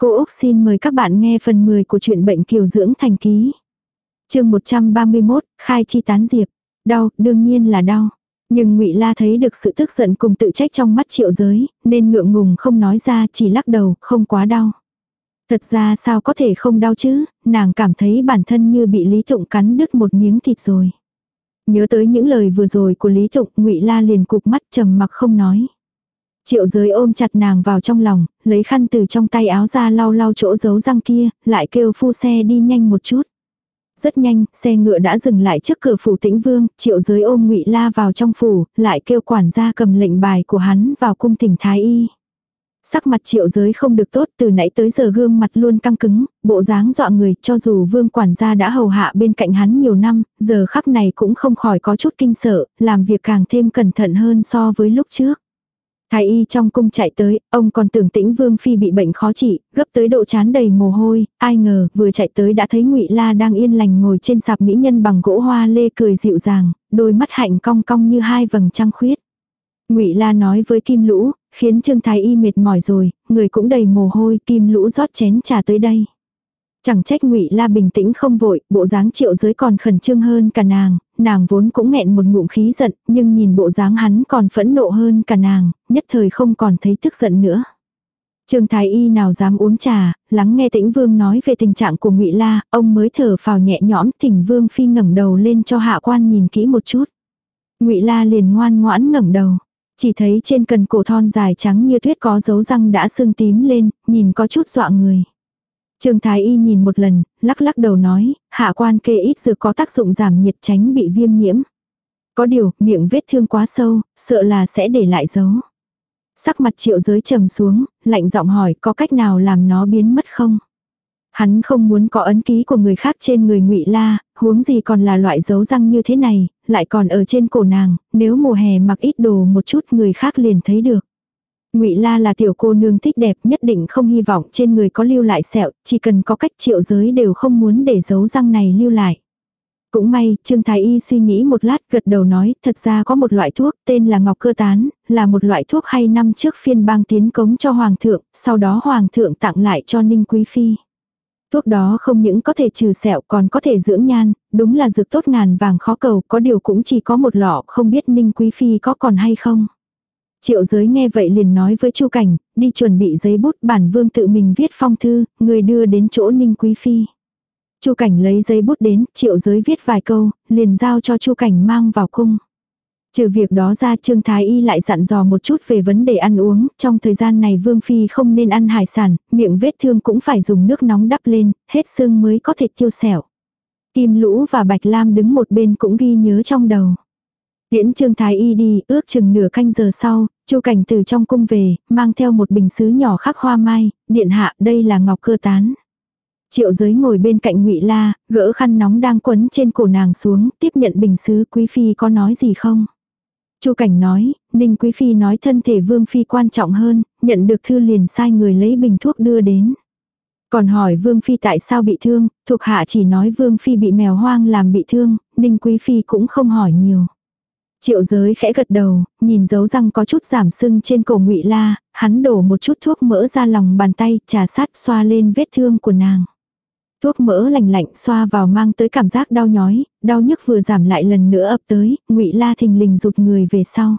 Cô Úc xin mời các bạn nghe phần 10 của truyện bệnh kiều dưỡng thành ký. chương 131, khai chi tán diệp. Đau, đương nhiên là đau. Nhưng ngụy La thấy được sự tức giận cùng tự trách trong mắt triệu giới, nên ngượng ngùng không nói ra chỉ lắc đầu, không quá đau. Thật ra sao có thể không đau chứ, nàng cảm thấy bản thân như bị Lý Tụng cắn đứt một miếng thịt rồi. Nhớ tới những lời vừa rồi của Lý Tụng, ngụy La liền cục mắt trầm mặc không nói. Triệu giới ôm chặt nàng vào trong lòng, lấy khăn từ trong tay áo ra lau lau chỗ giấu răng kia, lại kêu phu xe đi nhanh một chút. Rất nhanh, xe ngựa đã dừng lại trước cửa phủ tĩnh vương, triệu giới ôm ngụy la vào trong phủ, lại kêu quản gia cầm lệnh bài của hắn vào cung tỉnh Thái Y. Sắc mặt triệu giới không được tốt từ nãy tới giờ gương mặt luôn căng cứng, bộ dáng dọa người cho dù vương quản gia đã hầu hạ bên cạnh hắn nhiều năm, giờ khắc này cũng không khỏi có chút kinh sợ, làm việc càng thêm cẩn thận hơn so với lúc trước. Thái y trong cung chạy tới, ông còn tưởng tĩnh vương phi bị bệnh khó trị, gấp tới độ chán đầy mồ hôi, ai ngờ vừa chạy tới đã thấy ngụy La đang yên lành ngồi trên sạp mỹ nhân bằng gỗ hoa lê cười dịu dàng, đôi mắt hạnh cong cong như hai vầng trăng khuyết. Ngụy La nói với Kim Lũ, khiến Trương Thái y mệt mỏi rồi, người cũng đầy mồ hôi, Kim Lũ rót chén trà tới đây. Chẳng trách ngụy La bình tĩnh không vội, bộ dáng triệu giới còn khẩn trương hơn cả nàng, nàng vốn cũng nghẹn một ngụm khí giận, nhưng nhìn bộ dáng hắn còn phẫn nộ hơn cả nàng, nhất thời không còn thấy tức giận nữa. Trương Thái Y nào dám uống trà, lắng nghe Tĩnh Vương nói về tình trạng của Ngụy La, ông mới thở phào nhẹ nhõm, Thỉnh Vương phi ngẩng đầu lên cho hạ quan nhìn kỹ một chút. Ngụy La liền ngoan ngoãn ngẩng đầu, chỉ thấy trên cần cổ thon dài trắng như tuyết có dấu răng đã sưng tím lên, nhìn có chút dọa người. Trương Thái Y nhìn một lần, lắc lắc đầu nói, hạ quan kê ít dược có tác dụng giảm nhiệt tránh bị viêm nhiễm. Có điều, miệng vết thương quá sâu, sợ là sẽ để lại dấu. Sắc mặt triệu giới trầm xuống, lạnh giọng hỏi có cách nào làm nó biến mất không? Hắn không muốn có ấn ký của người khác trên người ngụy La, huống gì còn là loại dấu răng như thế này, lại còn ở trên cổ nàng, nếu mùa hè mặc ít đồ một chút người khác liền thấy được. Ngụy La là tiểu cô nương thích đẹp, nhất định không hy vọng trên người có lưu lại sẹo, chỉ cần có cách triệu giới đều không muốn để dấu răng này lưu lại. Cũng may, Trương Thái Y suy nghĩ một lát gật đầu nói, thật ra có một loại thuốc tên là ngọc cơ tán, là một loại thuốc hay năm trước phiên bang tiến cống cho Hoàng thượng, sau đó Hoàng thượng tặng lại cho Ninh Quý Phi. Thuốc đó không những có thể trừ sẹo còn có thể dưỡng nhan, đúng là dược tốt ngàn vàng khó cầu, có điều cũng chỉ có một lọ, không biết Ninh Quý Phi có còn hay không. Triệu giới nghe vậy liền nói với Chu Cảnh, đi chuẩn bị giấy bút bản vương tự mình viết phong thư, người đưa đến chỗ Ninh Quý Phi. Chu Cảnh lấy giấy bút đến, triệu giới viết vài câu, liền giao cho Chu Cảnh mang vào cung. Trừ việc đó ra Trương Thái Y lại dặn dò một chút về vấn đề ăn uống, trong thời gian này Vương Phi không nên ăn hải sản, miệng vết thương cũng phải dùng nước nóng đắp lên, hết xương mới có thể tiêu sẹo. Kim Lũ và Bạch Lam đứng một bên cũng ghi nhớ trong đầu. Tiễn Trương Thái Y đi, ước chừng nửa canh giờ sau, Chu Cảnh từ trong cung về, mang theo một bình sứ nhỏ khắc hoa mai, điện hạ, đây là ngọc cơ tán. Triệu giới ngồi bên cạnh ngụy La, gỡ khăn nóng đang quấn trên cổ nàng xuống, tiếp nhận bình sứ quý phi có nói gì không? Chu Cảnh nói, Ninh Quý Phi nói thân thể Vương Phi quan trọng hơn, nhận được thư liền sai người lấy bình thuốc đưa đến. Còn hỏi Vương Phi tại sao bị thương, thuộc hạ chỉ nói Vương Phi bị mèo hoang làm bị thương, Ninh Quý Phi cũng không hỏi nhiều. Triệu giới khẽ gật đầu, nhìn dấu răng có chút giảm sưng trên cổ ngụy la, hắn đổ một chút thuốc mỡ ra lòng bàn tay, trà sát xoa lên vết thương của nàng. Thuốc mỡ lạnh lạnh xoa vào mang tới cảm giác đau nhói, đau nhức vừa giảm lại lần nữa ập tới, ngụy la thình lình rụt người về sau.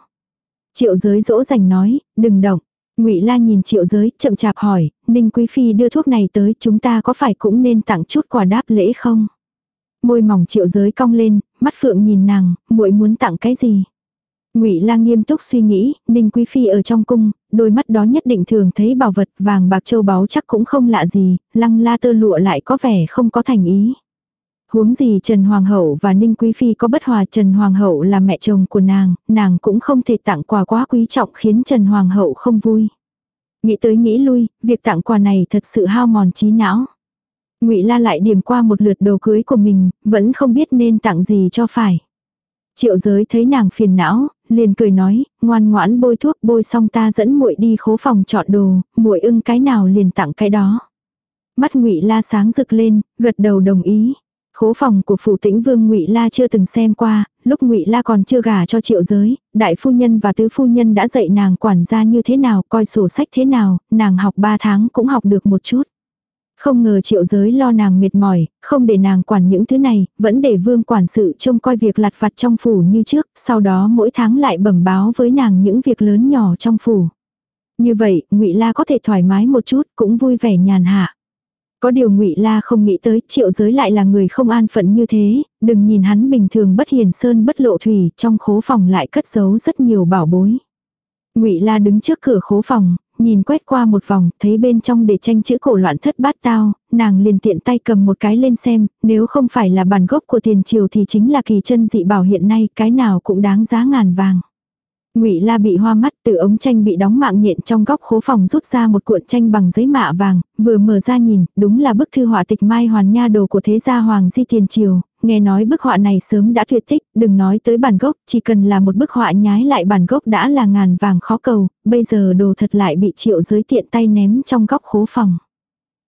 Triệu giới dỗ dành nói, đừng động. Ngụy La nhìn Triệu Giới, chậm chạp hỏi, Ninh Quý phi đưa thuốc này tới, chúng ta có phải cũng nên tặng chút quà đáp lễ không? Môi mỏng Triệu Giới cong lên, mắt phượng nhìn nàng, muội muốn tặng cái gì? Ngụy Lang nghiêm túc suy nghĩ, Ninh Quý phi ở trong cung, đôi mắt đó nhất định thường thấy bảo vật vàng bạc châu báu chắc cũng không lạ gì, lăng la tơ lụa lại có vẻ không có thành ý. Huống gì Trần Hoàng hậu và Ninh Quý phi có bất hòa Trần Hoàng hậu là mẹ chồng của nàng, nàng cũng không thể tặng quà quá quý trọng khiến Trần Hoàng hậu không vui. Nghĩ tới nghĩ lui, việc tặng quà này thật sự hao mòn trí não. Ngụy La lại điểm qua một lượt đồ cưới của mình, vẫn không biết nên tặng gì cho phải. Triệu giới thấy nàng phiền não, liền cười nói, ngoan ngoãn bôi thuốc bôi xong ta dẫn muội đi khố phòng chọn đồ, muội ưng cái nào liền tặng cái đó. Mắt Ngụy La sáng rực lên, gật đầu đồng ý. Khố phòng của phủ tĩnh vương ngụy La chưa từng xem qua, lúc Ngụy La còn chưa gả cho Triệu Giới, đại phu nhân và tứ phu nhân đã dạy nàng quản gia như thế nào, coi sổ sách thế nào, nàng học 3 tháng cũng học được một chút. Không ngờ triệu giới lo nàng mệt mỏi, không để nàng quản những thứ này, vẫn để vương quản sự trông coi việc lặt vặt trong phủ như trước, sau đó mỗi tháng lại bẩm báo với nàng những việc lớn nhỏ trong phủ. Như vậy, ngụy La có thể thoải mái một chút, cũng vui vẻ nhàn hạ. Có điều ngụy La không nghĩ tới, triệu giới lại là người không an phận như thế, đừng nhìn hắn bình thường bất hiền sơn bất lộ thủy, trong khố phòng lại cất giấu rất nhiều bảo bối. Ngụy La đứng trước cửa khố phòng, nhìn quét qua một vòng, thấy bên trong để tranh chữ cổ loạn thất bát tao, nàng liền tiện tay cầm một cái lên xem, nếu không phải là bản gốc của tiền triều thì chính là kỳ chân dị bảo hiện nay, cái nào cũng đáng giá ngàn vàng. Ngụy La bị hoa mắt, từ ống tranh bị đóng mạng nhện trong góc khố phòng rút ra một cuộn tranh bằng giấy mạ vàng, vừa mở ra nhìn, đúng là bức thư họa tịch Mai Hoàn Nha đồ của thế gia Hoàng Di Tiền Triều, nghe nói bức họa này sớm đã tuyệt tích, đừng nói tới bản gốc, chỉ cần là một bức họa nhái lại bản gốc đã là ngàn vàng khó cầu, bây giờ đồ thật lại bị triệu giới tiện tay ném trong góc khố phòng.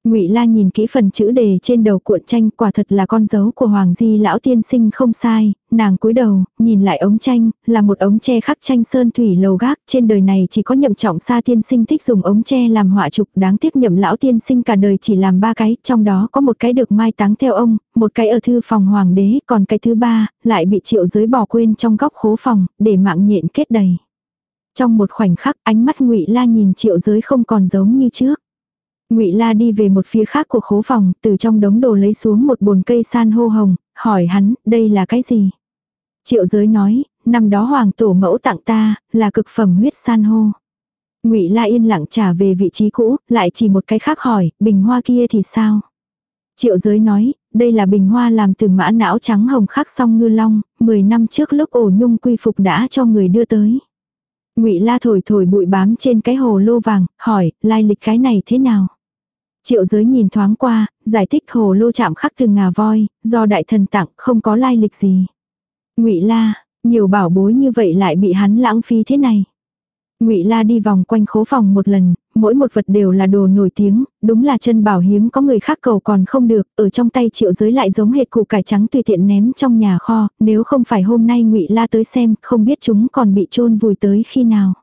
Ngụy La nhìn kỹ phần chữ đề trên đầu cuộn tranh, quả thật là con dấu của Hoàng Di lão tiên sinh không sai, nàng cúi đầu, nhìn lại ống tranh, là một ống tre khắc tranh sơn thủy lầu gác, trên đời này chỉ có Nhậm Trọng Sa tiên sinh thích dùng ống tre làm họa trục, đáng tiếc Nhậm lão tiên sinh cả đời chỉ làm ba cái, trong đó có một cái được mai táng theo ông, một cái ở thư phòng hoàng đế, còn cái thứ ba lại bị Triệu Giới bỏ quên trong góc khố phòng, để mạng nhện kết đầy. Trong một khoảnh khắc, ánh mắt Ngụy La nhìn Triệu Giới không còn giống như trước. Ngụy La đi về một phía khác của khố phòng, từ trong đống đồ lấy xuống một bồn cây san hô hồng, hỏi hắn, đây là cái gì? Triệu giới nói, năm đó hoàng tổ mẫu tặng ta, là cực phẩm huyết san hô. Ngụy La yên lặng trả về vị trí cũ, lại chỉ một cái khác hỏi, bình hoa kia thì sao? Triệu giới nói, đây là bình hoa làm từ mã não trắng hồng khắc song ngư long, 10 năm trước lúc ổ nhung quy phục đã cho người đưa tới. Ngụy La thổi thổi bụi bám trên cái hồ lô vàng, hỏi, lai lịch cái này thế nào? Triệu giới nhìn thoáng qua, giải thích hồ lô chạm khắc từ ngà voi, do đại thần tặng không có lai lịch gì. ngụy la, nhiều bảo bối như vậy lại bị hắn lãng phí thế này. Ngụy La đi vòng quanh khố phòng một lần, mỗi một vật đều là đồ nổi tiếng, đúng là chân bảo hiếm có người khác cầu còn không được, ở trong tay Triệu Giới lại giống hệt củ cải trắng tùy tiện ném trong nhà kho, nếu không phải hôm nay Ngụy La tới xem, không biết chúng còn bị chôn vùi tới khi nào.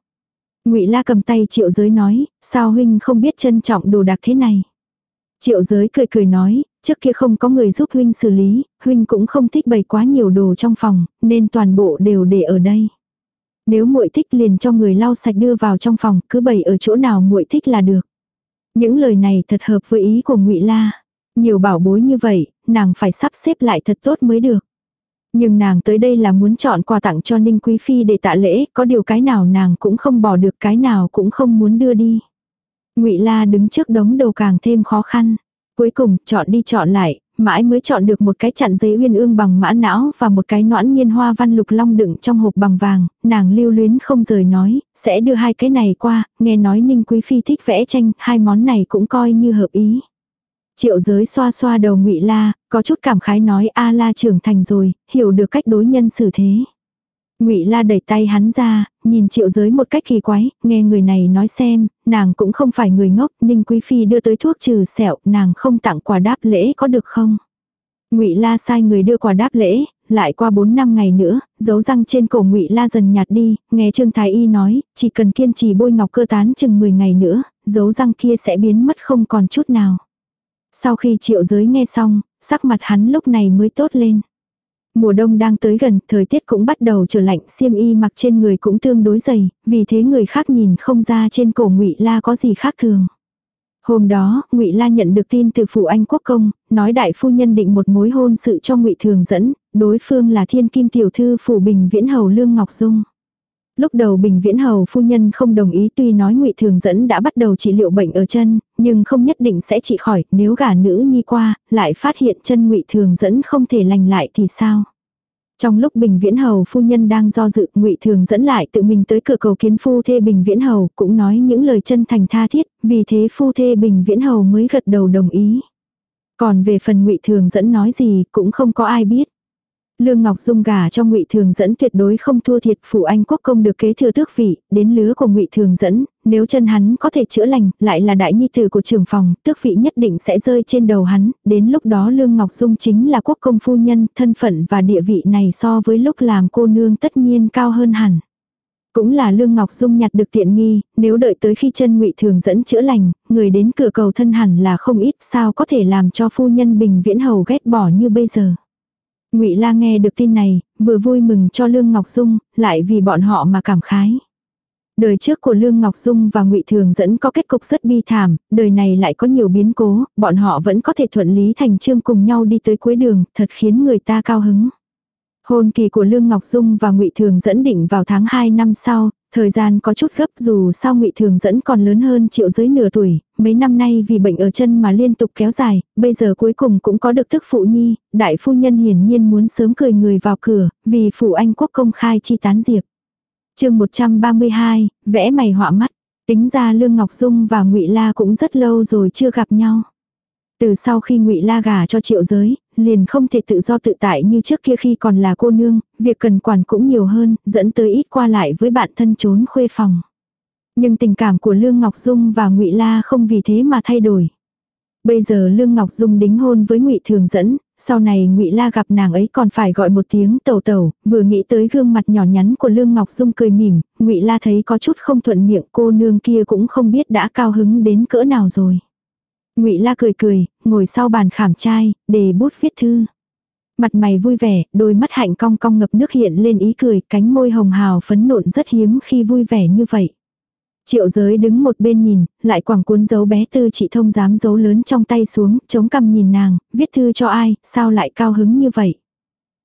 Ngụy La cầm tay Triệu Giới nói, sao huynh không biết trân trọng đồ đạc thế này. Triệu Giới cười cười nói, trước kia không có người giúp huynh xử lý, huynh cũng không thích bày quá nhiều đồ trong phòng, nên toàn bộ đều để ở đây. Nếu muội thích liền cho người lau sạch đưa vào trong phòng, cứ bày ở chỗ nào muội thích là được. Những lời này thật hợp với ý của Ngụy La. Nhiều bảo bối như vậy, nàng phải sắp xếp lại thật tốt mới được. Nhưng nàng tới đây là muốn chọn quà tặng cho Ninh Quý Phi để tạ lễ, có điều cái nào nàng cũng không bỏ được cái nào cũng không muốn đưa đi. ngụy La đứng trước đống đầu càng thêm khó khăn. Cuối cùng, chọn đi chọn lại, mãi mới chọn được một cái chặn giấy uyên ương bằng mã não và một cái noãn nhiên hoa văn lục long đựng trong hộp bằng vàng, nàng lưu luyến không rời nói, sẽ đưa hai cái này qua, nghe nói Ninh Quý Phi thích vẽ tranh, hai món này cũng coi như hợp ý. Triệu giới xoa xoa đầu ngụy La, có chút cảm khái nói A La trưởng thành rồi, hiểu được cách đối nhân xử thế. Ngụy La đẩy tay hắn ra, nhìn Triệu Giới một cách kỳ quái, nghe người này nói xem, nàng cũng không phải người ngốc, Ninh Quý phi đưa tới thuốc trừ sẹo, nàng không tặng quà đáp lễ có được không? Ngụy La sai người đưa quà đáp lễ, lại qua 4 năm ngày nữa, dấu răng trên cổ Ngụy La dần nhạt đi, nghe Trương Thái Y nói, chỉ cần kiên trì bôi ngọc cơ tán chừng 10 ngày nữa, dấu răng kia sẽ biến mất không còn chút nào. Sau khi Triệu Giới nghe xong, sắc mặt hắn lúc này mới tốt lên. Mùa đông đang tới gần, thời tiết cũng bắt đầu trở lạnh, xiêm y mặc trên người cũng tương đối dày, vì thế người khác nhìn không ra trên cổ Ngụy La có gì khác thường. Hôm đó, Ngụy La nhận được tin từ phủ Anh Quốc công, nói đại phu nhân định một mối hôn sự cho Ngụy Thường dẫn, đối phương là Thiên Kim tiểu thư phủ Bình Viễn hầu Lương Ngọc Dung. Lúc đầu Bình Viễn hầu phu nhân không đồng ý tuy nói Ngụy Thường dẫn đã bắt đầu trị liệu bệnh ở chân, nhưng không nhất định sẽ trị khỏi, nếu gả nữ nhi qua, lại phát hiện chân Ngụy Thường dẫn không thể lành lại thì sao? Trong lúc Bình Viễn Hầu phu nhân đang do dự, Ngụy Thường dẫn lại tự mình tới cửa cầu kiến phu thê Bình Viễn Hầu, cũng nói những lời chân thành tha thiết, vì thế phu thê Bình Viễn Hầu mới gật đầu đồng ý. Còn về phần Ngụy Thường dẫn nói gì, cũng không có ai biết. Lương Ngọc Dung gả cho Ngụy Thường dẫn tuyệt đối không thua thiệt, phủ anh quốc công được kế thừa tước vị, đến lứa của Ngụy Thường dẫn, nếu chân hắn có thể chữa lành, lại là đại nhi tử của trưởng phòng, tước vị nhất định sẽ rơi trên đầu hắn, đến lúc đó Lương Ngọc Dung chính là quốc công phu nhân, thân phận và địa vị này so với lúc làm cô nương tất nhiên cao hơn hẳn. Cũng là Lương Ngọc Dung nhặt được tiện nghi, nếu đợi tới khi chân ngụy thường dẫn chữa lành, người đến cửa cầu thân hẳn là không ít, sao có thể làm cho phu nhân bình viễn hầu ghét bỏ như bây giờ. Ngụy La nghe được tin này, vừa vui mừng cho Lương Ngọc Dung, lại vì bọn họ mà cảm khái. Đời trước của Lương Ngọc Dung và Ngụy Thường dẫn có kết cục rất bi thảm, đời này lại có nhiều biến cố, bọn họ vẫn có thể thuận lý thành chương cùng nhau đi tới cuối đường, thật khiến người ta cao hứng. Hôn kỳ của Lương Ngọc Dung và Ngụy Thường dẫn định vào tháng 2 năm sau, thời gian có chút gấp dù sao Ngụy Thường dẫn còn lớn hơn triệu giới nửa tuổi, mấy năm nay vì bệnh ở chân mà liên tục kéo dài, bây giờ cuối cùng cũng có được thức phụ nhi, đại phu nhân hiển nhiên muốn sớm cười người vào cửa, vì phủ anh quốc công khai chi tán diệp. chương 132, vẽ mày họa mắt, tính ra Lương Ngọc Dung và Ngụy La cũng rất lâu rồi chưa gặp nhau. Từ sau khi ngụy La gả cho triệu giới, liền không thể tự do tự tại như trước kia khi còn là cô nương, việc cần quản cũng nhiều hơn, dẫn tới ít qua lại với bạn thân trốn khuê phòng. Nhưng tình cảm của Lương Ngọc Dung và Ngụy La không vì thế mà thay đổi. Bây giờ Lương Ngọc Dung đính hôn với Ngụy Thường dẫn, sau này Ngụy La gặp nàng ấy còn phải gọi một tiếng tẩu tẩu, vừa nghĩ tới gương mặt nhỏ nhắn của Lương Ngọc Dung cười mỉm, Ngụy La thấy có chút không thuận miệng, cô nương kia cũng không biết đã cao hứng đến cỡ nào rồi. Ngụy La cười cười, ngồi sau bàn khảm trai, để bút viết thư. Mặt mày vui vẻ, đôi mắt hạnh cong cong ngập nước hiện lên ý cười, cánh môi hồng hào phấn nộn rất hiếm khi vui vẻ như vậy. Triệu giới đứng một bên nhìn, lại quẳng cuốn dấu bé tư chị thông dám dấu lớn trong tay xuống, chống cằm nhìn nàng, viết thư cho ai, sao lại cao hứng như vậy.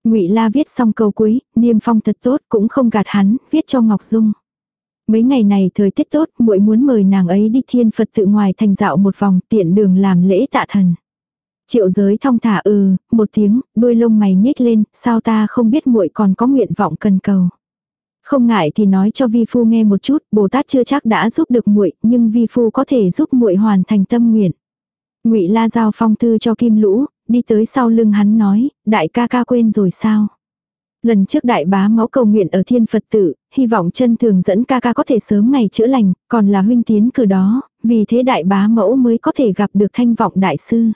Ngụy La viết xong câu cuối, niêm phong thật tốt cũng không gạt hắn, viết cho Ngọc Dung. Mấy ngày này thời tiết tốt, muội muốn mời nàng ấy đi thiên Phật tự ngoài thành dạo một vòng, tiện đường làm lễ tạ thần. Triệu giới thong thả ừ, một tiếng, đuôi lông mày nhếch lên, sao ta không biết muội còn có nguyện vọng cần cầu. Không ngại thì nói cho vi phu nghe một chút, Bồ Tát chưa chắc đã giúp được muội, nhưng vi phu có thể giúp muội hoàn thành tâm nguyện. Ngụy La giao phong thư cho Kim Lũ, đi tới sau lưng hắn nói, đại ca ca quên rồi sao? Lần trước đại bá mẫu cầu nguyện ở thiên Phật tự, hy vọng chân thường dẫn ca ca có thể sớm ngày chữa lành, còn là huynh tiến cử đó, vì thế đại bá mẫu mới có thể gặp được thanh vọng đại sư.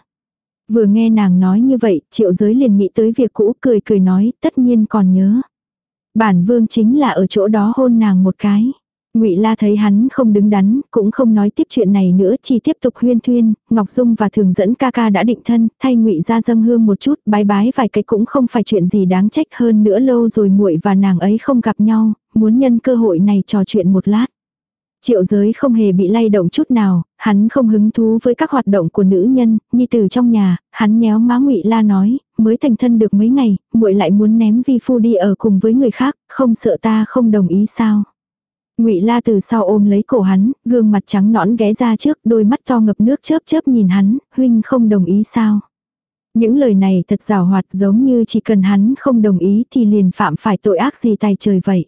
Vừa nghe nàng nói như vậy, triệu giới liền nghĩ tới việc cũ cười cười nói, tất nhiên còn nhớ. Bản vương chính là ở chỗ đó hôn nàng một cái. Ngụy La thấy hắn không đứng đắn, cũng không nói tiếp chuyện này nữa, chỉ tiếp tục huyên thuyên, Ngọc Dung và Thường dẫn ca ca đã định thân, thay Ngụy ra dâng hương một chút, bái bái vài cái cũng không phải chuyện gì đáng trách hơn nữa lâu rồi muội và nàng ấy không gặp nhau, muốn nhân cơ hội này trò chuyện một lát. Triệu giới không hề bị lay động chút nào, hắn không hứng thú với các hoạt động của nữ nhân, như từ trong nhà, hắn nhéo má ngụy la nói, mới thành thân được mấy ngày, muội lại muốn ném vi phu đi ở cùng với người khác, không sợ ta không đồng ý sao. Ngụy La từ sau ôm lấy cổ hắn, gương mặt trắng nõn ghé ra trước, đôi mắt to ngập nước chớp chớp nhìn hắn, huynh không đồng ý sao? Những lời này thật rào hoạt giống như chỉ cần hắn không đồng ý thì liền phạm phải tội ác gì tay trời vậy.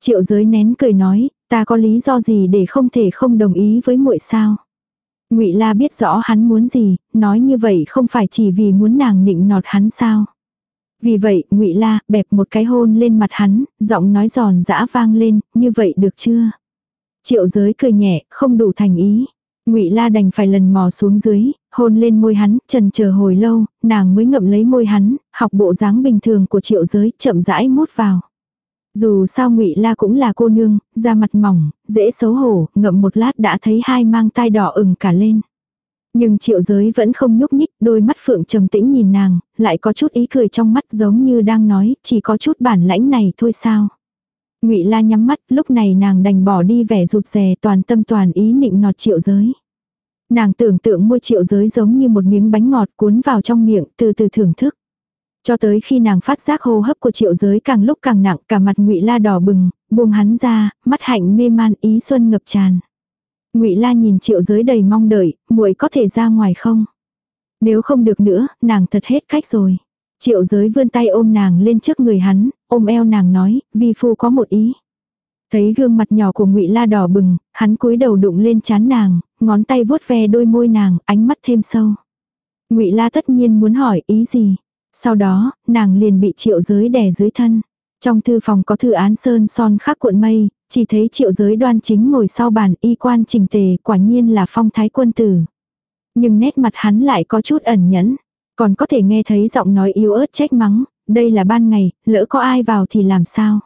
Triệu giới nén cười nói, ta có lý do gì để không thể không đồng ý với muội sao? Ngụy La biết rõ hắn muốn gì, nói như vậy không phải chỉ vì muốn nàng nịnh nọt hắn sao? Vì vậy, Ngụy La bẹp một cái hôn lên mặt hắn, giọng nói giòn giã vang lên, như vậy được chưa? Triệu giới cười nhẹ, không đủ thành ý. Ngụy La đành phải lần mò xuống dưới, hôn lên môi hắn, trần chờ hồi lâu, nàng mới ngậm lấy môi hắn, học bộ dáng bình thường của Triệu giới, chậm rãi mút vào. Dù sao Ngụy La cũng là cô nương, da mặt mỏng, dễ xấu hổ, ngậm một lát đã thấy hai mang tai đỏ ửng cả lên. Nhưng triệu giới vẫn không nhúc nhích, đôi mắt phượng trầm tĩnh nhìn nàng, lại có chút ý cười trong mắt giống như đang nói, chỉ có chút bản lãnh này thôi sao. ngụy la nhắm mắt, lúc này nàng đành bỏ đi vẻ rụt rè toàn tâm toàn ý nịnh nọt triệu giới. Nàng tưởng tượng môi triệu giới giống như một miếng bánh ngọt cuốn vào trong miệng, từ từ thưởng thức. Cho tới khi nàng phát giác hô hấp của triệu giới càng lúc càng nặng, cả mặt ngụy la đỏ bừng, buông hắn ra, mắt hạnh mê man ý xuân ngập tràn. Ngụy La nhìn Triệu Giới đầy mong đợi, muội có thể ra ngoài không? Nếu không được nữa, nàng thật hết cách rồi. Triệu Giới vươn tay ôm nàng lên trước người hắn, ôm eo nàng nói, vi phu có một ý. Thấy gương mặt nhỏ của Ngụy La đỏ bừng, hắn cúi đầu đụng lên chán nàng, ngón tay vuốt ve đôi môi nàng, ánh mắt thêm sâu. Ngụy La tất nhiên muốn hỏi ý gì? Sau đó, nàng liền bị triệu giới đè dưới thân. Trong thư phòng có thư án sơn son khắc cuộn mây, chỉ thấy triệu giới đoan chính ngồi sau bàn y quan trình tề quả nhiên là phong thái quân tử. Nhưng nét mặt hắn lại có chút ẩn nhẫn, còn có thể nghe thấy giọng nói yếu ớt trách mắng, đây là ban ngày, lỡ có ai vào thì làm sao.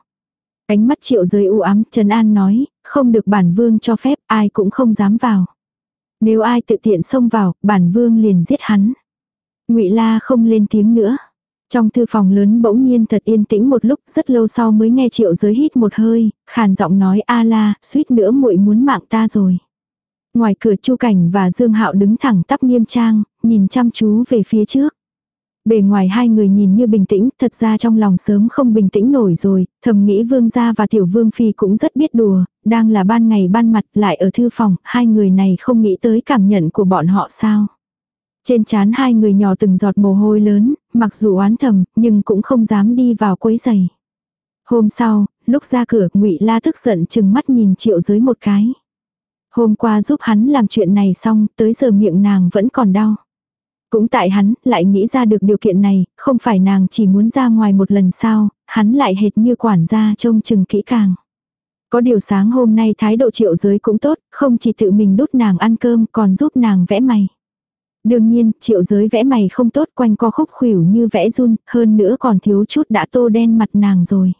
Ánh mắt triệu giới u ám, Trần An nói, không được bản vương cho phép, ai cũng không dám vào. Nếu ai tự tiện xông vào, bản vương liền giết hắn. ngụy La không lên tiếng nữa. Trong thư phòng lớn bỗng nhiên thật yên tĩnh một lúc, rất lâu sau mới nghe triệu giới hít một hơi, khàn giọng nói a la, suýt nữa muội muốn mạng ta rồi. Ngoài cửa Chu Cảnh và Dương Hạo đứng thẳng tắp nghiêm trang, nhìn chăm chú về phía trước. Bề ngoài hai người nhìn như bình tĩnh, thật ra trong lòng sớm không bình tĩnh nổi rồi, thầm nghĩ vương gia và tiểu vương phi cũng rất biết đùa, đang là ban ngày ban mặt lại ở thư phòng, hai người này không nghĩ tới cảm nhận của bọn họ sao. Trên chán hai người nhỏ từng giọt mồ hôi lớn, mặc dù oán thầm, nhưng cũng không dám đi vào quấy giày. Hôm sau, lúc ra cửa, ngụy La tức giận chừng mắt nhìn triệu giới một cái. Hôm qua giúp hắn làm chuyện này xong, tới giờ miệng nàng vẫn còn đau. Cũng tại hắn, lại nghĩ ra được điều kiện này, không phải nàng chỉ muốn ra ngoài một lần sao, hắn lại hệt như quản gia trông chừng kỹ càng. Có điều sáng hôm nay thái độ triệu giới cũng tốt, không chỉ tự mình đút nàng ăn cơm còn giúp nàng vẽ mày. Đương nhiên, triệu giới vẽ mày không tốt quanh co khúc khuỷu như vẽ run, hơn nữa còn thiếu chút đã tô đen mặt nàng rồi.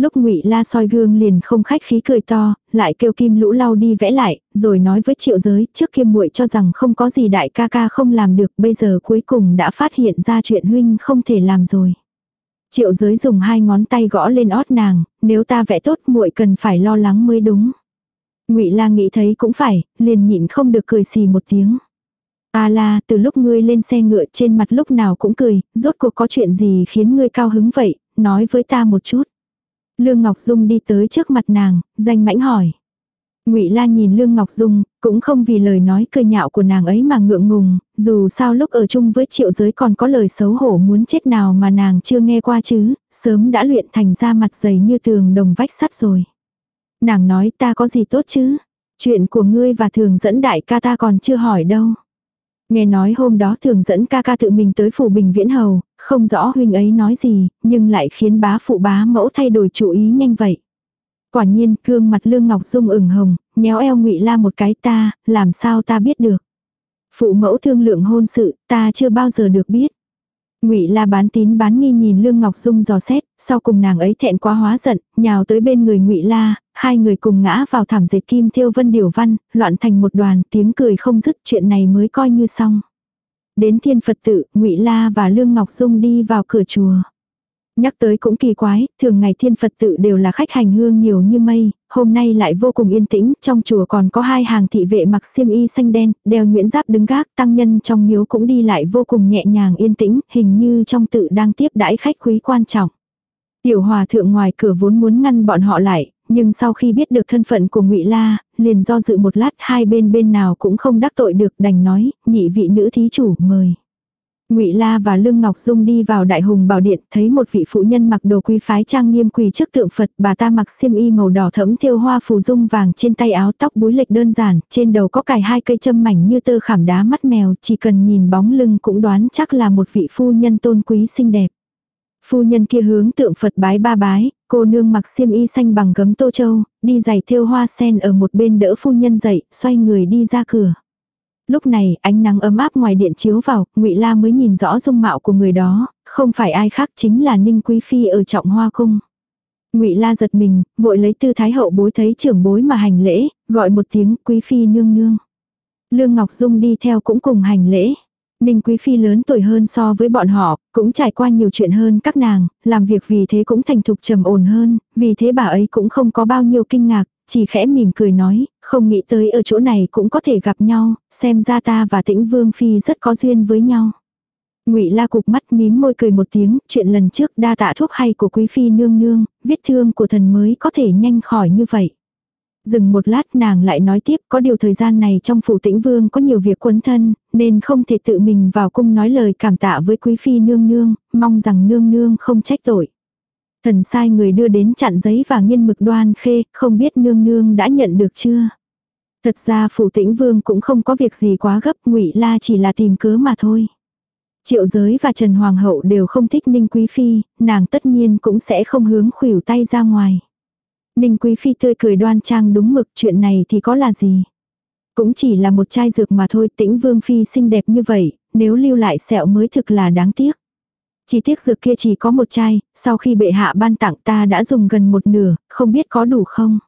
Lúc ngụy La soi gương liền không khách khí cười to, lại kêu Kim Lũ lau đi vẽ lại, rồi nói với Triệu Giới, trước kia muội cho rằng không có gì đại ca ca không làm được, bây giờ cuối cùng đã phát hiện ra chuyện huynh không thể làm rồi. Triệu Giới dùng hai ngón tay gõ lên ót nàng, nếu ta vẽ tốt muội cần phải lo lắng mới đúng. Ngụy La nghĩ thấy cũng phải, liền nhịn không được cười xì một tiếng. A la, từ lúc ngươi lên xe ngựa trên mặt lúc nào cũng cười, rốt cuộc có chuyện gì khiến ngươi cao hứng vậy, nói với ta một chút. Lương Ngọc Dung đi tới trước mặt nàng, danh mãnh hỏi. Ngụy La nhìn Lương Ngọc Dung, cũng không vì lời nói cười nhạo của nàng ấy mà ngượng ngùng, dù sao lúc ở chung với triệu giới còn có lời xấu hổ muốn chết nào mà nàng chưa nghe qua chứ, sớm đã luyện thành ra mặt dày như tường đồng vách sắt rồi. Nàng nói ta có gì tốt chứ, chuyện của ngươi và thường dẫn đại ca ta còn chưa hỏi đâu. Nghe nói hôm đó thường dẫn ca ca tự mình tới phủ bình viễn hầu, không rõ huynh ấy nói gì, nhưng lại khiến bá phụ bá mẫu thay đổi chủ ý nhanh vậy. Quả nhiên, cương mặt lương ngọc dung ửng hồng, nhéo eo ngụy la một cái ta, làm sao ta biết được. Phụ mẫu thương lượng hôn sự, ta chưa bao giờ được biết. Ngụy La bán tín bán nghi nhìn Lương Ngọc Dung dò xét, sau cùng nàng ấy thẹn quá hóa giận, nhào tới bên người Ngụy La, hai người cùng ngã vào thảm dệt kim Thiêu vân điểu văn, loạn thành một đoàn, tiếng cười không dứt, chuyện này mới coi như xong. Đến Thiên Phật tự, Ngụy La và Lương Ngọc Dung đi vào cửa chùa. Nhắc tới cũng kỳ quái, thường ngày thiên Phật tự đều là khách hành hương nhiều như mây, hôm nay lại vô cùng yên tĩnh, trong chùa còn có hai hàng thị vệ mặc xiêm y xanh đen, đeo nhuyễn giáp đứng gác, tăng nhân trong miếu cũng đi lại vô cùng nhẹ nhàng yên tĩnh, hình như trong tự đang tiếp đãi khách quý quan trọng. Tiểu hòa thượng ngoài cửa vốn muốn ngăn bọn họ lại, nhưng sau khi biết được thân phận của ngụy La, liền do dự một lát hai bên bên nào cũng không đắc tội được đành nói, nhị vị nữ thí chủ mời. Ngụy La và Lương Ngọc Dung đi vào Đại Hùng Bảo Điện, thấy một vị phụ nhân mặc đồ quý phái trang nghiêm quỳ trước tượng Phật, bà ta mặc xiêm y màu đỏ thẫm thêu hoa phù dung vàng trên tay áo tóc búi lệch đơn giản, trên đầu có cài hai cây châm mảnh như tơ khảm đá mắt mèo, chỉ cần nhìn bóng lưng cũng đoán chắc là một vị phu nhân tôn quý xinh đẹp. Phu nhân kia hướng tượng Phật bái ba bái, cô nương mặc xiêm y xanh bằng gấm tô châu, đi giày thêu hoa sen ở một bên đỡ phu nhân dậy, xoay người đi ra cửa. Lúc này, ánh nắng ấm áp ngoài điện chiếu vào, Ngụy La mới nhìn rõ dung mạo của người đó, không phải ai khác chính là Ninh Quý phi ở Trọng Hoa cung. Ngụy La giật mình, vội lấy tư thái hậu bối thấy trưởng bối mà hành lễ, gọi một tiếng Quý phi nương nương. Lương Ngọc Dung đi theo cũng cùng hành lễ. Ninh Quý Phi lớn tuổi hơn so với bọn họ, cũng trải qua nhiều chuyện hơn các nàng, làm việc vì thế cũng thành thục trầm ổn hơn, vì thế bà ấy cũng không có bao nhiêu kinh ngạc, chỉ khẽ mỉm cười nói, không nghĩ tới ở chỗ này cũng có thể gặp nhau, xem ra ta và tĩnh vương phi rất có duyên với nhau. ngụy la cục mắt mím môi cười một tiếng, chuyện lần trước đa tạ thuốc hay của quý phi nương nương, vết thương của thần mới có thể nhanh khỏi như vậy. Dừng một lát nàng lại nói tiếp có điều thời gian này trong phủ tĩnh vương có nhiều việc quấn thân, nên không thể tự mình vào cung nói lời cảm tạ với quý phi nương nương, mong rằng nương nương không trách tội. Thần sai người đưa đến chặn giấy và nghiên mực đoan khê, không biết nương nương đã nhận được chưa. Thật ra phủ tĩnh vương cũng không có việc gì quá gấp, ngụy la chỉ là tìm cớ mà thôi. Triệu giới và Trần Hoàng hậu đều không thích Ninh Quý Phi, nàng tất nhiên cũng sẽ không hướng khuỷu tay ra ngoài. Ninh Quý Phi tươi cười đoan trang đúng mực chuyện này thì có là gì. Cũng chỉ là một chai dược mà thôi tĩnh Vương Phi xinh đẹp như vậy, nếu lưu lại sẹo mới thực là đáng tiếc. Chỉ tiếc dược kia chỉ có một chai, sau khi bệ hạ ban tặng ta đã dùng gần một nửa, không biết có đủ không.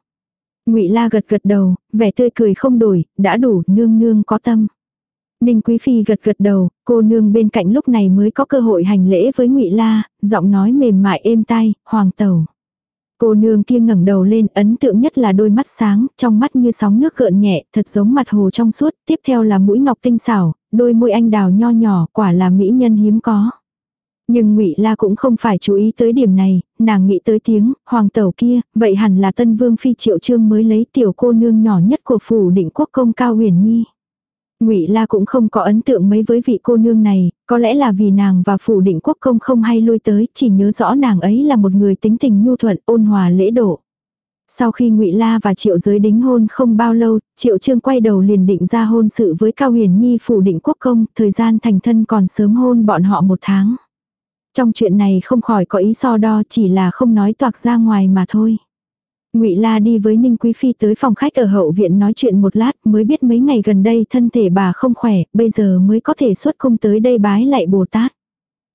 Ngụy La gật gật đầu, vẻ tươi cười không đổi, đã đủ, nương nương có tâm. Ninh Quý Phi gật gật đầu, cô nương bên cạnh lúc này mới có cơ hội hành lễ với Ngụy La, giọng nói mềm mại êm tai, hoàng tẩu. Cô nương kia ngẩng đầu lên, ấn tượng nhất là đôi mắt sáng, trong mắt như sóng nước gợn nhẹ, thật giống mặt hồ trong suốt, tiếp theo là mũi ngọc tinh xảo, đôi môi anh đào nho nhỏ, quả là mỹ nhân hiếm có. Nhưng Ngụy La cũng không phải chú ý tới điểm này, nàng nghĩ tới tiếng hoàng tẩu kia, vậy hẳn là Tân Vương phi Triệu Trương mới lấy tiểu cô nương nhỏ nhất của phủ Định Quốc công Cao Huyền Nhi. Ngụy La cũng không có ấn tượng mấy với vị cô nương này, có lẽ là vì nàng và phủ Định Quốc công không hay lui tới, chỉ nhớ rõ nàng ấy là một người tính tình nhu thuận, ôn hòa lễ độ. Sau khi Ngụy La và Triệu Giới đính hôn không bao lâu, Triệu Trương quay đầu liền định ra hôn sự với Cao Huyền Nhi phủ Định Quốc công, thời gian thành thân còn sớm hôn bọn họ một tháng. Trong chuyện này không khỏi có ý so đo chỉ là không nói toạc ra ngoài mà thôi. Ngụy La đi với Ninh Quý Phi tới phòng khách ở hậu viện nói chuyện một lát mới biết mấy ngày gần đây thân thể bà không khỏe, bây giờ mới có thể xuất cung tới đây bái lại Bồ Tát.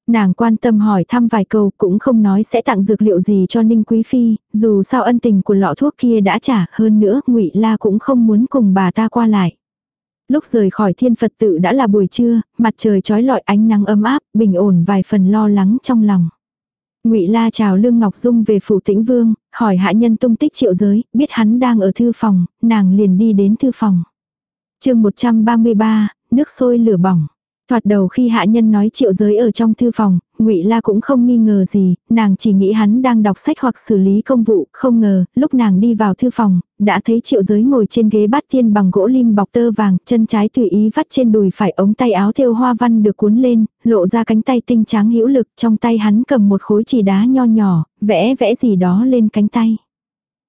Nàng quan tâm hỏi thăm vài câu cũng không nói sẽ tặng dược liệu gì cho Ninh Quý Phi, dù sao ân tình của lọ thuốc kia đã trả hơn nữa Ngụy La cũng không muốn cùng bà ta qua lại. Lúc rời khỏi thiên Phật tự đã là buổi trưa, mặt trời trói lọi ánh nắng ấm áp, bình ổn vài phần lo lắng trong lòng. Ngụy La chào Lương Ngọc Dung về phủ Tĩnh Vương, hỏi hạ nhân tung tích triệu giới, biết hắn đang ở thư phòng, nàng liền đi đến thư phòng. Chương 133, nước sôi lửa bỏng. Thoạt đầu khi hạ nhân nói triệu giới ở trong thư phòng, ngụy La cũng không nghi ngờ gì, nàng chỉ nghĩ hắn đang đọc sách hoặc xử lý công vụ, không ngờ, lúc nàng đi vào thư phòng, đã thấy triệu giới ngồi trên ghế bát tiên bằng gỗ lim bọc tơ vàng, chân trái tùy ý vắt trên đùi phải ống tay áo thêu hoa văn được cuốn lên, lộ ra cánh tay tinh trắng hữu lực, trong tay hắn cầm một khối chỉ đá nho nhỏ, vẽ vẽ gì đó lên cánh tay.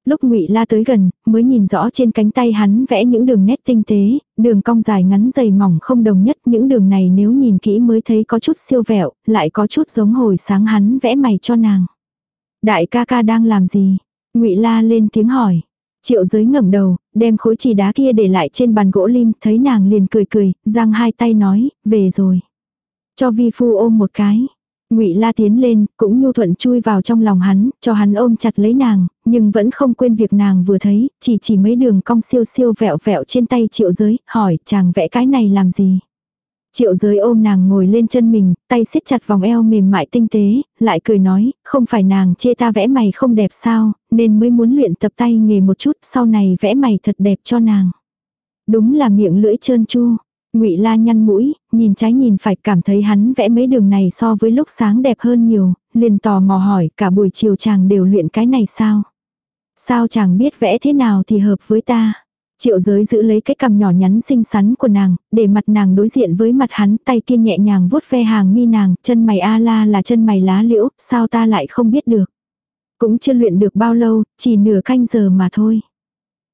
Lúc Ngụy La tới gần, mới nhìn rõ trên cánh tay hắn vẽ những đường nét tinh tế, đường cong dài ngắn dày mỏng không đồng nhất, những đường này nếu nhìn kỹ mới thấy có chút siêu vẹo, lại có chút giống hồi sáng hắn vẽ mày cho nàng. Đại ca ca đang làm gì? Ngụy La lên tiếng hỏi. Triệu giới ngẩng đầu, đem khối chỉ đá kia để lại trên bàn gỗ lim, thấy nàng liền cười cười, giang hai tay nói, về rồi. Cho vi phu ôm một cái. Ngụy La tiến lên, cũng nhu thuận chui vào trong lòng hắn, cho hắn ôm chặt lấy nàng, nhưng vẫn không quên việc nàng vừa thấy, chỉ chỉ mấy đường cong siêu siêu vẹo vẹo trên tay Triệu Giới, hỏi chàng vẽ cái này làm gì. Triệu Giới ôm nàng ngồi lên chân mình, tay siết chặt vòng eo mềm mại tinh tế, lại cười nói, không phải nàng chê ta vẽ mày không đẹp sao, nên mới muốn luyện tập tay nghề một chút, sau này vẽ mày thật đẹp cho nàng. Đúng là miệng lưỡi trơn chu. Ngụy La nhăn mũi, nhìn trái nhìn phải cảm thấy hắn vẽ mấy đường này so với lúc sáng đẹp hơn nhiều, liền tò mò hỏi cả buổi chiều chàng đều luyện cái này sao? Sao chàng biết vẽ thế nào thì hợp với ta? Triệu giới giữ lấy cái cằm nhỏ nhắn xinh xắn của nàng, để mặt nàng đối diện với mặt hắn, tay kia nhẹ nhàng vuốt ve hàng mi nàng, chân mày a la là chân mày lá liễu, sao ta lại không biết được. Cũng chưa luyện được bao lâu, chỉ nửa canh giờ mà thôi.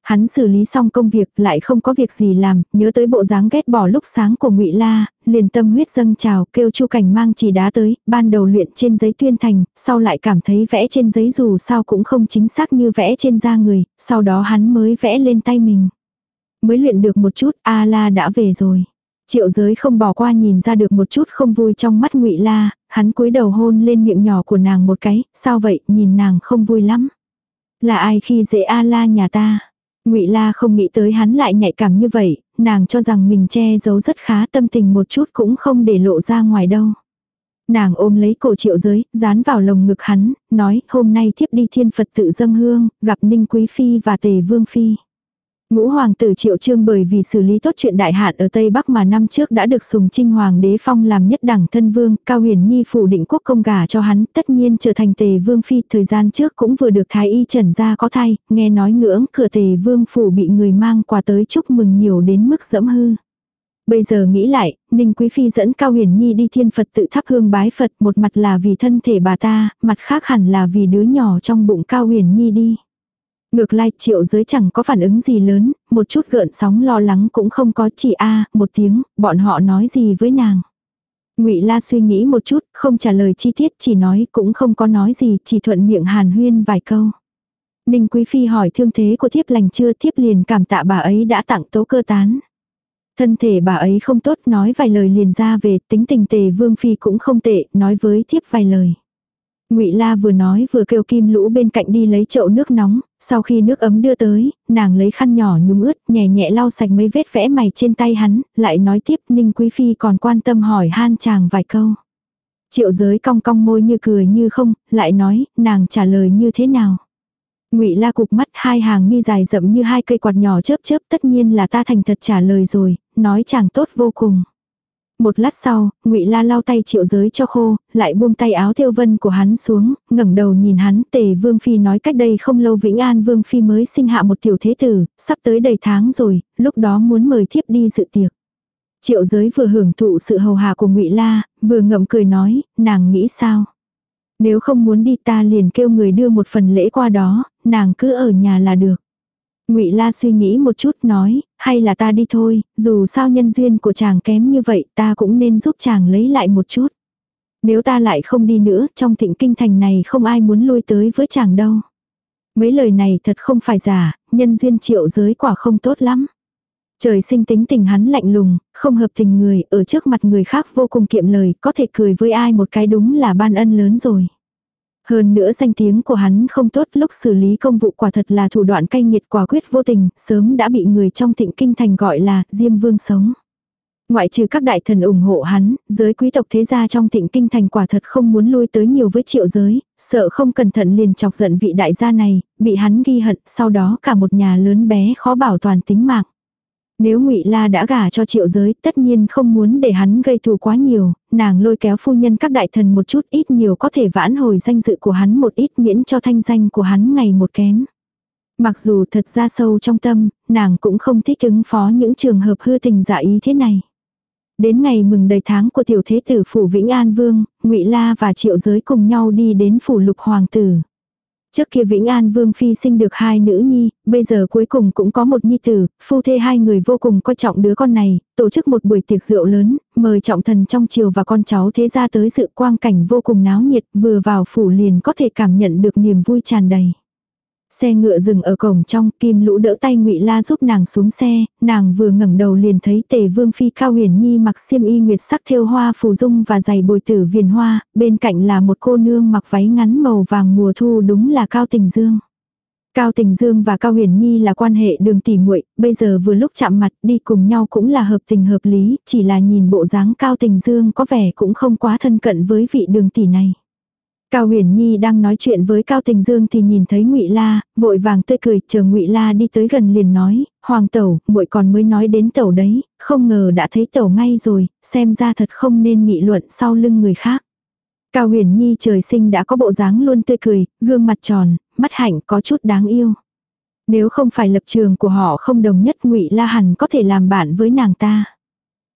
Hắn xử lý xong công việc lại không có việc gì làm, nhớ tới bộ dáng ghét bỏ lúc sáng của ngụy La, liền tâm huyết dâng trào kêu chu cảnh mang chỉ đá tới, ban đầu luyện trên giấy tuyên thành, sau lại cảm thấy vẽ trên giấy dù sao cũng không chính xác như vẽ trên da người, sau đó hắn mới vẽ lên tay mình. Mới luyện được một chút, A La đã về rồi. Triệu giới không bỏ qua nhìn ra được một chút không vui trong mắt ngụy La, hắn cúi đầu hôn lên miệng nhỏ của nàng một cái, sao vậy, nhìn nàng không vui lắm. Là ai khi dễ A La nhà ta? Ngụy La không nghĩ tới hắn lại nhạy cảm như vậy, nàng cho rằng mình che giấu rất khá tâm tình một chút cũng không để lộ ra ngoài đâu. Nàng ôm lấy cổ triệu giới, dán vào lồng ngực hắn, nói hôm nay thiếp đi thiên Phật tự dâng hương, gặp Ninh Quý Phi và Tề Vương Phi. Ngũ hoàng tử Triệu Trương bởi vì xử lý tốt chuyện đại hạn ở Tây Bắc mà năm trước đã được sùng trinh hoàng đế phong làm nhất đẳng thân vương, Cao Huyền Nhi phủ định quốc công gả cho hắn, tất nhiên trở thành Tề Vương phi, thời gian trước cũng vừa được thái y trần ra có thai, nghe nói ngưỡng cửa Tề Vương phủ bị người mang quà tới chúc mừng nhiều đến mức dẫm hư. Bây giờ nghĩ lại, Ninh Quý Phi dẫn Cao Huyền Nhi đi thiên Phật tự thắp hương bái Phật, một mặt là vì thân thể bà ta, mặt khác hẳn là vì đứa nhỏ trong bụng Cao Huyền Nhi đi. Ngược lại triệu giới chẳng có phản ứng gì lớn, một chút gợn sóng lo lắng cũng không có chỉ a một tiếng, bọn họ nói gì với nàng. Ngụy La suy nghĩ một chút, không trả lời chi tiết, chỉ nói cũng không có nói gì, chỉ thuận miệng hàn huyên vài câu. Ninh Quý Phi hỏi thương thế của thiếp lành chưa thiếp liền cảm tạ bà ấy đã tặng tố cơ tán. Thân thể bà ấy không tốt nói vài lời liền ra về tính tình tề vương phi cũng không tệ, nói với thiếp vài lời. Ngụy La vừa nói vừa kêu Kim Lũ bên cạnh đi lấy chậu nước nóng, sau khi nước ấm đưa tới, nàng lấy khăn nhỏ nhúng ướt, nhẹ nhẹ lau sạch mấy vết vẽ mày trên tay hắn, lại nói tiếp Ninh Quý Phi còn quan tâm hỏi han chàng vài câu. Triệu giới cong cong môi như cười như không, lại nói, nàng trả lời như thế nào. Ngụy La cục mắt hai hàng mi dài rậm như hai cây quạt nhỏ chớp chớp tất nhiên là ta thành thật trả lời rồi, nói chàng tốt vô cùng. Một lát sau, Ngụy La lau tay Triệu Giới cho khô, lại buông tay áo thêu vân của hắn xuống, ngẩng đầu nhìn hắn, Tề Vương phi nói cách đây không lâu Vĩnh An Vương phi mới sinh hạ một tiểu thế tử, sắp tới đầy tháng rồi, lúc đó muốn mời thiếp đi dự tiệc. Triệu Giới vừa hưởng thụ sự hầu hạ của Ngụy La, vừa ngậm cười nói, nàng nghĩ sao? Nếu không muốn đi ta liền kêu người đưa một phần lễ qua đó, nàng cứ ở nhà là được. Ngụy La suy nghĩ một chút nói, hay là ta đi thôi, dù sao nhân duyên của chàng kém như vậy ta cũng nên giúp chàng lấy lại một chút. Nếu ta lại không đi nữa, trong thịnh kinh thành này không ai muốn lui tới với chàng đâu. Mấy lời này thật không phải giả, nhân duyên triệu giới quả không tốt lắm. Trời sinh tính tình hắn lạnh lùng, không hợp tình người, ở trước mặt người khác vô cùng kiệm lời, có thể cười với ai một cái đúng là ban ân lớn rồi. Hơn nữa danh tiếng của hắn không tốt lúc xử lý công vụ quả thật là thủ đoạn cay nghiệt quả quyết vô tình, sớm đã bị người trong thịnh kinh thành gọi là Diêm Vương sống. Ngoại trừ các đại thần ủng hộ hắn, giới quý tộc thế gia trong thịnh kinh thành quả thật không muốn lui tới nhiều với triệu giới, sợ không cẩn thận liền chọc giận vị đại gia này, bị hắn ghi hận, sau đó cả một nhà lớn bé khó bảo toàn tính mạng. Nếu ngụy La đã gả cho triệu giới, tất nhiên không muốn để hắn gây thù quá nhiều, nàng lôi kéo phu nhân các đại thần một chút ít nhiều có thể vãn hồi danh dự của hắn một ít miễn cho thanh danh của hắn ngày một kém. Mặc dù thật ra sâu trong tâm, nàng cũng không thích ứng phó những trường hợp hư tình giả ý thế này. Đến ngày mừng đầy tháng của tiểu thế tử phủ Vĩnh An Vương, ngụy La và Triệu Giới cùng nhau đi đến phủ lục hoàng tử. Trước kia Vĩnh An Vương Phi sinh được hai nữ nhi, bây giờ cuối cùng cũng có một nhi tử, phu thê hai người vô cùng coi trọng đứa con này, tổ chức một buổi tiệc rượu lớn, mời trọng thần trong triều và con cháu thế ra tới sự quang cảnh vô cùng náo nhiệt, vừa vào phủ liền có thể cảm nhận được niềm vui tràn đầy. Xe ngựa dừng ở cổng trong, Kim Lũ đỡ tay Ngụy La giúp nàng xuống xe, nàng vừa ngẩng đầu liền thấy Tề Vương phi Cao Huyền Nhi mặc xiêm y nguyệt sắc thêu hoa phù dung và giày bồi tử viền hoa, bên cạnh là một cô nương mặc váy ngắn màu vàng mùa thu đúng là Cao Tình Dương. Cao Tình Dương và Cao Huyền Nhi là quan hệ đường tỉ muội, bây giờ vừa lúc chạm mặt đi cùng nhau cũng là hợp tình hợp lý, chỉ là nhìn bộ dáng Cao Tình Dương có vẻ cũng không quá thân cận với vị đường tỷ này. Cao Huyền Nhi đang nói chuyện với Cao Tình Dương thì nhìn thấy Ngụy La, vội vàng tươi cười, chờ Ngụy La đi tới gần liền nói, "Hoàng tẩu, muội còn mới nói đến tẩu đấy, không ngờ đã thấy tẩu ngay rồi, xem ra thật không nên nghị luận sau lưng người khác." Cao Huyền Nhi trời sinh đã có bộ dáng luôn tươi cười, gương mặt tròn, mắt hạnh có chút đáng yêu. Nếu không phải lập trường của họ không đồng nhất Ngụy La hẳn có thể làm bạn với nàng ta.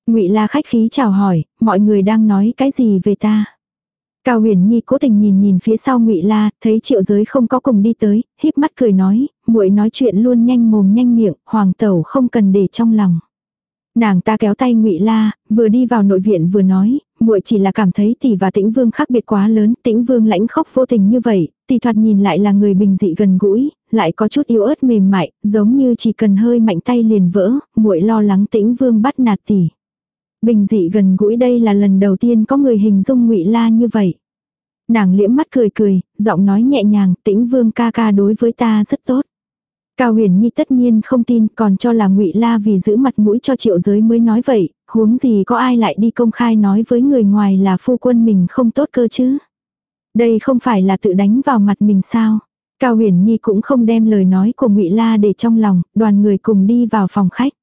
Ngụy La khách khí chào hỏi, mọi người đang nói cái gì về ta? Cao Huyền Nhi cố tình nhìn nhìn phía sau Ngụy La, thấy Triệu Giới không có cùng đi tới, híp mắt cười nói, muội nói chuyện luôn nhanh mồm nhanh miệng, hoàng tẩu không cần để trong lòng. Nàng ta kéo tay Ngụy La, vừa đi vào nội viện vừa nói, muội chỉ là cảm thấy tỷ và Tĩnh Vương khác biệt quá lớn, Tĩnh Vương lãnh khốc vô tình như vậy, tỷ thoạt nhìn lại là người bình dị gần gũi, lại có chút yếu ớt mềm mại, giống như chỉ cần hơi mạnh tay liền vỡ, muội lo lắng Tĩnh Vương bắt nạt tỷ. Bình dị gần gũi đây là lần đầu tiên có người hình dung ngụy La như vậy. Nàng liễm mắt cười cười, giọng nói nhẹ nhàng, tĩnh vương ca ca đối với ta rất tốt. Cao huyền nhi tất nhiên không tin còn cho là ngụy La vì giữ mặt mũi cho triệu giới mới nói vậy, huống gì có ai lại đi công khai nói với người ngoài là phu quân mình không tốt cơ chứ. Đây không phải là tự đánh vào mặt mình sao. Cao huyền nhi cũng không đem lời nói của ngụy La để trong lòng, đoàn người cùng đi vào phòng khách.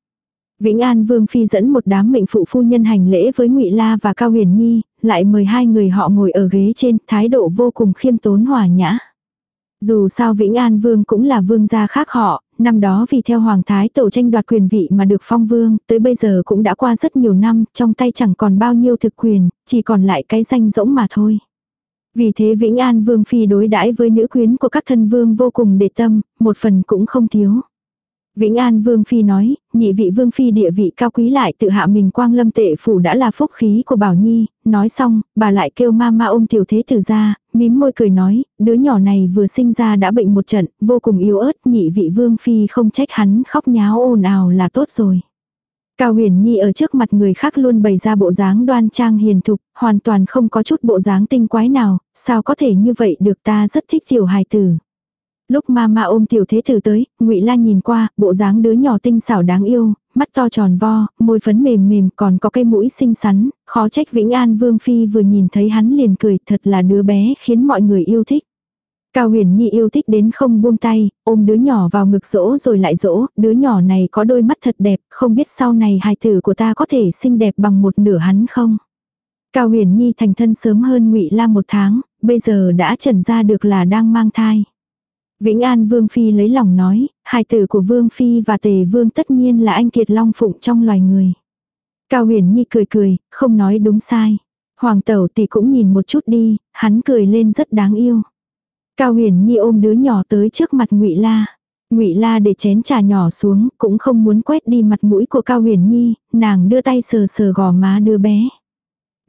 Vĩnh An Vương Phi dẫn một đám mệnh phụ phu nhân hành lễ với ngụy La và Cao Huyền Nhi, lại mời hai người họ ngồi ở ghế trên, thái độ vô cùng khiêm tốn hòa nhã. Dù sao Vĩnh An Vương cũng là vương gia khác họ, năm đó vì theo Hoàng Thái Tổ tranh đoạt quyền vị mà được phong vương, tới bây giờ cũng đã qua rất nhiều năm, trong tay chẳng còn bao nhiêu thực quyền, chỉ còn lại cái danh rỗng mà thôi. Vì thế Vĩnh An Vương Phi đối đãi với nữ quyến của các thân vương vô cùng để tâm, một phần cũng không thiếu. Vĩnh An Vương Phi nói, nhị vị Vương Phi địa vị cao quý lại tự hạ mình quang lâm tệ phủ đã là phúc khí của Bảo Nhi, nói xong, bà lại kêu ma ma ôm tiểu thế tử ra, mím môi cười nói, đứa nhỏ này vừa sinh ra đã bệnh một trận, vô cùng yếu ớt, nhị vị Vương Phi không trách hắn khóc nháo ồn ào là tốt rồi. Cao huyền nhi ở trước mặt người khác luôn bày ra bộ dáng đoan trang hiền thục, hoàn toàn không có chút bộ dáng tinh quái nào, sao có thể như vậy được ta rất thích tiểu hài tử. Lúc mama ôm tiểu thế tử tới, ngụy La nhìn qua, bộ dáng đứa nhỏ tinh xảo đáng yêu, mắt to tròn vo, môi phấn mềm mềm còn có cái mũi xinh xắn, khó trách Vĩnh An Vương Phi vừa nhìn thấy hắn liền cười thật là đứa bé khiến mọi người yêu thích. Cao huyền nhi yêu thích đến không buông tay, ôm đứa nhỏ vào ngực dỗ rồi lại dỗ, đứa nhỏ này có đôi mắt thật đẹp, không biết sau này hài tử của ta có thể xinh đẹp bằng một nửa hắn không. Cao huyền nhi thành thân sớm hơn ngụy La một tháng, bây giờ đã trần ra được là đang mang thai. Vĩnh An Vương Phi lấy lòng nói, hai tử của Vương Phi và Tề Vương tất nhiên là anh Kiệt Long Phụng trong loài người. Cao huyền nhi cười cười, không nói đúng sai. Hoàng tẩu thì cũng nhìn một chút đi, hắn cười lên rất đáng yêu. Cao huyền nhi ôm đứa nhỏ tới trước mặt ngụy La. Ngụy La để chén trà nhỏ xuống, cũng không muốn quét đi mặt mũi của Cao Huyền Nhi, nàng đưa tay sờ sờ gò má đứa bé.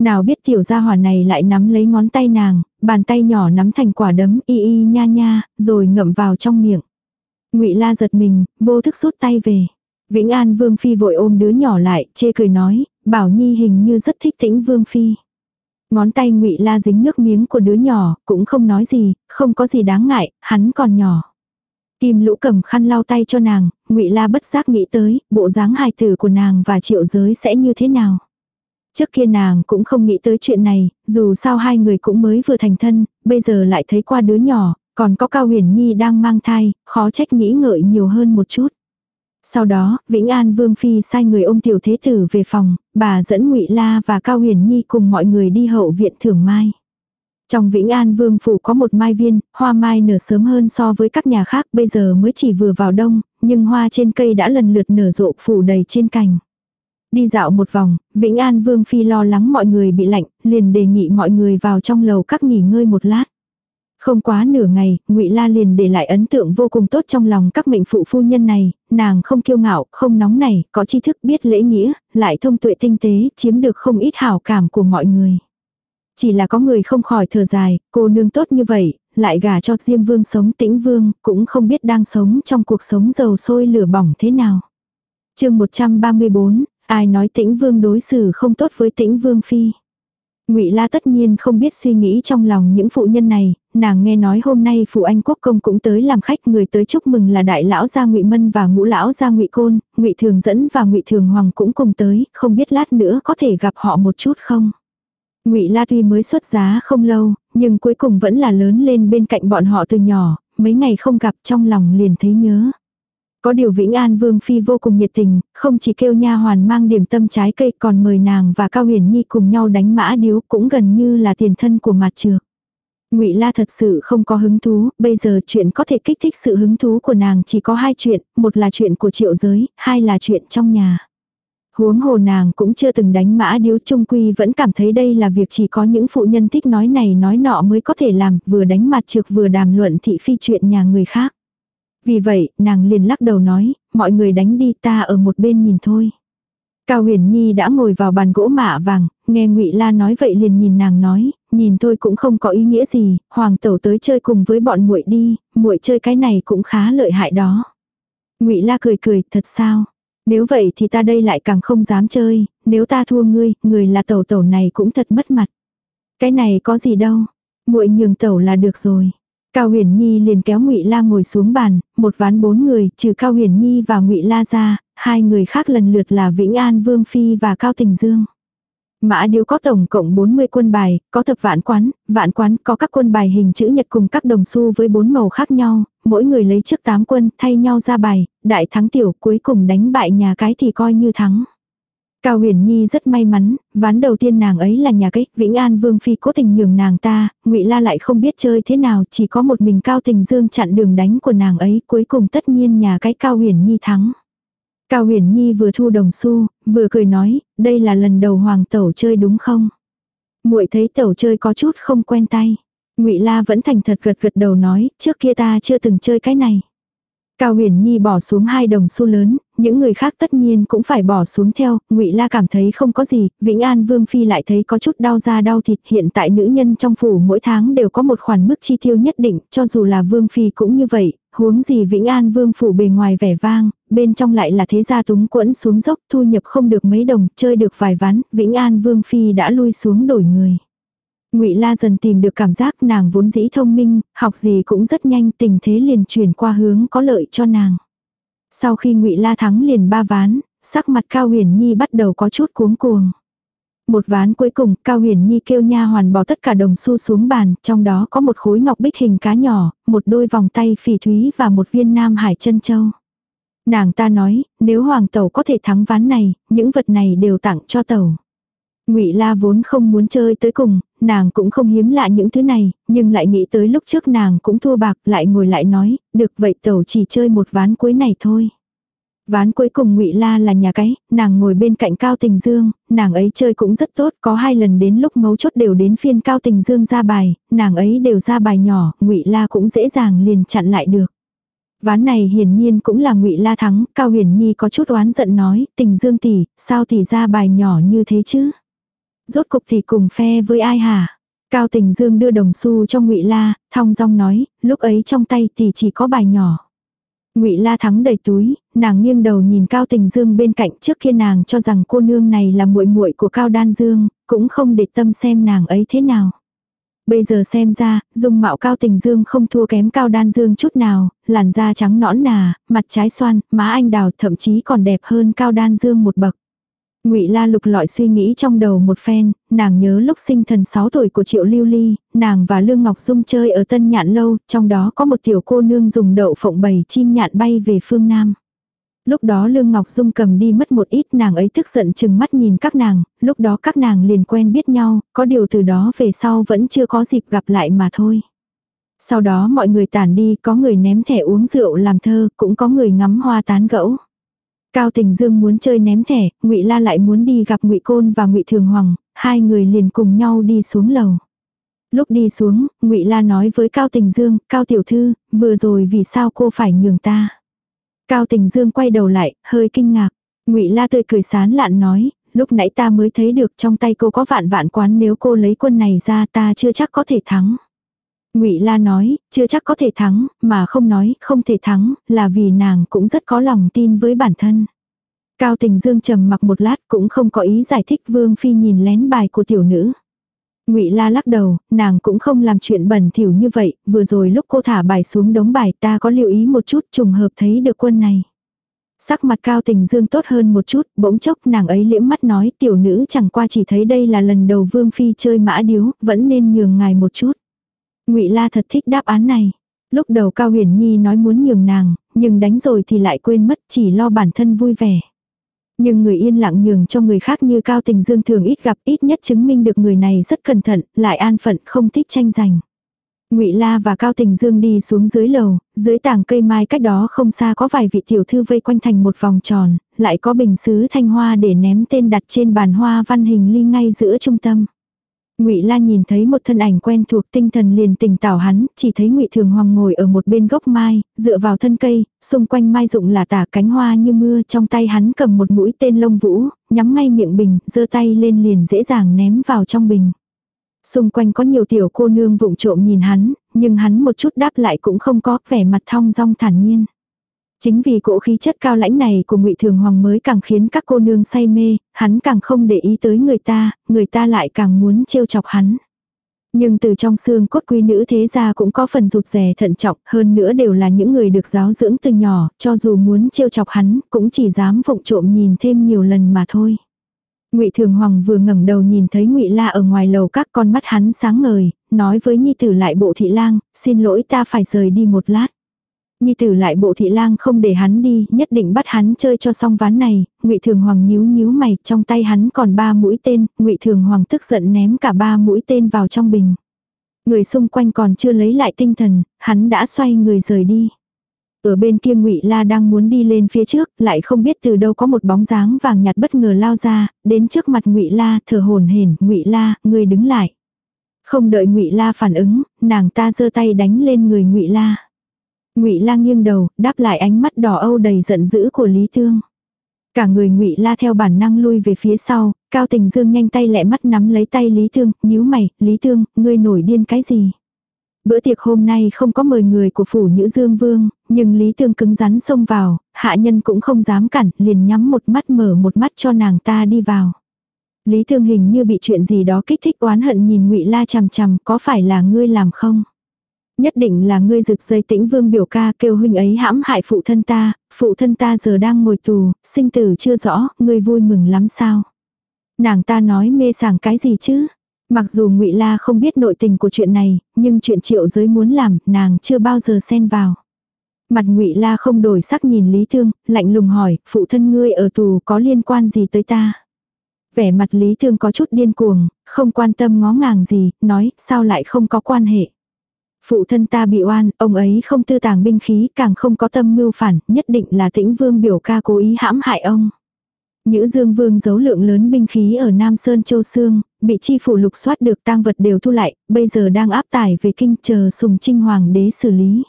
Nào biết tiểu gia hỏa này lại nắm lấy ngón tay nàng, bàn tay nhỏ nắm thành quả đấm y y nha nha, rồi ngậm vào trong miệng. Ngụy La giật mình, vô thức rút tay về. Vĩnh An Vương Phi vội ôm đứa nhỏ lại, chê cười nói, Bảo Nhi hình như rất thích tĩnh Vương Phi. Ngón tay ngụy La dính nước miếng của đứa nhỏ, cũng không nói gì, không có gì đáng ngại, hắn còn nhỏ. Kim lũ cầm khăn lau tay cho nàng, ngụy La bất giác nghĩ tới, bộ dáng hài tử của nàng và triệu giới sẽ như thế nào. Trước kia nàng cũng không nghĩ tới chuyện này, dù sao hai người cũng mới vừa thành thân, bây giờ lại thấy qua đứa nhỏ, còn có Cao Huyền Nhi đang mang thai, khó trách nghĩ ngợi nhiều hơn một chút. Sau đó, Vĩnh An Vương Phi sai người ôm tiểu thế tử về phòng, bà dẫn ngụy La và Cao Huyền Nhi cùng mọi người đi hậu viện thưởng mai. Trong Vĩnh An Vương Phủ có một mai viên, hoa mai nở sớm hơn so với các nhà khác bây giờ mới chỉ vừa vào đông, nhưng hoa trên cây đã lần lượt nở rộ phủ đầy trên cành. Đi dạo một vòng, Vĩnh An Vương Phi lo lắng mọi người bị lạnh, liền đề nghị mọi người vào trong lầu các nghỉ ngơi một lát. Không quá nửa ngày, Ngụy La liền để lại ấn tượng vô cùng tốt trong lòng các mệnh phụ phu nhân này, nàng không kiêu ngạo, không nóng nảy, có tri thức biết lễ nghĩa, lại thông tuệ tinh tế, chiếm được không ít hảo cảm của mọi người. Chỉ là có người không khỏi thở dài, cô nương tốt như vậy, lại gả cho Diêm Vương sống tĩnh Vương, cũng không biết đang sống trong cuộc sống dầu sôi lửa bỏng thế nào. chương 134, ai nói tĩnh Vương đối xử không tốt với tĩnh Vương Phi. Ngụy La tất nhiên không biết suy nghĩ trong lòng những phụ nhân này, nàng nghe nói hôm nay phụ anh quốc công cũng tới làm khách, người tới chúc mừng là đại lão gia Ngụy Mân và ngũ lão gia Ngụy Côn, Ngụy Thường dẫn và Ngụy Thường Hoàng cũng cùng tới, không biết lát nữa có thể gặp họ một chút không. Ngụy La tuy mới xuất giá không lâu, nhưng cuối cùng vẫn là lớn lên bên cạnh bọn họ từ nhỏ, mấy ngày không gặp trong lòng liền thấy nhớ. Có điều Vĩnh An Vương Phi vô cùng nhiệt tình, không chỉ kêu nha hoàn mang điểm tâm trái cây còn mời nàng và Cao Huyền Nhi cùng nhau đánh mã điếu cũng gần như là tiền thân của mặt trược. Ngụy La thật sự không có hứng thú, bây giờ chuyện có thể kích thích sự hứng thú của nàng chỉ có hai chuyện, một là chuyện của triệu giới, hai là chuyện trong nhà. Huống hồ nàng cũng chưa từng đánh mã điếu trung quy vẫn cảm thấy đây là việc chỉ có những phụ nhân thích nói này nói nọ mới có thể làm, vừa đánh mặt trược vừa đàm luận thị phi chuyện nhà người khác. Vì vậy, nàng liền lắc đầu nói, mọi người đánh đi ta ở một bên nhìn thôi. Cao huyền nhi đã ngồi vào bàn gỗ mạ vàng, nghe ngụy La nói vậy liền nhìn nàng nói, nhìn thôi cũng không có ý nghĩa gì, hoàng tẩu tới chơi cùng với bọn muội đi, muội chơi cái này cũng khá lợi hại đó. ngụy La cười cười, thật sao? Nếu vậy thì ta đây lại càng không dám chơi, nếu ta thua ngươi, người là tẩu tẩu này cũng thật mất mặt. Cái này có gì đâu, muội nhường tẩu là được rồi. Cao Huyền Nhi liền kéo Ngụy La ngồi xuống bàn, một ván bốn người, trừ Cao Huyền Nhi và Ngụy La ra, hai người khác lần lượt là Vĩnh An Vương phi và Cao Tình Dương. Mã điếu có tổng cộng 40 quân bài, có thập vạn quán, vạn quán có các quân bài hình chữ nhật cùng các đồng xu với bốn màu khác nhau, mỗi người lấy trước 8 quân thay nhau ra bài, đại thắng tiểu cuối cùng đánh bại nhà cái thì coi như thắng. Cao huyền nhi rất may mắn, ván đầu tiên nàng ấy là nhà cái, Vĩnh An Vương Phi cố tình nhường nàng ta, ngụy La lại không biết chơi thế nào, chỉ có một mình Cao Tình Dương chặn đường đánh của nàng ấy, cuối cùng tất nhiên nhà cái Cao huyền nhi thắng. Cao huyền nhi vừa thu đồng xu, vừa cười nói, đây là lần đầu hoàng tẩu chơi đúng không? muội thấy tẩu chơi có chút không quen tay. ngụy La vẫn thành thật gật gật đầu nói, trước kia ta chưa từng chơi cái này. Cao Huyền Nhi bỏ xuống hai đồng xu lớn, những người khác tất nhiên cũng phải bỏ xuống theo, Ngụy La cảm thấy không có gì, Vĩnh An Vương phi lại thấy có chút đau da đau thịt, hiện tại nữ nhân trong phủ mỗi tháng đều có một khoản mức chi tiêu nhất định, cho dù là Vương phi cũng như vậy, huống gì Vĩnh An Vương phủ bề ngoài vẻ vang, bên trong lại là thế gia túng quẫn xuống dốc, thu nhập không được mấy đồng, chơi được vài ván, Vĩnh An Vương phi đã lui xuống đổi người. Ngụy La dần tìm được cảm giác nàng vốn dĩ thông minh, học gì cũng rất nhanh, tình thế liền chuyển qua hướng có lợi cho nàng. Sau khi Ngụy La thắng liền ba ván, sắc mặt Cao Huyền Nhi bắt đầu có chút cuống cuồng. Một ván cuối cùng, Cao Huyền Nhi kêu nha hoàn bỏ tất cả đồng xu xuống bàn, trong đó có một khối ngọc bích hình cá nhỏ, một đôi vòng tay phỉ thúy và một viên nam hải chân châu. Nàng ta nói, nếu hoàng tẩu có thể thắng ván này, những vật này đều tặng cho tẩu. Ngụy La vốn không muốn chơi tới cùng, nàng cũng không hiếm lạ những thứ này, nhưng lại nghĩ tới lúc trước nàng cũng thua bạc, lại ngồi lại nói, được vậy tẩu chỉ chơi một ván cuối này thôi. Ván cuối cùng Ngụy La là nhà cái, nàng ngồi bên cạnh Cao Tình Dương, nàng ấy chơi cũng rất tốt, có hai lần đến lúc mấu chốt đều đến phiên Cao Tình Dương ra bài, nàng ấy đều ra bài nhỏ, Ngụy La cũng dễ dàng liền chặn lại được. Ván này hiển nhiên cũng là Ngụy La thắng, Cao Huyền Nhi có chút oán giận nói, "Tình Dương tỷ, sao tỷ ra bài nhỏ như thế chứ?" Rốt cục thì cùng phe với ai hả? Cao Tình Dương đưa đồng xu cho Ngụy La, thong dong nói, lúc ấy trong tay thì chỉ có bài nhỏ. Ngụy La thắng đầy túi, nàng nghiêng đầu nhìn Cao Tình Dương bên cạnh, trước kia nàng cho rằng cô nương này là muội muội của Cao Đan Dương, cũng không để tâm xem nàng ấy thế nào. Bây giờ xem ra, dung mạo Cao Tình Dương không thua kém Cao Đan Dương chút nào, làn da trắng nõn nà, mặt trái xoan, má anh đào thậm chí còn đẹp hơn Cao Đan Dương một bậc. Ngụy La lục lọi suy nghĩ trong đầu một phen, nàng nhớ lúc sinh thần 6 tuổi của Triệu Lưu Ly, nàng và Lương Ngọc Dung chơi ở Tân Nhạn lâu, trong đó có một tiểu cô nương dùng đậu phộng bầy chim nhạn bay về phương Nam. Lúc đó Lương Ngọc Dung cầm đi mất một ít nàng ấy tức giận chừng mắt nhìn các nàng, lúc đó các nàng liền quen biết nhau, có điều từ đó về sau vẫn chưa có dịp gặp lại mà thôi. Sau đó mọi người tản đi, có người ném thẻ uống rượu làm thơ, cũng có người ngắm hoa tán gẫu. Cao Tình Dương muốn chơi ném thẻ, Ngụy La lại muốn đi gặp Ngụy Côn và Ngụy Thường Hoàng, hai người liền cùng nhau đi xuống lầu. Lúc đi xuống, Ngụy La nói với Cao Tình Dương, "Cao tiểu thư, vừa rồi vì sao cô phải nhường ta?" Cao Tình Dương quay đầu lại, hơi kinh ngạc. Ngụy La tươi cười sán lạn nói, "Lúc nãy ta mới thấy được trong tay cô có vạn vạn quán nếu cô lấy quân này ra ta chưa chắc có thể thắng." Ngụy La nói, chưa chắc có thể thắng, mà không nói không thể thắng, là vì nàng cũng rất có lòng tin với bản thân. Cao Tình Dương trầm mặc một lát cũng không có ý giải thích Vương Phi nhìn lén bài của tiểu nữ. Ngụy La lắc đầu, nàng cũng không làm chuyện bẩn thỉu như vậy, vừa rồi lúc cô thả bài xuống đống bài ta có lưu ý một chút trùng hợp thấy được quân này. Sắc mặt Cao Tình Dương tốt hơn một chút, bỗng chốc nàng ấy liễm mắt nói tiểu nữ chẳng qua chỉ thấy đây là lần đầu Vương Phi chơi mã điếu, vẫn nên nhường ngài một chút. Ngụy La thật thích đáp án này. Lúc đầu Cao Huyền Nhi nói muốn nhường nàng, nhưng đánh rồi thì lại quên mất chỉ lo bản thân vui vẻ. Nhưng người yên lặng nhường cho người khác như Cao Tình Dương thường ít gặp ít nhất chứng minh được người này rất cẩn thận, lại an phận không thích tranh giành. Ngụy La và Cao Tình Dương đi xuống dưới lầu, dưới tảng cây mai cách đó không xa có vài vị tiểu thư vây quanh thành một vòng tròn, lại có bình sứ thanh hoa để ném tên đặt trên bàn hoa văn hình ly ngay giữa trung tâm. Ngụy Lan nhìn thấy một thân ảnh quen thuộc tinh thần liền tỉnh tảo hắn, chỉ thấy Ngụy Thường Hoàng ngồi ở một bên gốc mai, dựa vào thân cây, xung quanh mai rụng là tả cánh hoa như mưa, trong tay hắn cầm một mũi tên lông vũ, nhắm ngay miệng bình, giơ tay lên liền dễ dàng ném vào trong bình. Xung quanh có nhiều tiểu cô nương vụng trộm nhìn hắn, nhưng hắn một chút đáp lại cũng không có, vẻ mặt thong dong thản nhiên. Chính vì cỗ khí chất cao lãnh này của ngụy Thường Hoàng mới càng khiến các cô nương say mê, hắn càng không để ý tới người ta, người ta lại càng muốn trêu chọc hắn. Nhưng từ trong xương cốt quý nữ thế gia cũng có phần rụt rè thận trọng, hơn nữa đều là những người được giáo dưỡng từ nhỏ, cho dù muốn trêu chọc hắn, cũng chỉ dám vụng trộm nhìn thêm nhiều lần mà thôi. Ngụy Thường Hoàng vừa ngẩng đầu nhìn thấy Ngụy La ở ngoài lầu các con mắt hắn sáng ngời, nói với nhi tử lại bộ thị lang, xin lỗi ta phải rời đi một lát. Nhi tử lại bộ thị lang không để hắn đi, nhất định bắt hắn chơi cho xong ván này, ngụy Thường Hoàng nhíu nhíu mày, trong tay hắn còn ba mũi tên, ngụy Thường Hoàng tức giận ném cả ba mũi tên vào trong bình. Người xung quanh còn chưa lấy lại tinh thần, hắn đã xoay người rời đi. Ở bên kia Ngụy La đang muốn đi lên phía trước, lại không biết từ đâu có một bóng dáng vàng nhạt bất ngờ lao ra, đến trước mặt Ngụy La, thở hổn hển, "Ngụy La, người đứng lại." Không đợi Ngụy La phản ứng, nàng ta giơ tay đánh lên người Ngụy La. Ngụy La nghiêng đầu, đáp lại ánh mắt đỏ âu đầy giận dữ của Lý Thương. Cả người Ngụy La theo bản năng lui về phía sau, Cao Tình Dương nhanh tay lẹ mắt nắm lấy tay Lý Thương, nhíu mày, "Lý Thương, ngươi nổi điên cái gì?" Bữa tiệc hôm nay không có mời người của phủ Nhữ Dương Vương, nhưng Lý Thương cứng rắn xông vào, hạ nhân cũng không dám cản, liền nhắm một mắt mở một mắt cho nàng ta đi vào. Lý Thương hình như bị chuyện gì đó kích thích oán hận nhìn Ngụy La chằm chằm, có phải là ngươi làm không? Nhất định là ngươi rực dây tĩnh vương biểu ca kêu huynh ấy hãm hại phụ thân ta, phụ thân ta giờ đang ngồi tù, sinh tử chưa rõ, ngươi vui mừng lắm sao? Nàng ta nói mê sảng cái gì chứ? Mặc dù ngụy La không biết nội tình của chuyện này, nhưng chuyện triệu giới muốn làm, nàng chưa bao giờ xen vào. Mặt ngụy La không đổi sắc nhìn Lý Thương, lạnh lùng hỏi, phụ thân ngươi ở tù có liên quan gì tới ta? Vẻ mặt Lý Thương có chút điên cuồng, không quan tâm ngó ngàng gì, nói, sao lại không có quan hệ. Phụ thân ta bị oan, ông ấy không tư tàng binh khí, càng không có tâm mưu phản, nhất định là tĩnh vương biểu ca cố ý hãm hại ông. Nhữ Dương Vương giấu lượng lớn binh khí ở Nam Sơn Châu Sương, bị chi phủ lục soát được tang vật đều thu lại, bây giờ đang áp tải về kinh chờ sùng trinh hoàng đế xử lý.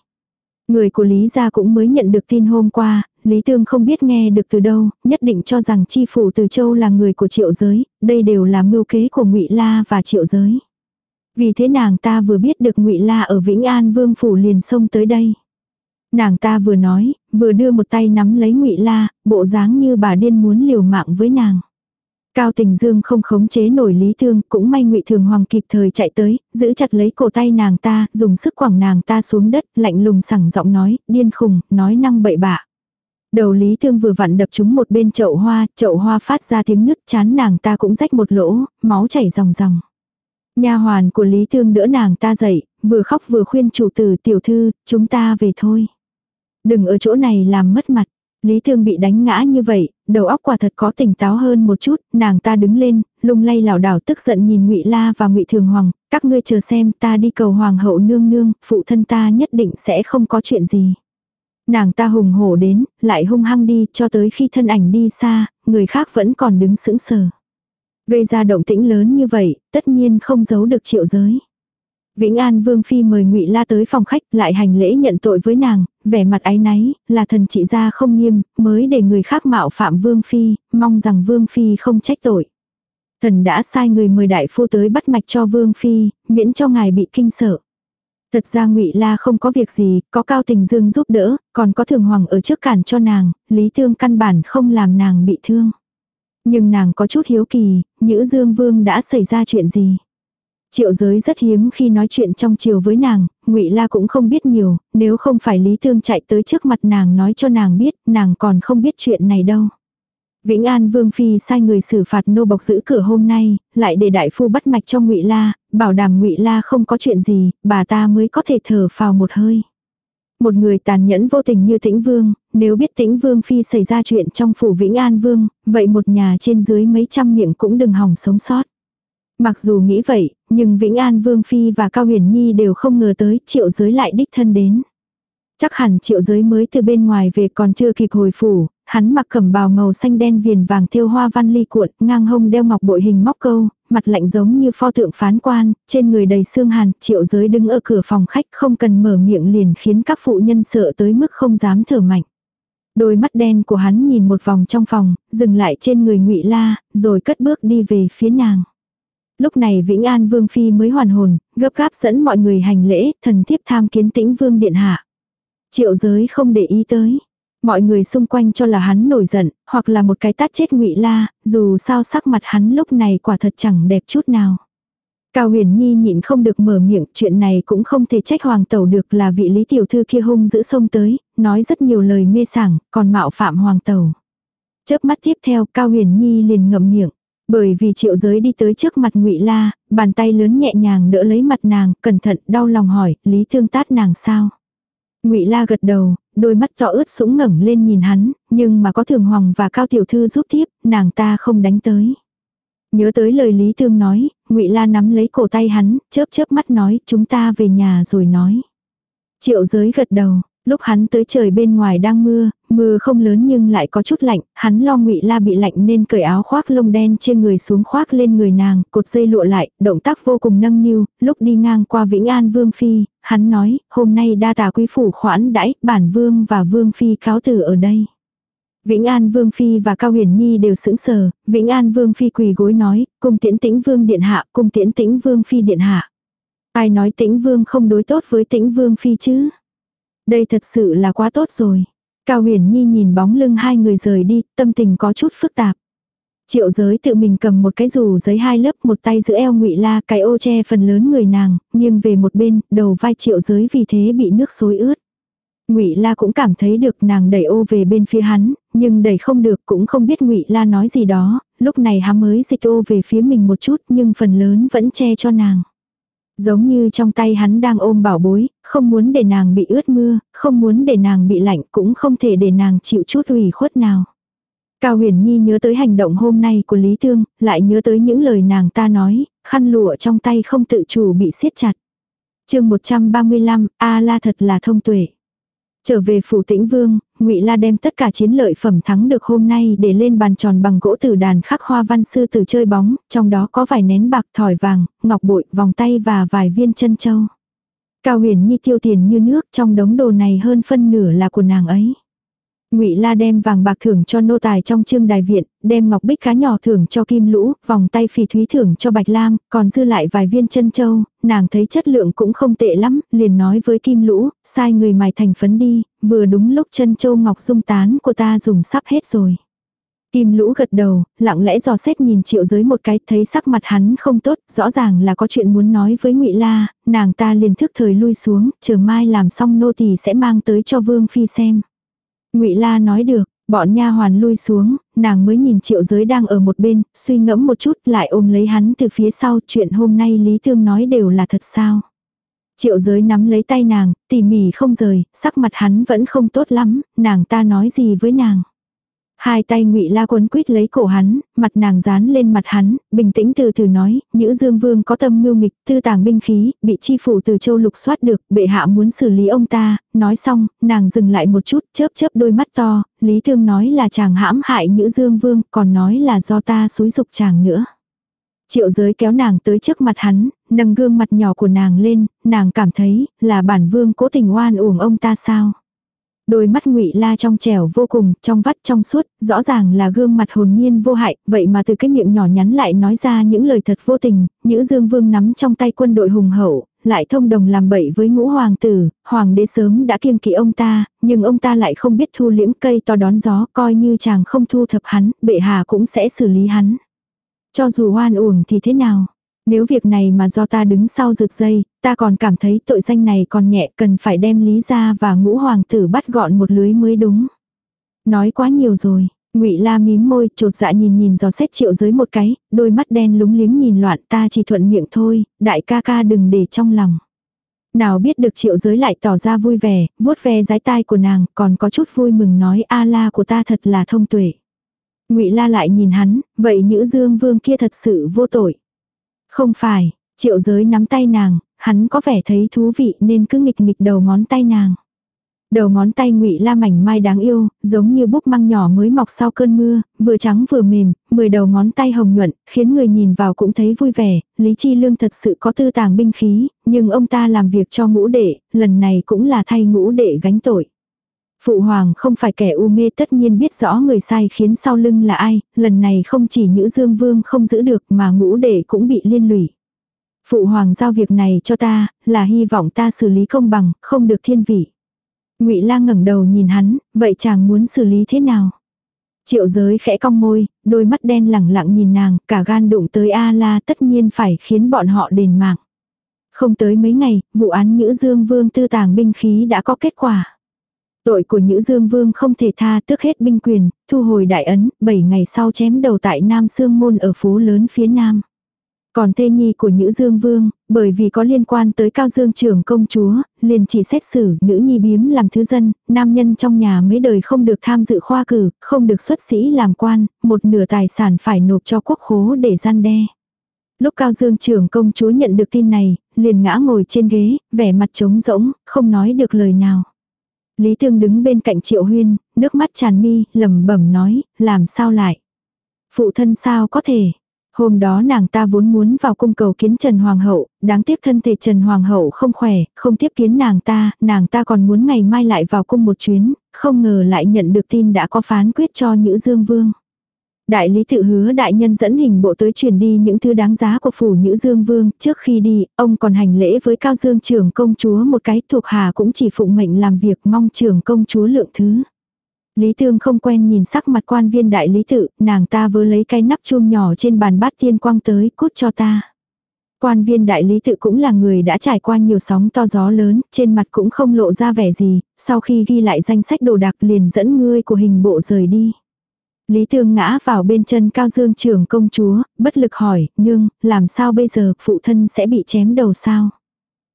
Người của Lý gia cũng mới nhận được tin hôm qua, Lý Tương không biết nghe được từ đâu, nhất định cho rằng chi phủ từ châu là người của triệu giới, đây đều là mưu kế của ngụy La và triệu giới. Vì thế nàng ta vừa biết được ngụy La ở Vĩnh An Vương phủ liền xông tới đây. Nàng ta vừa nói, vừa đưa một tay nắm lấy ngụy La, bộ dáng như bà điên muốn liều mạng với nàng. Cao Tình Dương không khống chế nổi lý thương, cũng may Ngụy Thường Hoàng kịp thời chạy tới, giữ chặt lấy cổ tay nàng ta, dùng sức quẳng nàng ta xuống đất, lạnh lùng sẳng giọng nói, điên khùng, nói năng bậy bạ. Đầu Lý Thương vừa vặn đập trúng một bên chậu hoa, chậu hoa phát ra tiếng nứt chán nàng ta cũng rách một lỗ, máu chảy ròng ròng. Nha hoàn của Lý Thương đỡ nàng ta dậy, vừa khóc vừa khuyên chủ tử tiểu thư, chúng ta về thôi. Đừng ở chỗ này làm mất mặt. Lý Thương bị đánh ngã như vậy, đầu óc quả thật có tỉnh táo hơn một chút, nàng ta đứng lên, lung lay lảo đảo tức giận nhìn Ngụy La và Ngụy Thường Hoàng, các ngươi chờ xem, ta đi cầu hoàng hậu nương nương, phụ thân ta nhất định sẽ không có chuyện gì. Nàng ta hùng hổ đến, lại hung hăng đi, cho tới khi thân ảnh đi xa, người khác vẫn còn đứng sững sờ. Gây ra động tĩnh lớn như vậy, tất nhiên không giấu được triệu giới. Vĩnh An Vương Phi mời ngụy La tới phòng khách lại hành lễ nhận tội với nàng, vẻ mặt áy náy, là thần trị gia không nghiêm, mới để người khác mạo phạm Vương Phi, mong rằng Vương Phi không trách tội. Thần đã sai người mời đại phu tới bắt mạch cho Vương Phi, miễn cho ngài bị kinh sợ. Thật ra ngụy La không có việc gì, có Cao Tình Dương giúp đỡ, còn có Thường Hoàng ở trước cản cho nàng, Lý tương căn bản không làm nàng bị thương. Nhưng nàng có chút hiếu kỳ, Nhữ Dương Vương đã xảy ra chuyện gì. Triệu giới rất hiếm khi nói chuyện trong chiều với nàng, ngụy La cũng không biết nhiều, nếu không phải Lý Thương chạy tới trước mặt nàng nói cho nàng biết, nàng còn không biết chuyện này đâu. Vĩnh An Vương Phi sai người xử phạt nô bộc giữ cửa hôm nay, lại để đại phu bắt mạch cho ngụy La, bảo đảm ngụy La không có chuyện gì, bà ta mới có thể thở phào một hơi. Một người tàn nhẫn vô tình như Tĩnh Vương, nếu biết Tĩnh Vương Phi xảy ra chuyện trong phủ Vĩnh An Vương, vậy một nhà trên dưới mấy trăm miệng cũng đừng hỏng sống sót. Mặc dù nghĩ vậy, nhưng Vĩnh An Vương Phi và Cao Huyền Nhi đều không ngờ tới triệu giới lại đích thân đến. Chắc hẳn triệu giới mới từ bên ngoài về còn chưa kịp hồi phủ, hắn mặc cẩm bào màu xanh đen viền vàng thêu hoa văn ly cuộn, ngang hông đeo ngọc bội hình móc câu, mặt lạnh giống như pho tượng phán quan, trên người đầy xương hàn, triệu giới đứng ở cửa phòng khách không cần mở miệng liền khiến các phụ nhân sợ tới mức không dám thở mạnh. Đôi mắt đen của hắn nhìn một vòng trong phòng, dừng lại trên người ngụy La, rồi cất bước đi về phía nàng. Lúc này Vĩnh An Vương Phi mới hoàn hồn, gấp gáp dẫn mọi người hành lễ, thần thiếp tham kiến tĩnh Vương Điện Hạ. Triệu giới không để ý tới. Mọi người xung quanh cho là hắn nổi giận, hoặc là một cái tát chết ngụy la, dù sao sắc mặt hắn lúc này quả thật chẳng đẹp chút nào. Cao huyền nhi nhịn không được mở miệng, chuyện này cũng không thể trách hoàng tẩu được là vị lý tiểu thư kia hung giữ sông tới, nói rất nhiều lời mê sảng, còn mạo phạm hoàng tẩu. Chớp mắt tiếp theo, Cao huyền nhi liền ngậm miệng. Bởi vì triệu giới đi tới trước mặt ngụy La, bàn tay lớn nhẹ nhàng đỡ lấy mặt nàng, cẩn thận, đau lòng hỏi, lý thương tát nàng sao? Ngụy La gật đầu, đôi mắt to ướt sũng ngẩng lên nhìn hắn, nhưng mà có thường hoàng và cao tiểu thư giúp tiếp, nàng ta không đánh tới. Nhớ tới lời Lý Thương nói, ngụy La nắm lấy cổ tay hắn, chớp chớp mắt nói, chúng ta về nhà rồi nói. Triệu giới gật đầu, Lúc hắn tới trời bên ngoài đang mưa, mưa không lớn nhưng lại có chút lạnh, hắn lo ngụy la bị lạnh nên cởi áo khoác lông đen trên người xuống khoác lên người nàng, cột dây lụa lại, động tác vô cùng nâng niu, lúc đi ngang qua Vĩnh An Vương Phi, hắn nói, hôm nay đa tà quý phủ khoản đãi, bản vương và vương phi cáo từ ở đây. Vĩnh An Vương Phi và Cao Huyền Nhi đều sững sờ, Vĩnh An Vương Phi quỳ gối nói, cung tiễn tĩnh Vương Điện Hạ, cung tiễn tĩnh Vương Phi Điện Hạ. Ai nói tĩnh Vương không đối tốt với tĩnh Vương Phi chứ? Đây thật sự là quá tốt rồi. Cao Huyền Nhi nhìn bóng lưng hai người rời đi, tâm tình có chút phức tạp. Triệu giới tự mình cầm một cái dù giấy hai lớp một tay giữ eo ngụy la cái ô che phần lớn người nàng, nghiêng về một bên, đầu vai triệu giới vì thế bị nước xối ướt. Ngụy La cũng cảm thấy được nàng đẩy ô về bên phía hắn, nhưng đẩy không được cũng không biết Ngụy La nói gì đó, lúc này hắn mới dịch ô về phía mình một chút nhưng phần lớn vẫn che cho nàng. Giống như trong tay hắn đang ôm bảo bối, không muốn để nàng bị ướt mưa, không muốn để nàng bị lạnh cũng không thể để nàng chịu chút ủy khuất nào. Cao huyền nhi nhớ tới hành động hôm nay của Lý Thương, lại nhớ tới những lời nàng ta nói, khăn lụa trong tay không tự chủ bị siết chặt. chương 135, A la thật là thông tuệ. Trở về phủ tĩnh vương, ngụy La đem tất cả chiến lợi phẩm thắng được hôm nay để lên bàn tròn bằng gỗ tử đàn khắc hoa văn sư tử chơi bóng, trong đó có vài nén bạc thỏi vàng, ngọc bội, vòng tay và vài viên chân châu. Cao huyền nhi tiêu tiền như nước trong đống đồ này hơn phân nửa là của nàng ấy. Ngụy La đem vàng bạc thưởng cho nô tài trong trương đài viện, đem ngọc bích cá nhỏ thưởng cho Kim Lũ, vòng tay phỉ thúy thưởng cho Bạch Lam, còn dư lại vài viên chân châu, nàng thấy chất lượng cũng không tệ lắm, liền nói với Kim Lũ, sai người mài thành phấn đi, vừa đúng lúc chân châu ngọc dung tán của ta dùng sắp hết rồi. Kim Lũ gật đầu, lặng lẽ dò xét nhìn Triệu Giới một cái, thấy sắc mặt hắn không tốt, rõ ràng là có chuyện muốn nói với Ngụy La, nàng ta liền thức thời lui xuống, chờ mai làm xong nô tỳ sẽ mang tới cho Vương phi xem. Ngụy La nói được, bọn nha hoàn lui xuống, nàng mới nhìn Triệu Giới đang ở một bên, suy ngẫm một chút, lại ôm lấy hắn từ phía sau, chuyện hôm nay Lý Thương nói đều là thật sao? Triệu Giới nắm lấy tay nàng, tỉ mỉ không rời, sắc mặt hắn vẫn không tốt lắm, nàng ta nói gì với nàng? Hai tay ngụy la quấn quýt lấy cổ hắn, mặt nàng dán lên mặt hắn, bình tĩnh từ từ nói, nữ dương vương có tâm mưu nghịch, tư tàng binh khí, bị chi phủ từ châu lục soát được, bệ hạ muốn xử lý ông ta, nói xong, nàng dừng lại một chút, chớp chớp đôi mắt to, lý thương nói là chàng hãm hại nữ dương vương, còn nói là do ta xúi dục chàng nữa. Triệu giới kéo nàng tới trước mặt hắn, nâng gương mặt nhỏ của nàng lên, nàng cảm thấy, là bản vương cố tình oan uổng ông ta sao. Đôi mắt ngụy la trong trẻo vô cùng, trong vắt trong suốt, rõ ràng là gương mặt hồn nhiên vô hại, vậy mà từ cái miệng nhỏ nhắn lại nói ra những lời thật vô tình, Nhữ Dương Vương nắm trong tay quân đội hùng hậu, lại thông đồng làm bậy với ngũ hoàng tử, hoàng đế sớm đã kiêng kỵ ông ta, nhưng ông ta lại không biết thu liễm cây to đón gió, coi như chàng không thu thập hắn, bệ hạ cũng sẽ xử lý hắn. Cho dù hoan uổng thì thế nào? Nếu việc này mà do ta đứng sau rực dây, ta còn cảm thấy tội danh này còn nhẹ cần phải đem lý ra và ngũ hoàng tử bắt gọn một lưới mới đúng. Nói quá nhiều rồi. Ngụy La mím môi, chột dạ nhìn nhìn dò xét triệu giới một cái, đôi mắt đen lúng liếng nhìn loạn ta chỉ thuận miệng thôi, đại ca ca đừng để trong lòng. Nào biết được triệu giới lại tỏ ra vui vẻ, vuốt ve giái tai của nàng, còn có chút vui mừng nói a la của ta thật là thông tuệ. Ngụy La lại nhìn hắn, vậy nữ dương vương kia thật sự vô tội. Không phải, triệu giới nắm tay nàng, hắn có vẻ thấy thú vị nên cứ nghịch nghịch đầu ngón tay nàng. Đầu ngón tay ngụy la mảnh mai đáng yêu, giống như búp măng nhỏ mới mọc sau cơn mưa, vừa trắng vừa mềm, mười đầu ngón tay hồng nhuận, khiến người nhìn vào cũng thấy vui vẻ, Lý Chi Lương thật sự có tư tàng binh khí, nhưng ông ta làm việc cho ngũ đệ, lần này cũng là thay ngũ đệ gánh tội. Phụ hoàng không phải kẻ u mê tất nhiên biết rõ người sai khiến sau lưng là ai, lần này không chỉ nữ dương vương không giữ được mà ngũ đệ cũng bị liên lụy. Phụ hoàng giao việc này cho ta, là hy vọng ta xử lý công bằng, không được thiên vị. ngụy lang ngẩng đầu nhìn hắn, vậy chàng muốn xử lý thế nào? Triệu giới khẽ cong môi, đôi mắt đen lẳng lặng nhìn nàng, cả gan đụng tới A-la tất nhiên phải khiến bọn họ đền mạng. Không tới mấy ngày, vụ án Nhữ Dương Vương tư tàng binh khí đã có kết quả. Tội của Nhữ Dương Vương không thể tha tước hết binh quyền, thu hồi đại ấn, 7 ngày sau chém đầu tại Nam Sương Môn ở phố lớn phía Nam. Còn thê nhi của Nhữ Dương Vương, bởi vì có liên quan tới Cao Dương trưởng công chúa, liền chỉ xét xử nữ nhi biếm làm thứ dân, nam nhân trong nhà mấy đời không được tham dự khoa cử, không được xuất sĩ làm quan, một nửa tài sản phải nộp cho quốc khố để gian đe. Lúc Cao Dương trưởng công chúa nhận được tin này, liền ngã ngồi trên ghế, vẻ mặt trống rỗng, không nói được lời nào. Lý Tương đứng bên cạnh Triệu Huyên, nước mắt tràn mi, lẩm bẩm nói, làm sao lại? Phụ thân sao có thể? Hôm đó nàng ta vốn muốn vào cung cầu kiến Trần Hoàng hậu, đáng tiếc thân thể Trần Hoàng hậu không khỏe, không tiếp kiến nàng ta, nàng ta còn muốn ngày mai lại vào cung một chuyến, không ngờ lại nhận được tin đã có phán quyết cho Nhữ Dương Vương. Đại lý tự hứa đại nhân dẫn hình bộ tới truyền đi những thứ đáng giá của phủ Nhữ Dương Vương, trước khi đi, ông còn hành lễ với Cao Dương trưởng công chúa một cái thuộc hà cũng chỉ phụng mệnh làm việc mong trưởng công chúa lượng thứ. Lý Tương không quen nhìn sắc mặt quan viên đại lý tự, nàng ta vớ lấy cái nắp chuông nhỏ trên bàn bát tiên quang tới, cút cho ta. Quan viên đại lý tự cũng là người đã trải qua nhiều sóng to gió lớn, trên mặt cũng không lộ ra vẻ gì, sau khi ghi lại danh sách đồ đạc liền dẫn ngươi của hình bộ rời đi. Lý Tương ngã vào bên chân cao dương trưởng công chúa, bất lực hỏi, nương, làm sao bây giờ phụ thân sẽ bị chém đầu sao?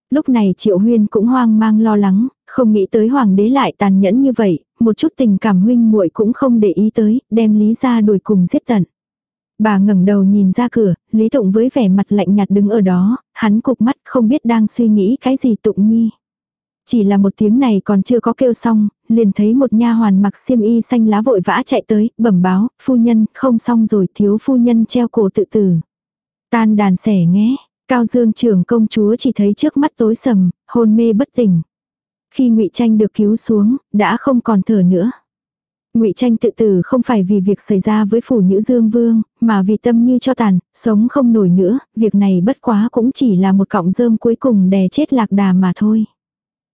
Lúc này Triệu Huyên cũng hoang mang lo lắng, không nghĩ tới hoàng đế lại tàn nhẫn như vậy, một chút tình cảm huynh muội cũng không để ý tới, đem Lý ra đuổi cùng giết tận. Bà ngẩng đầu nhìn ra cửa, Lý Tụng với vẻ mặt lạnh nhạt đứng ở đó, hắn cục mắt không biết đang suy nghĩ cái gì Tụng Nhi. Chỉ là một tiếng này còn chưa có kêu xong, liền thấy một nha hoàn mặc xiêm y xanh lá vội vã chạy tới, bẩm báo, phu nhân, không xong rồi, thiếu phu nhân treo cổ tự tử. Tan đàn sẻ nghe, Cao Dương trưởng công chúa chỉ thấy trước mắt tối sầm, hôn mê bất tỉnh. Khi ngụy Tranh được cứu xuống, đã không còn thở nữa. Ngụy Tranh tự tử không phải vì việc xảy ra với phủ Nhữ Dương Vương, mà vì tâm như cho tàn, sống không nổi nữa, việc này bất quá cũng chỉ là một cọng rơm cuối cùng đè chết lạc đà mà thôi.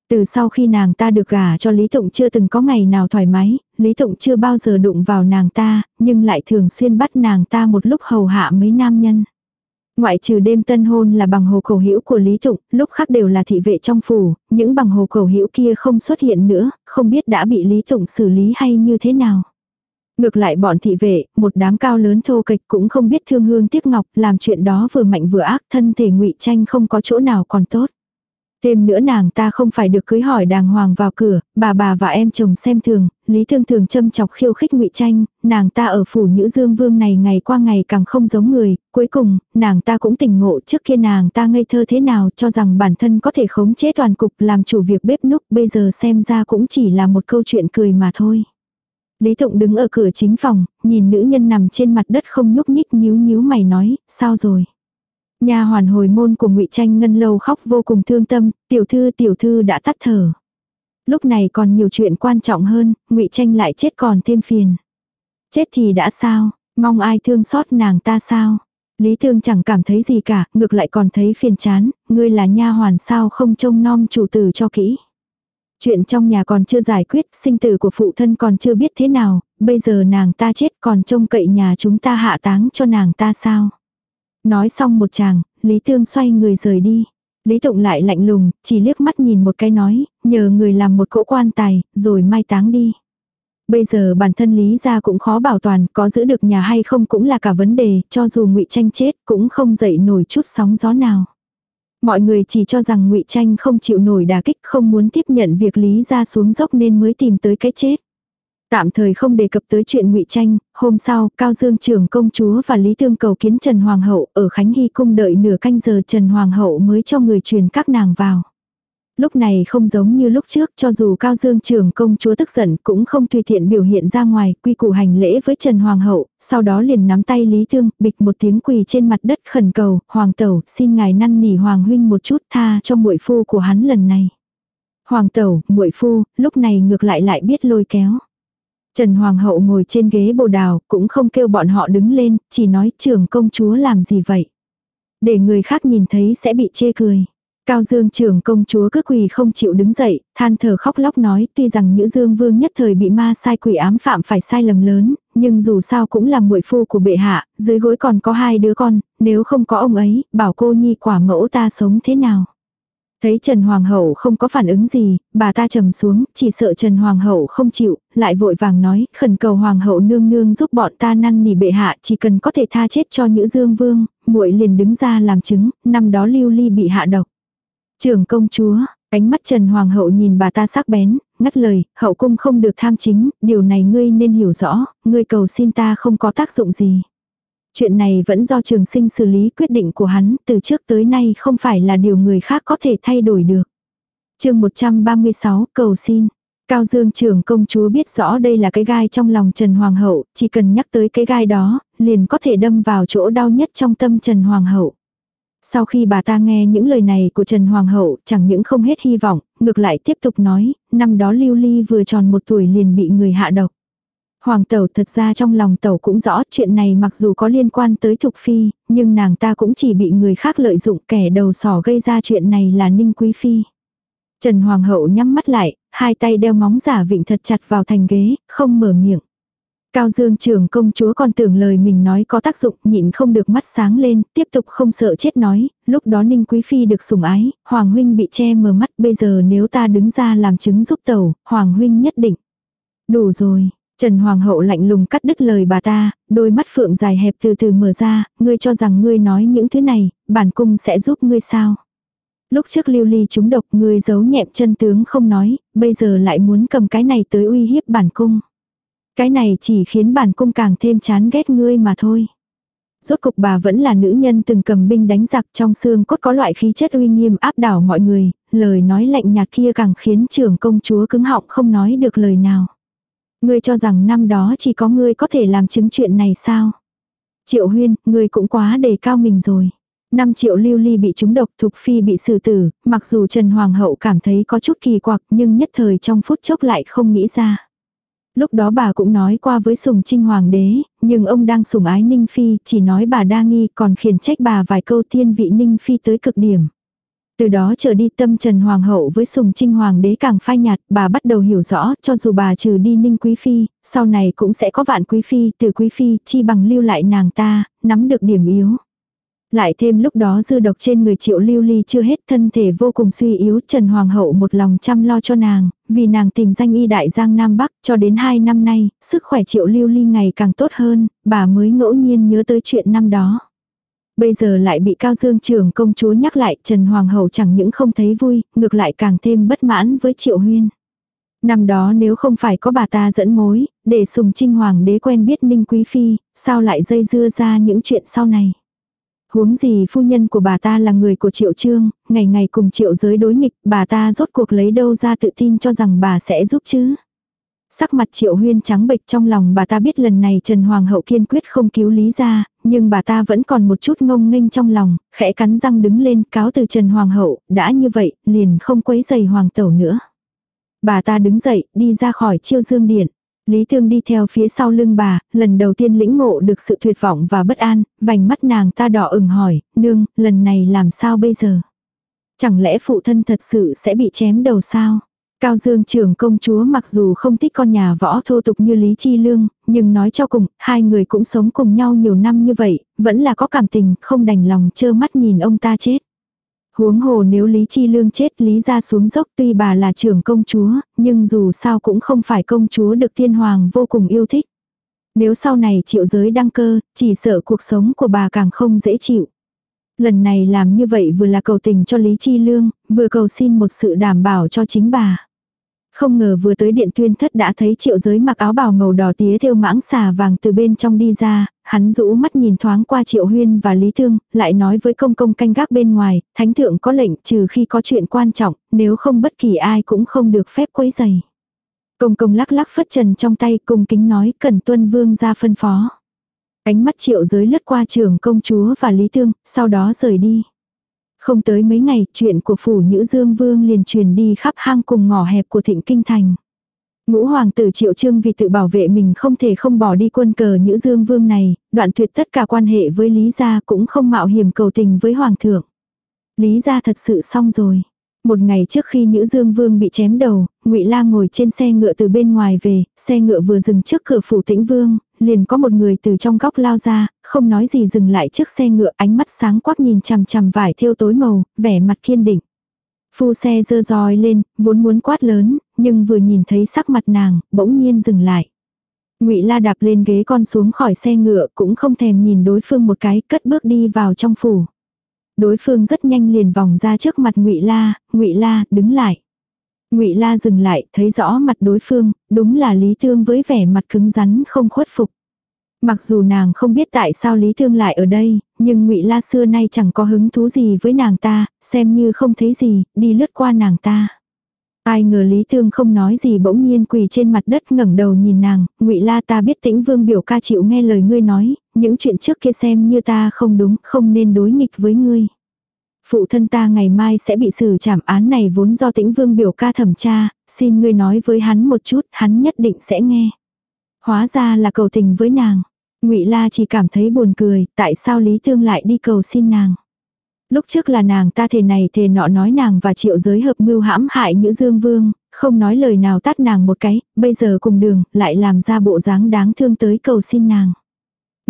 Từ sau khi nàng ta được gả cho Lý Tụng chưa từng có ngày nào thoải mái, Lý Tụng chưa bao giờ đụng vào nàng ta, nhưng lại thường xuyên bắt nàng ta một lúc hầu hạ mấy nam nhân. Ngoại trừ đêm tân hôn là bằng hồ cầu hữu của Lý Tụng, lúc khác đều là thị vệ trong phủ, những bằng hồ cầu hữu kia không xuất hiện nữa, không biết đã bị Lý Tụng xử lý hay như thế nào. Ngược lại bọn thị vệ, một đám cao lớn thô kịch cũng không biết thương hương tiếc ngọc, làm chuyện đó vừa mạnh vừa ác, thân thể ngụy tranh không có chỗ nào còn tốt. Thêm nữa nàng ta không phải được cưới hỏi đàng hoàng vào cửa, bà bà và em chồng xem thường, Lý Thương thường châm chọc khiêu khích ngụy tranh, nàng ta ở phủ Nhữ Dương Vương này ngày qua ngày càng không giống người, cuối cùng, nàng ta cũng tỉnh ngộ trước kia nàng ta ngây thơ thế nào cho rằng bản thân có thể khống chế toàn cục làm chủ việc bếp núc bây giờ xem ra cũng chỉ là một câu chuyện cười mà thôi. Lý Thụng đứng ở cửa chính phòng, nhìn nữ nhân nằm trên mặt đất không nhúc nhích nhíu nhíu mày nói, sao rồi? Nha hoàn hồi môn của ngụy Tranh Ngân lâu khóc vô cùng thương tâm, tiểu thư tiểu thư đã tắt thở. Lúc này còn nhiều chuyện quan trọng hơn, ngụy Tranh lại chết còn thêm phiền. Chết thì đã sao, mong ai thương xót nàng ta sao? Lý Thương chẳng cảm thấy gì cả, ngược lại còn thấy phiền chán, ngươi là nha hoàn sao không trông nom chủ tử cho kỹ. Chuyện trong nhà còn chưa giải quyết, sinh tử của phụ thân còn chưa biết thế nào, bây giờ nàng ta chết còn trông cậy nhà chúng ta hạ táng cho nàng ta sao. Nói xong một chàng, Lý Tương xoay người rời đi. Lý Tụng lại lạnh lùng, chỉ liếc mắt nhìn một cái nói, nhờ người làm một cỗ quan tài, rồi mai táng đi. Bây giờ bản thân Lý gia cũng khó bảo toàn, có giữ được nhà hay không cũng là cả vấn đề, cho dù ngụy Tranh chết cũng không dậy nổi chút sóng gió nào. Mọi người chỉ cho rằng ngụy Tranh không chịu nổi đà kích, không muốn tiếp nhận việc Lý gia xuống dốc nên mới tìm tới cái chết. Tạm thời không đề cập tới chuyện ngụy tranh, hôm sau, Cao Dương trưởng công chúa và Lý thương cầu kiến Trần Hoàng hậu ở Khánh Hy cung đợi nửa canh giờ Trần Hoàng hậu mới cho người truyền các nàng vào. Lúc này không giống như lúc trước cho dù Cao Dương trưởng công chúa tức giận cũng không tùy tiện biểu hiện ra ngoài quy củ hành lễ với Trần Hoàng hậu, sau đó liền nắm tay Lý thương bịch một tiếng quỳ trên mặt đất khẩn cầu, Hoàng tẩu xin ngài năn nỉ Hoàng huynh một chút tha cho muội phu của hắn lần này. Hoàng tẩu, muội phu, lúc này ngược lại lại biết lôi kéo. Trần Hoàng hậu ngồi trên ghế bồ đào, cũng không kêu bọn họ đứng lên, chỉ nói trưởng công chúa làm gì vậy. Để người khác nhìn thấy sẽ bị chê cười. Cao Dương trưởng công chúa cứ quỳ không chịu đứng dậy, than thở khóc lóc nói tuy rằng Nhữ Dương Vương nhất thời bị ma sai quỷ ám phạm phải sai lầm lớn, nhưng dù sao cũng là muội phu của bệ hạ, dưới gối còn có hai đứa con, nếu không có ông ấy, bảo cô nhi quả mẫu ta sống thế nào. Thấy Trần Hoàng hậu không có phản ứng gì, bà ta trầm xuống, chỉ sợ Trần Hoàng hậu không chịu, lại vội vàng nói, khẩn cầu Hoàng hậu nương nương giúp bọn ta năn nỉ bệ hạ, chỉ cần có thể tha chết cho Nhữ Dương Vương, muội liền đứng ra làm chứng, năm đó Lưu Ly bị hạ độc. Trưởng công chúa, ánh mắt Trần Hoàng hậu nhìn bà ta sắc bén, ngắt lời, hậu cung không được tham chính, điều này ngươi nên hiểu rõ, ngươi cầu xin ta không có tác dụng gì. Chuyện này vẫn do trường sinh xử lý quyết định của hắn, từ trước tới nay không phải là điều người khác có thể thay đổi được. chương 136, cầu xin. Cao Dương trưởng công chúa biết rõ đây là cái gai trong lòng Trần Hoàng hậu, chỉ cần nhắc tới cái gai đó, liền có thể đâm vào chỗ đau nhất trong tâm Trần Hoàng hậu. Sau khi bà ta nghe những lời này của Trần Hoàng hậu, chẳng những không hết hy vọng, ngược lại tiếp tục nói, năm đó Lưu Ly vừa tròn một tuổi liền bị người hạ độc. Hoàng tẩu thật ra trong lòng tẩu cũng rõ chuyện này mặc dù có liên quan tới Thục Phi, nhưng nàng ta cũng chỉ bị người khác lợi dụng kẻ đầu sỏ gây ra chuyện này là Ninh Quý Phi. Trần Hoàng hậu nhắm mắt lại, hai tay đeo móng giả vịnh thật chặt vào thành ghế, không mở miệng. Cao Dương trưởng công chúa còn tưởng lời mình nói có tác dụng, nhịn không được mắt sáng lên, tiếp tục không sợ chết nói, lúc đó Ninh Quý Phi được sủng ái, Hoàng Huynh bị che mờ mắt, bây giờ nếu ta đứng ra làm chứng giúp tàu, Hoàng Huynh nhất định. Đủ rồi, Trần Hoàng hậu lạnh lùng cắt đứt lời bà ta, đôi mắt phượng dài hẹp từ từ mở ra, ngươi cho rằng ngươi nói những thứ này, bản cung sẽ giúp ngươi sao. Lúc trước lưu ly chúng độc ngươi giấu nhẹm chân tướng không nói, bây giờ lại muốn cầm cái này tới uy hiếp bản cung. Cái này chỉ khiến bản cung càng thêm chán ghét ngươi mà thôi. Rốt cục bà vẫn là nữ nhân từng cầm binh đánh giặc trong xương cốt có loại khí chất uy nghiêm áp đảo mọi người, lời nói lạnh nhạt kia càng khiến trưởng công chúa cứng họng không nói được lời nào. Ngươi cho rằng năm đó chỉ có ngươi có thể làm chứng chuyện này sao? Triệu huyên, ngươi cũng quá đề cao mình rồi. 5 triệu lưu ly bị trúng độc thục phi bị xử tử, mặc dù Trần Hoàng hậu cảm thấy có chút kỳ quặc nhưng nhất thời trong phút chốc lại không nghĩ ra. Lúc đó bà cũng nói qua với sùng trinh hoàng đế, nhưng ông đang sủng ái Ninh Phi, chỉ nói bà đa nghi còn khiển trách bà vài câu thiên vị Ninh Phi tới cực điểm. Từ đó trở đi tâm Trần Hoàng hậu với sùng trinh hoàng đế càng phai nhạt, bà bắt đầu hiểu rõ, cho dù bà trừ đi Ninh Quý Phi, sau này cũng sẽ có vạn Quý Phi, từ Quý Phi, chi bằng lưu lại nàng ta, nắm được điểm yếu. Lại thêm lúc đó dư độc trên người triệu lưu ly chưa hết thân thể vô cùng suy yếu Trần Hoàng hậu một lòng chăm lo cho nàng, vì nàng tìm danh y đại giang Nam Bắc cho đến hai năm nay, sức khỏe triệu lưu ly ngày càng tốt hơn, bà mới ngẫu nhiên nhớ tới chuyện năm đó. Bây giờ lại bị Cao Dương trưởng công chúa nhắc lại Trần Hoàng hậu chẳng những không thấy vui, ngược lại càng thêm bất mãn với triệu huyên. Năm đó nếu không phải có bà ta dẫn mối, để sùng trinh hoàng đế quen biết Ninh Quý Phi, sao lại dây dưa ra những chuyện sau này. Huống gì phu nhân của bà ta là người của triệu trương, ngày ngày cùng triệu giới đối nghịch, bà ta rốt cuộc lấy đâu ra tự tin cho rằng bà sẽ giúp chứ. Sắc mặt triệu huyên trắng bệch trong lòng bà ta biết lần này Trần Hoàng hậu kiên quyết không cứu lý ra, nhưng bà ta vẫn còn một chút ngông nghênh trong lòng, khẽ cắn răng đứng lên cáo từ Trần Hoàng hậu, đã như vậy, liền không quấy giày Hoàng tẩu nữa. Bà ta đứng dậy, đi ra khỏi chiêu dương điện. Lý Thương đi theo phía sau lưng bà, lần đầu tiên lĩnh ngộ được sự tuyệt vọng và bất an, vành mắt nàng ta đỏ ửng hỏi, nương, lần này làm sao bây giờ? Chẳng lẽ phụ thân thật sự sẽ bị chém đầu sao? Cao Dương trưởng công chúa mặc dù không thích con nhà võ thô tục như Lý Chi Lương, nhưng nói cho cùng, hai người cũng sống cùng nhau nhiều năm như vậy, vẫn là có cảm tình, không đành lòng trơ mắt nhìn ông ta chết. Huống hồ nếu Lý Chi Lương chết Lý ra xuống dốc tuy bà là trưởng công chúa, nhưng dù sao cũng không phải công chúa được thiên hoàng vô cùng yêu thích. Nếu sau này triệu giới đăng cơ, chỉ sợ cuộc sống của bà càng không dễ chịu. Lần này làm như vậy vừa là cầu tình cho Lý Chi Lương, vừa cầu xin một sự đảm bảo cho chính bà. Không ngờ vừa tới điện tuyên thất đã thấy triệu giới mặc áo bào màu đỏ tía thêu mãng xà vàng từ bên trong đi ra, hắn rũ mắt nhìn thoáng qua triệu huyên và lý thương, lại nói với công công canh gác bên ngoài, thánh thượng có lệnh trừ khi có chuyện quan trọng, nếu không bất kỳ ai cũng không được phép quấy giày. Công công lắc lắc phất trần trong tay cung kính nói cần tuân vương ra phân phó. Ánh mắt triệu giới lướt qua trường công chúa và lý thương, sau đó rời đi. Không tới mấy ngày, chuyện của phủ Nhữ Dương Vương liền truyền đi khắp hang cùng ngõ hẹp của thịnh kinh thành. Ngũ hoàng tử triệu trương vì tự bảo vệ mình không thể không bỏ đi quân cờ Nhữ Dương Vương này, đoạn tuyệt tất cả quan hệ với Lý Gia cũng không mạo hiểm cầu tình với hoàng thượng. Lý Gia thật sự xong rồi. Một ngày trước khi Nhữ Dương Vương bị chém đầu, Ngụy La ngồi trên xe ngựa từ bên ngoài về, xe ngựa vừa dừng trước cửa phủ Tĩnh Vương, liền có một người từ trong góc lao ra, không nói gì dừng lại trước xe ngựa, ánh mắt sáng quắc nhìn chằm chằm vải thêu tối màu, vẻ mặt kiên định. Phu xe dơ roi lên, vốn muốn quát lớn, nhưng vừa nhìn thấy sắc mặt nàng, bỗng nhiên dừng lại. Ngụy La đạp lên ghế con xuống khỏi xe ngựa, cũng không thèm nhìn đối phương một cái, cất bước đi vào trong phủ. Đối phương rất nhanh liền vòng ra trước mặt Ngụy La, "Ngụy La, đứng lại." Ngụy La dừng lại, thấy rõ mặt đối phương, đúng là Lý Thương với vẻ mặt cứng rắn không khuất phục. Mặc dù nàng không biết tại sao Lý Thương lại ở đây, nhưng Ngụy La xưa nay chẳng có hứng thú gì với nàng ta, xem như không thấy gì, đi lướt qua nàng ta. Ai ngờ Lý Thương không nói gì bỗng nhiên quỳ trên mặt đất ngẩng đầu nhìn nàng, ngụy La ta biết tĩnh vương biểu ca chịu nghe lời ngươi nói, những chuyện trước kia xem như ta không đúng, không nên đối nghịch với ngươi. Phụ thân ta ngày mai sẽ bị xử trảm án này vốn do tĩnh vương biểu ca thẩm tra, xin ngươi nói với hắn một chút, hắn nhất định sẽ nghe. Hóa ra là cầu tình với nàng. ngụy La chỉ cảm thấy buồn cười, tại sao Lý Thương lại đi cầu xin nàng. Lúc trước là nàng ta thề này thề nọ nói nàng và triệu giới hợp mưu hãm hại Nhữ Dương Vương, không nói lời nào tát nàng một cái, bây giờ cùng đường, lại làm ra bộ dáng đáng thương tới cầu xin nàng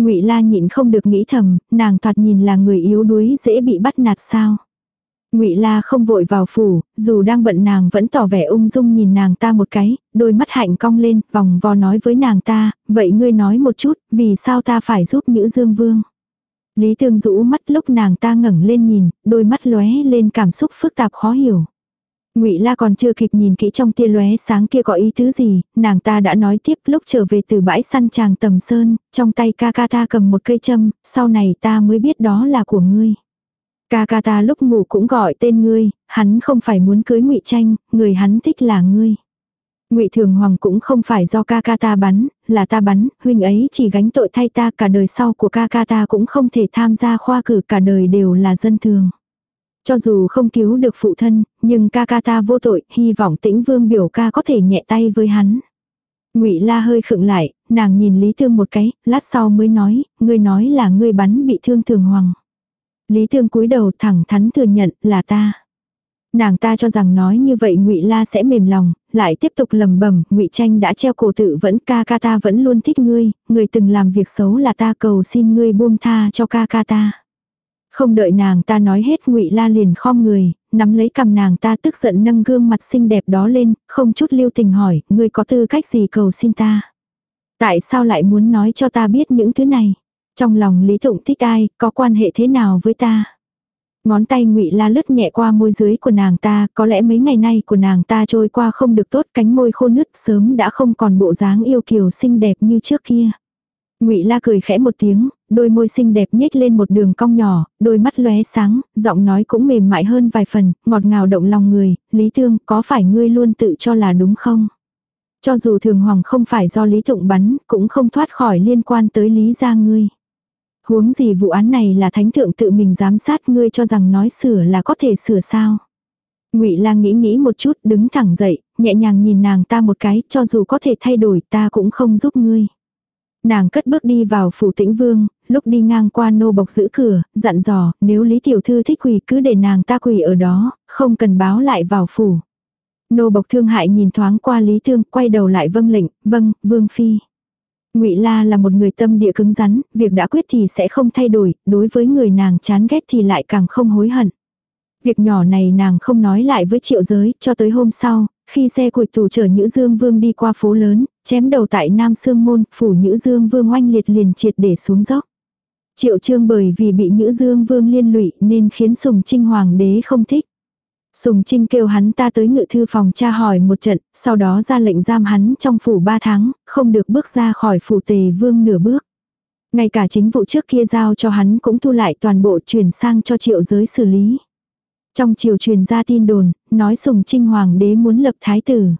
ngụy La nhịn không được nghĩ thầm, nàng thoạt nhìn là người yếu đuối dễ bị bắt nạt sao. Ngụy La không vội vào phủ, dù đang bận nàng vẫn tỏ vẻ ung dung nhìn nàng ta một cái, đôi mắt hạnh cong lên, vòng vo nói với nàng ta, vậy ngươi nói một chút, vì sao ta phải giúp Nhữ Dương Vương? Lý Thương rũ mắt lúc nàng ta ngẩng lên nhìn, đôi mắt lóe lên cảm xúc phức tạp khó hiểu. Ngụy La còn chưa kịp nhìn kỹ trong tia lóe sáng kia có ý tứ gì, nàng ta đã nói tiếp lúc trở về từ bãi săn chàng tầm sơn, trong tay ca ca ta cầm một cây châm, sau này ta mới biết đó là của ngươi. Ca ca ta lúc ngủ cũng gọi tên ngươi, hắn không phải muốn cưới Ngụy Tranh, người hắn thích là ngươi. Ngụy Thường Hoàng cũng không phải do ca ca ta bắn, là ta bắn, huynh ấy chỉ gánh tội thay ta cả đời sau của ca ca ta cũng không thể tham gia khoa cử cả đời đều là dân thường. Cho dù không cứu được phụ thân, nhưng ca ca ta vô tội, hy vọng tĩnh vương biểu ca có thể nhẹ tay với hắn. Ngụy La hơi khựng lại, nàng nhìn Lý Thương một cái, lát sau mới nói, ngươi nói là ngươi bắn bị thương Thường Hoàng. Lý Thương cúi đầu thẳng thắn thừa nhận là ta. Nàng ta cho rằng nói như vậy Ngụy La sẽ mềm lòng, lại tiếp tục lầm bầm, Ngụy Tranh đã treo cổ tự vẫn ca ca ta vẫn luôn thích ngươi, người từng làm việc xấu là ta cầu xin ngươi buông tha cho ca ca ta. Không đợi nàng ta nói hết Ngụy La liền khom người, nắm lấy cầm nàng ta tức giận nâng gương mặt xinh đẹp đó lên, không chút lưu tình hỏi, ngươi có tư cách gì cầu xin ta? Tại sao lại muốn nói cho ta biết những thứ này? Trong lòng Lý Tụng thích ai, có quan hệ thế nào với ta? Ngón tay ngụy La lướt nhẹ qua môi dưới của nàng ta, có lẽ mấy ngày nay của nàng ta trôi qua không được tốt, cánh môi khô nứt sớm đã không còn bộ dáng yêu kiều xinh đẹp như trước kia. Ngụy La cười khẽ một tiếng, đôi môi xinh đẹp nhếch lên một đường cong nhỏ, đôi mắt lóe sáng, giọng nói cũng mềm mại hơn vài phần, ngọt ngào động lòng người, "Lý Thương, có phải ngươi luôn tự cho là đúng không?" Cho dù Thường Hoàng không phải do Lý Tụng bắn, cũng không thoát khỏi liên quan tới Lý gia ngươi. Huống gì vụ án này là thánh thượng tự mình giám sát ngươi cho rằng nói sửa là có thể sửa sao. ngụy lang nghĩ nghĩ một chút đứng thẳng dậy, nhẹ nhàng nhìn nàng ta một cái cho dù có thể thay đổi ta cũng không giúp ngươi. Nàng cất bước đi vào phủ tĩnh vương, lúc đi ngang qua nô bộc giữ cửa, dặn dò, nếu Lý Tiểu Thư thích quỳ cứ để nàng ta quỳ ở đó, không cần báo lại vào phủ. Nô bộc thương hại nhìn thoáng qua Lý Thương, quay đầu lại vâng lệnh, vâng, vương phi. Ngụy La là một người tâm địa cứng rắn, việc đã quyết thì sẽ không thay đổi, đối với người nàng chán ghét thì lại càng không hối hận. Việc nhỏ này nàng không nói lại với triệu giới, cho tới hôm sau, khi xe của tù chở Nhữ Dương Vương đi qua phố lớn, chém đầu tại Nam Sương Môn, phủ Nhữ Dương Vương oanh liệt liền triệt để xuống dốc. Triệu trương bởi vì bị Nhữ Dương Vương liên lụy nên khiến Sùng Trinh Hoàng đế không thích. Sùng Trinh kêu hắn ta tới ngự thư phòng tra hỏi một trận, sau đó ra lệnh giam hắn trong phủ ba tháng, không được bước ra khỏi phủ tề vương nửa bước. Ngay cả chính vụ trước kia giao cho hắn cũng thu lại toàn bộ chuyển sang cho triệu giới xử lý. Trong triều truyền ra tin đồn, nói Sùng Trinh Hoàng đế muốn lập thái tử.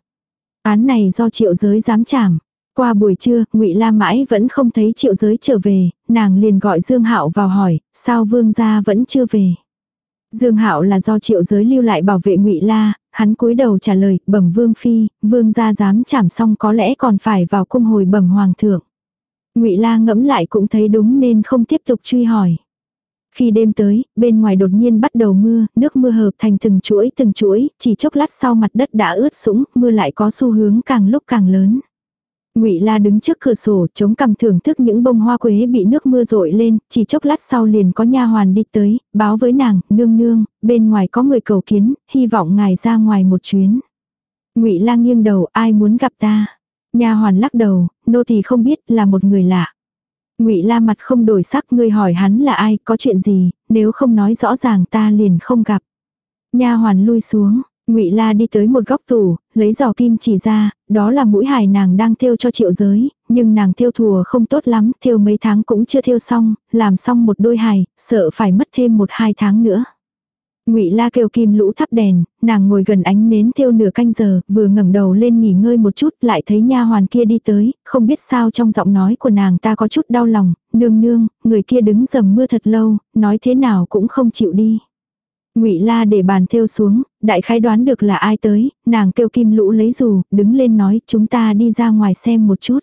Án này do triệu giới dám trảm. Qua buổi trưa, ngụy La mãi vẫn không thấy triệu giới trở về, nàng liền gọi Dương Hạo vào hỏi, sao vương gia vẫn chưa về. Dương Hạo là do triệu giới lưu lại bảo vệ Ngụy La, hắn cúi đầu trả lời, bẩm vương phi, vương gia dám chảm xong có lẽ còn phải vào cung hồi bẩm hoàng thượng. Ngụy La ngẫm lại cũng thấy đúng nên không tiếp tục truy hỏi. Khi đêm tới, bên ngoài đột nhiên bắt đầu mưa, nước mưa hợp thành từng chuỗi từng chuỗi, chỉ chốc lát sau mặt đất đã ướt sũng, mưa lại có xu hướng càng lúc càng lớn. Ngụy La đứng trước cửa sổ, chống cằm thưởng thức những bông hoa quế bị nước mưa rội lên, chỉ chốc lát sau liền có nha hoàn đi tới, báo với nàng, "Nương nương, bên ngoài có người cầu kiến, hy vọng ngài ra ngoài một chuyến." Ngụy La nghiêng đầu, "Ai muốn gặp ta?" Nha hoàn lắc đầu, "Nô tỳ không biết, là một người lạ." Ngụy La mặt không đổi sắc, ngươi hỏi hắn là ai, có chuyện gì, nếu không nói rõ ràng ta liền không gặp. Nha hoàn lui xuống, Ngụy La đi tới một góc tủ, lấy giò kim chỉ ra, đó là mũi hài nàng đang thêu cho triệu giới, nhưng nàng thêu thùa không tốt lắm, thêu mấy tháng cũng chưa thêu xong, làm xong một đôi hài, sợ phải mất thêm một hai tháng nữa. Ngụy La kêu Kim Lũ thắp đèn, nàng ngồi gần ánh nến thiêu nửa canh giờ, vừa ngẩng đầu lên nghỉ ngơi một chút, lại thấy nha hoàn kia đi tới, không biết sao trong giọng nói của nàng ta có chút đau lòng, "Nương nương, người kia đứng dầm mưa thật lâu, nói thế nào cũng không chịu đi." Ngụy La để bàn thêu xuống, đại khái đoán được là ai tới, nàng kêu Kim Lũ lấy dù, đứng lên nói, "Chúng ta đi ra ngoài xem một chút."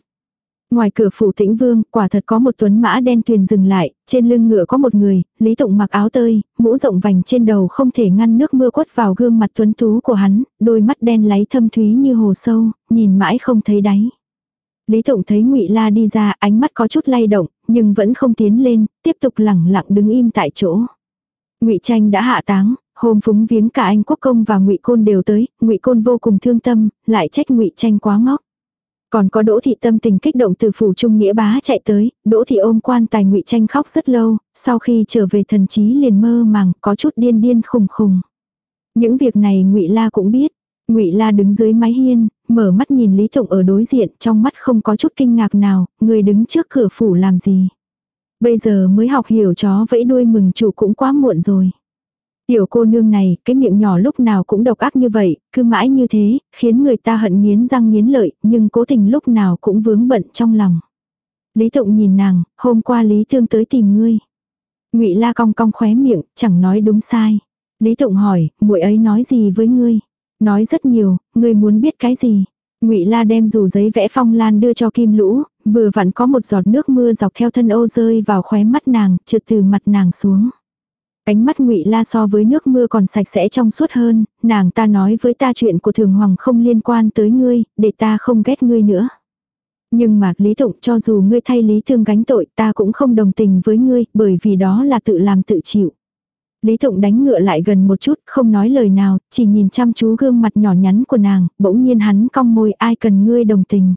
Ngoài cửa phủ tĩnh vương, quả thật có một tuấn mã đen tuyền dừng lại, trên lưng ngựa có một người, Lý Tụng mặc áo tơi, mũ rộng vành trên đầu không thể ngăn nước mưa quất vào gương mặt tuấn tú của hắn, đôi mắt đen láy thâm thúy như hồ sâu, nhìn mãi không thấy đáy. Lý Tụng thấy Ngụy La đi ra, ánh mắt có chút lay động, nhưng vẫn không tiến lên, tiếp tục lẳng lặng đứng im tại chỗ. Ngụy Tranh đã hạ táng, hôm phúng viếng cả anh quốc công và Ngụy Côn đều tới, Ngụy Côn vô cùng thương tâm, lại trách Ngụy Tranh quá ngốc. Còn có Đỗ thị tâm tình kích động từ phủ trung nghĩa bá chạy tới, Đỗ thị ôm quan tài ngụy tranh khóc rất lâu, sau khi trở về thần trí liền mơ màng, có chút điên điên khùng khùng. Những việc này ngụy La cũng biết. Ngụy La đứng dưới mái hiên, mở mắt nhìn Lý Tụng ở đối diện, trong mắt không có chút kinh ngạc nào, người đứng trước cửa phủ làm gì. Bây giờ mới học hiểu chó vẫy đuôi mừng chủ cũng quá muộn rồi. Tiểu cô nương này, cái miệng nhỏ lúc nào cũng độc ác như vậy, cứ mãi như thế, khiến người ta hận nghiến răng nghiến lợi, nhưng cố tình lúc nào cũng vướng bận trong lòng. Lý Tụng nhìn nàng, hôm qua Lý Thương tới tìm ngươi. Ngụy La cong cong khóe miệng, chẳng nói đúng sai. Lý Tụng hỏi, muội ấy nói gì với ngươi? Nói rất nhiều, ngươi muốn biết cái gì? Ngụy La đem dù giấy vẽ phong lan đưa cho Kim Lũ, vừa vặn có một giọt nước mưa dọc theo thân ô rơi vào khóe mắt nàng, trượt từ mặt nàng xuống. Ánh mắt ngụy La so với nước mưa còn sạch sẽ trong suốt hơn, nàng ta nói với ta chuyện của thường hoàng không liên quan tới ngươi, để ta không ghét ngươi nữa. Nhưng mà Lý Tụng cho dù ngươi thay Lý Thương gánh tội ta cũng không đồng tình với ngươi, bởi vì đó là tự làm tự chịu. Lý Tụng đánh ngựa lại gần một chút, không nói lời nào, chỉ nhìn chăm chú gương mặt nhỏ nhắn của nàng, bỗng nhiên hắn cong môi ai cần ngươi đồng tình.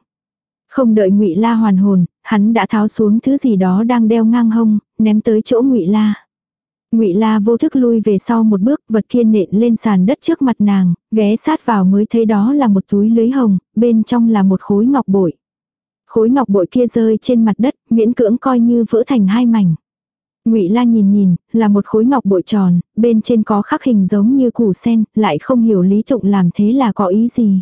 Không đợi ngụy La hoàn hồn, hắn đã tháo xuống thứ gì đó đang đeo ngang hông, ném tới chỗ ngụy La. Ngụy La vô thức lui về sau một bước, vật kia nện lên sàn đất trước mặt nàng, ghé sát vào mới thấy đó là một túi lưới hồng, bên trong là một khối ngọc bội. Khối ngọc bội kia rơi trên mặt đất, miễn cưỡng coi như vỡ thành hai mảnh. Ngụy La nhìn nhìn, là một khối ngọc bội tròn, bên trên có khắc hình giống như củ sen, lại không hiểu Lý Tụng làm thế là có ý gì.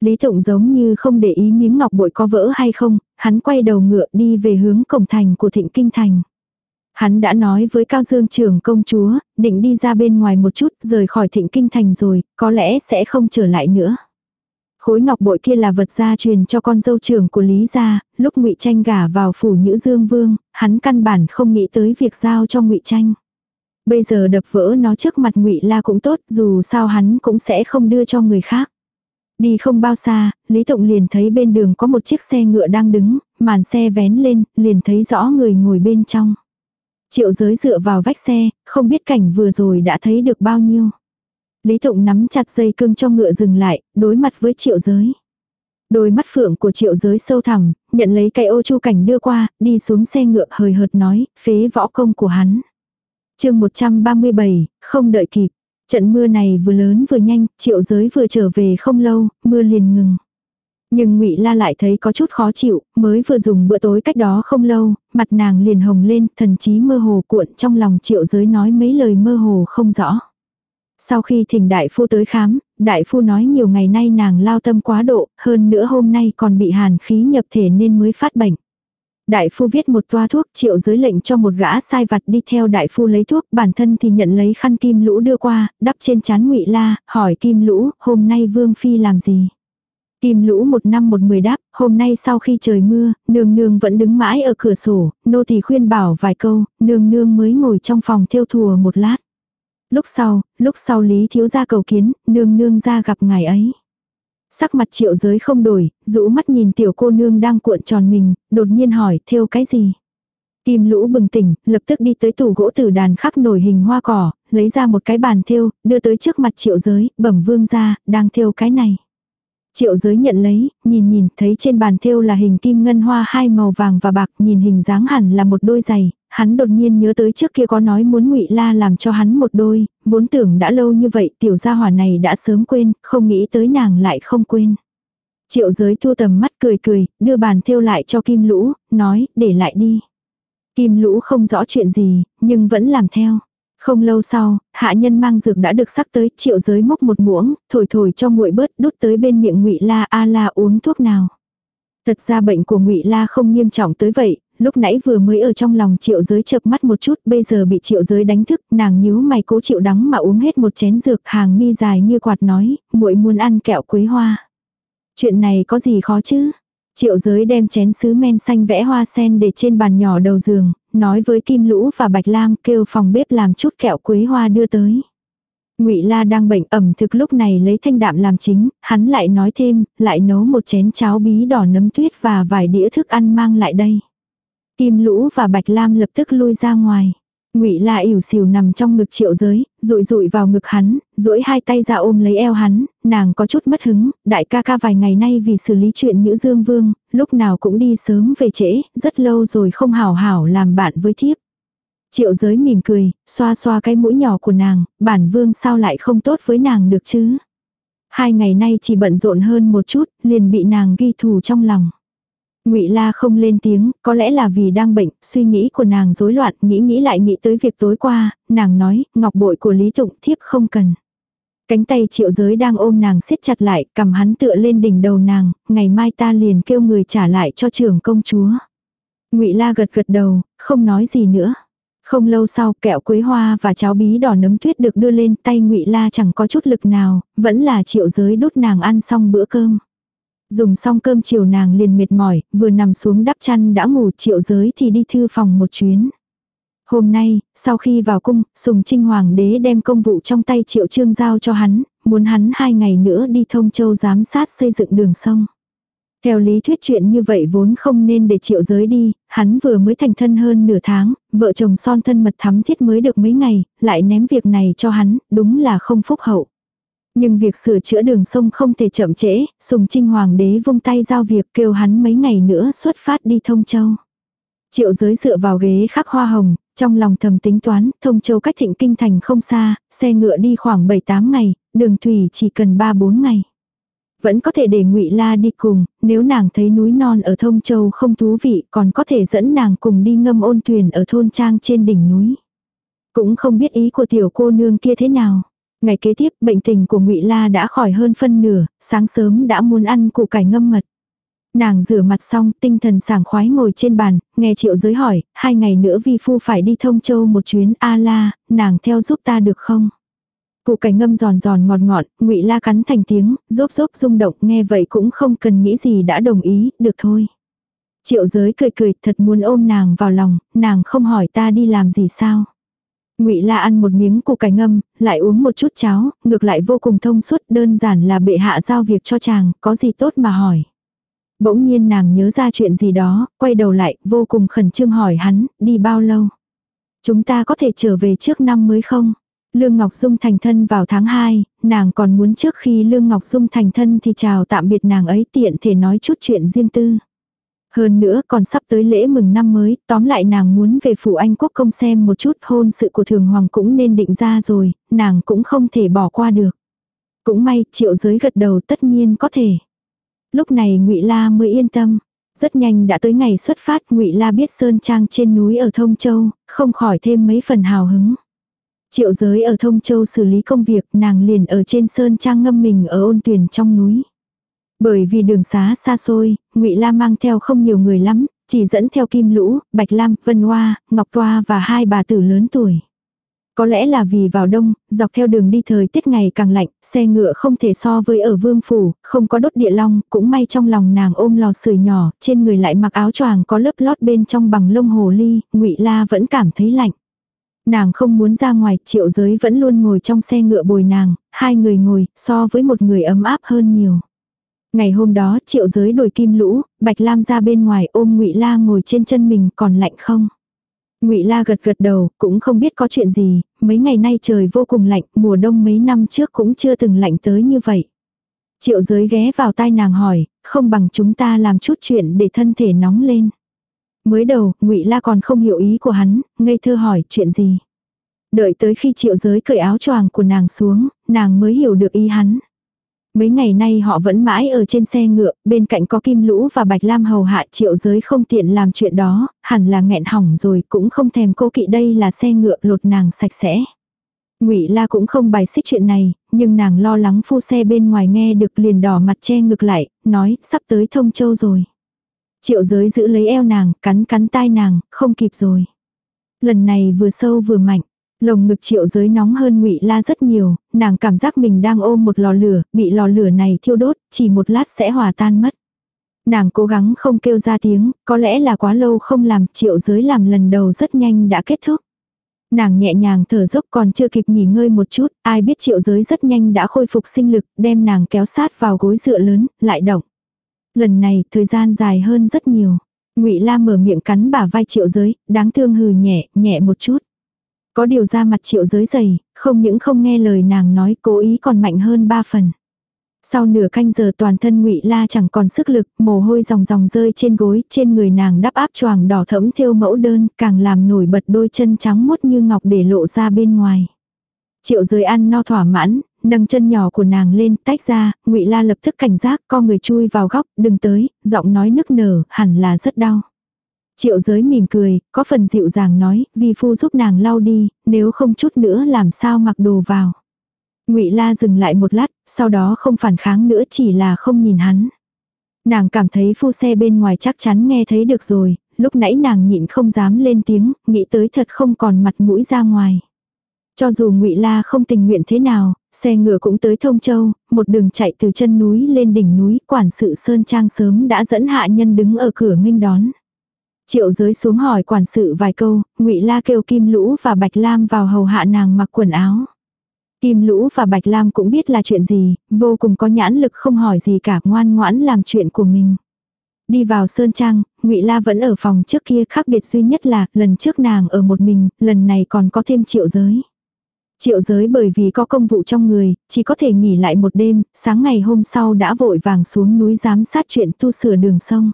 Lý Tụng giống như không để ý miếng ngọc bội có vỡ hay không, hắn quay đầu ngựa đi về hướng cổng thành của Thịnh Kinh Thành. Hắn đã nói với Cao Dương trưởng công chúa, định đi ra bên ngoài một chút, rời khỏi thịnh kinh thành rồi, có lẽ sẽ không trở lại nữa. Khối ngọc bội kia là vật gia truyền cho con dâu trưởng của Lý gia, lúc ngụy Tranh gả vào phủ Nhữ Dương Vương, hắn căn bản không nghĩ tới việc giao cho ngụy Tranh. Bây giờ đập vỡ nó trước mặt ngụy La cũng tốt, dù sao hắn cũng sẽ không đưa cho người khác. Đi không bao xa, Lý Tụng liền thấy bên đường có một chiếc xe ngựa đang đứng, màn xe vén lên, liền thấy rõ người ngồi bên trong. Triệu giới dựa vào vách xe, không biết cảnh vừa rồi đã thấy được bao nhiêu. Lý Tụng nắm chặt dây cương cho ngựa dừng lại, đối mặt với triệu giới. Đôi mắt phượng của triệu giới sâu thẳm, nhận lấy cây ô chu cảnh đưa qua, đi xuống xe ngựa hời hợt nói, phế võ công của hắn. chương 137, không đợi kịp. Trận mưa này vừa lớn vừa nhanh, triệu giới vừa trở về không lâu, mưa liền ngừng. Nhưng ngụy La lại thấy có chút khó chịu, mới vừa dùng bữa tối cách đó không lâu, mặt nàng liền hồng lên, thần trí mơ hồ cuộn trong lòng triệu giới nói mấy lời mơ hồ không rõ. Sau khi thỉnh đại phu tới khám, đại phu nói nhiều ngày nay nàng lao tâm quá độ, hơn nữa hôm nay còn bị hàn khí nhập thể nên mới phát bệnh. Đại phu viết một toa thuốc triệu giới lệnh cho một gã sai vặt đi theo đại phu lấy thuốc, bản thân thì nhận lấy khăn kim lũ đưa qua, đắp trên chán ngụy la, hỏi kim lũ, hôm nay vương phi làm gì. Tìm lũ một năm một mười đáp, hôm nay sau khi trời mưa, nương nương vẫn đứng mãi ở cửa sổ, nô thì khuyên bảo vài câu, nương nương mới ngồi trong phòng theo thùa một lát. Lúc sau, lúc sau Lý thiếu gia cầu kiến, nương nương ra gặp ngài ấy. Sắc mặt triệu giới không đổi, rũ mắt nhìn tiểu cô nương đang cuộn tròn mình, đột nhiên hỏi, theo cái gì? Kim lũ bừng tỉnh, lập tức đi tới tủ gỗ tử đàn khắc nổi hình hoa cỏ, lấy ra một cái bàn thêu, đưa tới trước mặt triệu giới, bẩm vương ra, đang thêu cái này. Triệu giới nhận lấy, nhìn nhìn, thấy trên bàn thêu là hình kim ngân hoa hai màu vàng và bạc, nhìn hình dáng hẳn là một đôi giày, hắn đột nhiên nhớ tới trước kia có nói muốn ngụy La làm cho hắn một đôi, vốn tưởng đã lâu như vậy tiểu gia hỏa này đã sớm quên, không nghĩ tới nàng lại không quên. Triệu giới thu tầm mắt cười cười, đưa bàn thêu lại cho Kim Lũ, nói, để lại đi. Kim Lũ không rõ chuyện gì, nhưng vẫn làm theo. Không lâu sau, hạ nhân mang dược đã được sắc tới, triệu giới mốc một muỗng, thổi thổi cho nguội bớt, đút tới bên miệng ngụy La A La uống thuốc nào. Thật ra bệnh của ngụy La không nghiêm trọng tới vậy, lúc nãy vừa mới ở trong lòng triệu giới chợp mắt một chút, bây giờ bị triệu giới đánh thức, nàng nhíu mày cố chịu đắng mà uống hết một chén dược, hàng mi dài như quạt nói, muội muốn ăn kẹo quế hoa. Chuyện này có gì khó chứ? Triệu giới đem chén sứ men xanh vẽ hoa sen để trên bàn nhỏ đầu giường, nói với Kim Lũ và Bạch Lam kêu phòng bếp làm chút kẹo quế hoa đưa tới. Ngụy La đang bệnh ẩm thực lúc này lấy thanh đạm làm chính, hắn lại nói thêm, lại nấu một chén cháo bí đỏ nấm tuyết và vài đĩa thức ăn mang lại đây. Kim Lũ và Bạch Lam lập tức lui ra ngoài. Ngụy La ỉu xìu nằm trong ngực Triệu Giới, rụi rụi vào ngực hắn, duỗi hai tay ra ôm lấy eo hắn, nàng có chút mất hứng, đại ca ca vài ngày nay vì xử lý chuyện Nhữ Dương Vương, lúc nào cũng đi sớm về trễ, rất lâu rồi không hảo hảo làm bạn với thiếp. Triệu Giới mỉm cười, xoa xoa cái mũi nhỏ của nàng, bản vương sao lại không tốt với nàng được chứ? Hai ngày nay chỉ bận rộn hơn một chút, liền bị nàng ghi thù trong lòng. Ngụy La không lên tiếng, có lẽ là vì đang bệnh, suy nghĩ của nàng rối loạn, nghĩ nghĩ lại nghĩ tới việc tối qua, nàng nói, ngọc bội của Lý Tụng thiếp không cần. Cánh tay triệu giới đang ôm nàng siết chặt lại, cầm hắn tựa lên đỉnh đầu nàng, ngày mai ta liền kêu người trả lại cho trưởng công chúa. Ngụy La gật gật đầu, không nói gì nữa. Không lâu sau, kẹo quế hoa và cháo bí đỏ nấm tuyết được đưa lên, tay Ngụy La chẳng có chút lực nào, vẫn là triệu giới đút nàng ăn xong bữa cơm. Dùng xong cơm chiều nàng liền mệt mỏi, vừa nằm xuống đắp chăn đã ngủ triệu giới thì đi thư phòng một chuyến. Hôm nay, sau khi vào cung, Sùng Trinh Hoàng đế đem công vụ trong tay triệu trương giao cho hắn, muốn hắn hai ngày nữa đi thông châu giám sát xây dựng đường sông. Theo lý thuyết chuyện như vậy vốn không nên để triệu giới đi, hắn vừa mới thành thân hơn nửa tháng, vợ chồng son thân mật thắm thiết mới được mấy ngày, lại ném việc này cho hắn, đúng là không phúc hậu. Nhưng việc sửa chữa đường sông không thể chậm trễ, Sùng Trinh Hoàng đế vung tay giao việc kêu hắn mấy ngày nữa xuất phát đi Thông Châu. Triệu giới dựa vào ghế khắc hoa hồng, trong lòng thầm tính toán, Thông Châu cách thịnh kinh thành không xa, xe ngựa đi khoảng 7-8 ngày, đường thủy chỉ cần 3-4 ngày. Vẫn có thể để ngụy La đi cùng, nếu nàng thấy núi non ở Thông Châu không thú vị còn có thể dẫn nàng cùng đi ngâm ôn thuyền ở thôn trang trên đỉnh núi. Cũng không biết ý của tiểu cô nương kia thế nào. Ngày kế tiếp, bệnh tình của Ngụy La đã khỏi hơn phân nửa, sáng sớm đã muốn ăn củ cải ngâm mật. Nàng rửa mặt xong, tinh thần sảng khoái ngồi trên bàn, nghe Triệu Giới hỏi, hai ngày nữa vi phu phải đi thông châu một chuyến, a la, nàng theo giúp ta được không? Củ cải ngâm giòn giòn ngọt ngọt, Ngụy La cắn thành tiếng, rốp rốp rung động, nghe vậy cũng không cần nghĩ gì đã đồng ý, được thôi. Triệu Giới cười cười, thật muốn ôm nàng vào lòng, nàng không hỏi ta đi làm gì sao? Ngụy La ăn một miếng củ cải ngâm, lại uống một chút cháo, ngược lại vô cùng thông suốt, đơn giản là bệ hạ giao việc cho chàng, có gì tốt mà hỏi. Bỗng nhiên nàng nhớ ra chuyện gì đó, quay đầu lại, vô cùng khẩn trương hỏi hắn, đi bao lâu? Chúng ta có thể trở về trước năm mới không? Lương Ngọc Dung thành thân vào tháng 2, nàng còn muốn trước khi Lương Ngọc Dung thành thân thì chào tạm biệt nàng ấy tiện thể nói chút chuyện riêng tư. Hơn nữa còn sắp tới lễ mừng năm mới, tóm lại nàng muốn về phủ Anh quốc công xem một chút hôn sự của thường hoàng cũng nên định ra rồi, nàng cũng không thể bỏ qua được. Cũng may, triệu giới gật đầu tất nhiên có thể. Lúc này ngụy La mới yên tâm. Rất nhanh đã tới ngày xuất phát, ngụy La biết sơn trang trên núi ở Thông Châu, không khỏi thêm mấy phần hào hứng. Triệu giới ở Thông Châu xử lý công việc, nàng liền ở trên sơn trang ngâm mình ở ôn tuyển trong núi. Bởi vì đường xá xa xôi, Ngụy Lam mang theo không nhiều người lắm, chỉ dẫn theo Kim Lũ, Bạch Lam, Vân Hoa, Ngọc Toa và hai bà tử lớn tuổi. Có lẽ là vì vào đông, dọc theo đường đi thời tiết ngày càng lạnh, xe ngựa không thể so với ở vương phủ, không có đốt địa long, cũng may trong lòng nàng ôm lò sưởi nhỏ, trên người lại mặc áo choàng có lớp lót bên trong bằng lông hồ ly, ngụy La vẫn cảm thấy lạnh. Nàng không muốn ra ngoài, triệu giới vẫn luôn ngồi trong xe ngựa bồi nàng, hai người ngồi, so với một người ấm áp hơn nhiều. Ngày hôm đó triệu giới đổi kim lũ, Bạch Lam ra bên ngoài ôm ngụy La ngồi trên chân mình còn lạnh không? ngụy La gật gật đầu, cũng không biết có chuyện gì, mấy ngày nay trời vô cùng lạnh, mùa đông mấy năm trước cũng chưa từng lạnh tới như vậy. Triệu giới ghé vào tai nàng hỏi, không bằng chúng ta làm chút chuyện để thân thể nóng lên. Mới đầu, ngụy La còn không hiểu ý của hắn, ngây thơ hỏi chuyện gì. Đợi tới khi triệu giới cởi áo choàng của nàng xuống, nàng mới hiểu được ý hắn. Mấy ngày nay họ vẫn mãi ở trên xe ngựa, bên cạnh có Kim Lũ và Bạch Lam hầu hạ triệu giới không tiện làm chuyện đó, hẳn là nghẹn hỏng rồi cũng không thèm cố kỵ đây là xe ngựa lột nàng sạch sẽ. Ngụy La cũng không bài xích chuyện này, nhưng nàng lo lắng phu xe bên ngoài nghe được liền đỏ mặt che ngực lại, nói sắp tới thông châu rồi. Triệu giới giữ lấy eo nàng, cắn cắn tai nàng, không kịp rồi. Lần này vừa sâu vừa mạnh, lồng ngực triệu giới nóng hơn ngụy la rất nhiều, nàng cảm giác mình đang ôm một lò lửa, bị lò lửa này thiêu đốt, chỉ một lát sẽ hòa tan mất. Nàng cố gắng không kêu ra tiếng, có lẽ là quá lâu không làm, triệu giới làm lần đầu rất nhanh đã kết thúc. Nàng nhẹ nhàng thở dốc còn chưa kịp nghỉ ngơi một chút, ai biết triệu giới rất nhanh đã khôi phục sinh lực, đem nàng kéo sát vào gối dựa lớn, lại động. Lần này, thời gian dài hơn rất nhiều. ngụy La mở miệng cắn bả vai triệu giới, đáng thương hừ nhẹ, nhẹ một chút. Có điều ra mặt triệu giới dày, không những không nghe lời nàng nói cố ý còn mạnh hơn ba phần. Sau nửa canh giờ toàn thân ngụy La chẳng còn sức lực, mồ hôi ròng ròng rơi trên gối, trên người nàng đắp áp choàng đỏ thẫm thêu mẫu đơn, càng làm nổi bật đôi chân trắng mốt như ngọc để lộ ra bên ngoài. Triệu giới ăn no thỏa mãn, nâng chân nhỏ của nàng lên, tách ra, ngụy La lập tức cảnh giác, co người chui vào góc, đừng tới, giọng nói nức nở, hẳn là rất đau. Triệu giới mỉm cười, có phần dịu dàng nói, vi phu giúp nàng lau đi, nếu không chút nữa làm sao mặc đồ vào. Ngụy La dừng lại một lát, sau đó không phản kháng nữa chỉ là không nhìn hắn. Nàng cảm thấy phu xe bên ngoài chắc chắn nghe thấy được rồi, lúc nãy nàng nhịn không dám lên tiếng, nghĩ tới thật không còn mặt mũi ra ngoài. Cho dù Ngụy La không tình nguyện thế nào, xe ngựa cũng tới Thông Châu, một đường chạy từ chân núi lên đỉnh núi, quản sự Sơn Trang sớm đã dẫn hạ nhân đứng ở cửa nghênh đón. Triệu giới xuống hỏi quản sự vài câu, Ngụy La kêu Kim Lũ và Bạch Lam vào hầu hạ nàng mặc quần áo. Kim Lũ và Bạch Lam cũng biết là chuyện gì, vô cùng có nhãn lực không hỏi gì cả, ngoan ngoãn làm chuyện của mình. Đi vào sơn trang, Ngụy La vẫn ở phòng trước kia, khác biệt duy nhất là lần trước nàng ở một mình, lần này còn có thêm Triệu Giới. Triệu Giới bởi vì có công vụ trong người, chỉ có thể nghỉ lại một đêm, sáng ngày hôm sau đã vội vàng xuống núi giám sát chuyện tu sửa đường sông.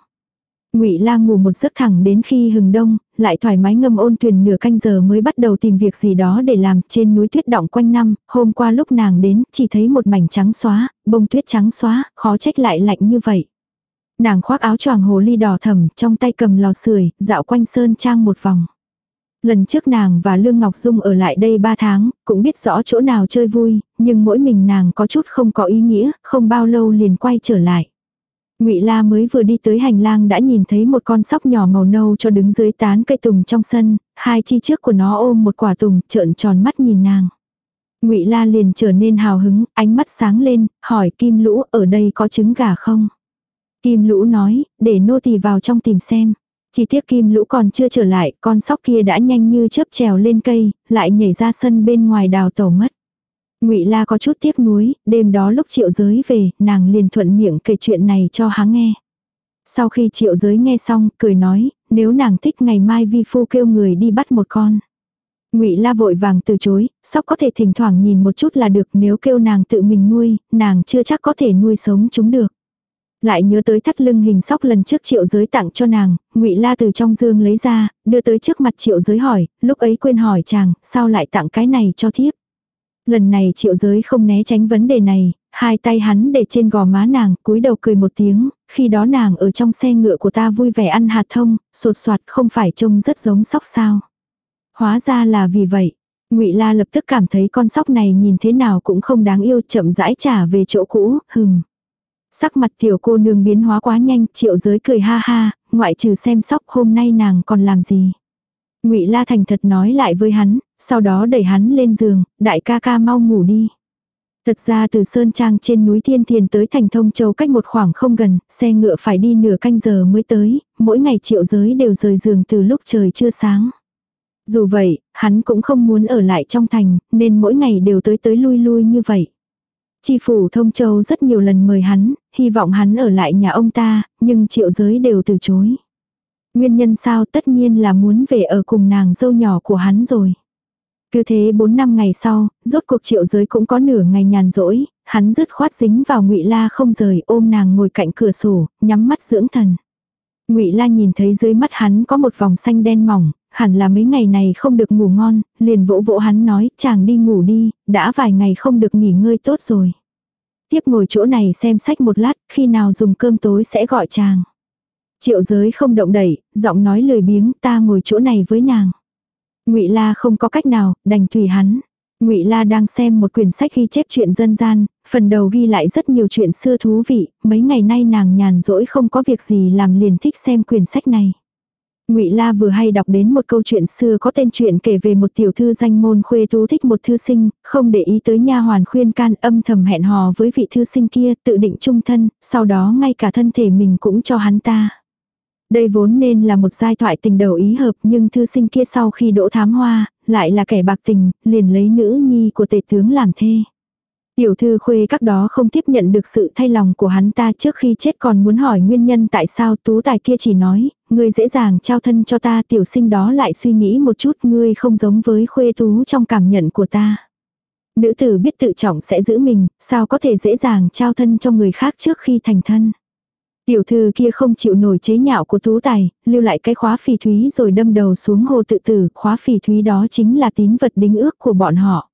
Ngụy Lang ngủ một giấc thẳng đến khi hừng đông, lại thoải mái ngâm ôn thuyền nửa canh giờ mới bắt đầu tìm việc gì đó để làm trên núi tuyết động quanh năm, hôm qua lúc nàng đến chỉ thấy một mảnh trắng xóa, bông tuyết trắng xóa, khó trách lại lạnh như vậy. Nàng khoác áo choàng hồ ly đỏ thầm, trong tay cầm lò sưởi, dạo quanh sơn trang một vòng. Lần trước nàng và Lương Ngọc Dung ở lại đây ba tháng, cũng biết rõ chỗ nào chơi vui, nhưng mỗi mình nàng có chút không có ý nghĩa, không bao lâu liền quay trở lại. Ngụy La mới vừa đi tới hành lang đã nhìn thấy một con sóc nhỏ màu nâu cho đứng dưới tán cây tùng trong sân, hai chi trước của nó ôm một quả tùng, trợn tròn mắt nhìn nàng. Ngụy La liền trở nên hào hứng, ánh mắt sáng lên, hỏi Kim Lũ ở đây có trứng gà không? Kim Lũ nói, để nô tỳ vào trong tìm xem. Chỉ tiếc Kim Lũ còn chưa trở lại, con sóc kia đã nhanh như chớp trèo lên cây, lại nhảy ra sân bên ngoài đào tẩu mất. Ngụy La có chút tiếc nuối, đêm đó lúc Triệu Giới về, nàng liền thuận miệng kể chuyện này cho hắn nghe. Sau khi Triệu Giới nghe xong, cười nói, nếu nàng thích ngày mai vi phu kêu người đi bắt một con. Ngụy La vội vàng từ chối, sóc có thể thỉnh thoảng nhìn một chút là được, nếu kêu nàng tự mình nuôi, nàng chưa chắc có thể nuôi sống chúng được. Lại nhớ tới thắt lưng hình sóc lần trước Triệu Giới tặng cho nàng, Ngụy La từ trong dương lấy ra, đưa tới trước mặt Triệu Giới hỏi, lúc ấy quên hỏi chàng, sao lại tặng cái này cho thiếp. Lần này triệu giới không né tránh vấn đề này, hai tay hắn để trên gò má nàng, cúi đầu cười một tiếng, khi đó nàng ở trong xe ngựa của ta vui vẻ ăn hạt thông, sột soạt không phải trông rất giống sóc sao. Hóa ra là vì vậy. ngụy La lập tức cảm thấy con sóc này nhìn thế nào cũng không đáng yêu chậm rãi trả về chỗ cũ, hừm. Sắc mặt tiểu cô nương biến hóa quá nhanh, triệu giới cười ha ha, ngoại trừ xem sóc hôm nay nàng còn làm gì. ngụy La thành thật nói lại với hắn, sau đó đẩy hắn lên giường, đại ca ca mau ngủ đi. Thật ra từ Sơn Trang trên núi Thiên Thiền tới thành Thông Châu cách một khoảng không gần, xe ngựa phải đi nửa canh giờ mới tới, mỗi ngày triệu giới đều rời giường từ lúc trời chưa sáng. Dù vậy, hắn cũng không muốn ở lại trong thành, nên mỗi ngày đều tới tới lui lui như vậy. Chi phủ Thông Châu rất nhiều lần mời hắn, hy vọng hắn ở lại nhà ông ta, nhưng triệu giới đều từ chối. Nguyên nhân sao tất nhiên là muốn về ở cùng nàng dâu nhỏ của hắn rồi. Cứ thế 4 năm ngày sau, rốt cuộc triệu giới cũng có nửa ngày nhàn rỗi, hắn dứt khoát dính vào ngụy La không rời ôm nàng ngồi cạnh cửa sổ, nhắm mắt dưỡng thần. Ngụy La nhìn thấy dưới mắt hắn có một vòng xanh đen mỏng, hẳn là mấy ngày này không được ngủ ngon, liền vỗ vỗ hắn nói, chàng đi ngủ đi, đã vài ngày không được nghỉ ngơi tốt rồi. Tiếp ngồi chỗ này xem sách một lát, khi nào dùng cơm tối sẽ gọi chàng. Triệu giới không động đẩy, giọng nói lười biếng ta ngồi chỗ này với nàng ngụy La không có cách nào, đành tùy hắn. Ngụy La đang xem một quyển sách ghi chép chuyện dân gian, phần đầu ghi lại rất nhiều chuyện xưa thú vị, mấy ngày nay nàng nhàn rỗi không có việc gì làm liền thích xem quyển sách này. Ngụy La vừa hay đọc đến một câu chuyện xưa có tên chuyện kể về một tiểu thư danh môn khuê tú thích một thư sinh, không để ý tới nha hoàn khuyên can âm thầm hẹn hò với vị thư sinh kia, tự định chung thân, sau đó ngay cả thân thể mình cũng cho hắn ta. Đây vốn nên là một giai thoại tình đầu ý hợp nhưng thư sinh kia sau khi đỗ thám hoa, lại là kẻ bạc tình, liền lấy nữ nhi của tể tướng làm thê. Tiểu thư khuê các đó không tiếp nhận được sự thay lòng của hắn ta trước khi chết còn muốn hỏi nguyên nhân tại sao tú tài kia chỉ nói, ngươi dễ dàng trao thân cho ta tiểu sinh đó lại suy nghĩ một chút ngươi không giống với khuê tú trong cảm nhận của ta. Nữ tử biết tự trọng sẽ giữ mình, sao có thể dễ dàng trao thân cho người khác trước khi thành thân. Tiểu thư kia không chịu nổi chế nhạo của tú tài, lưu lại cái khóa phỉ thúy rồi đâm đầu xuống hồ tự tử, khóa phỉ thúy đó chính là tín vật đính ước của bọn họ.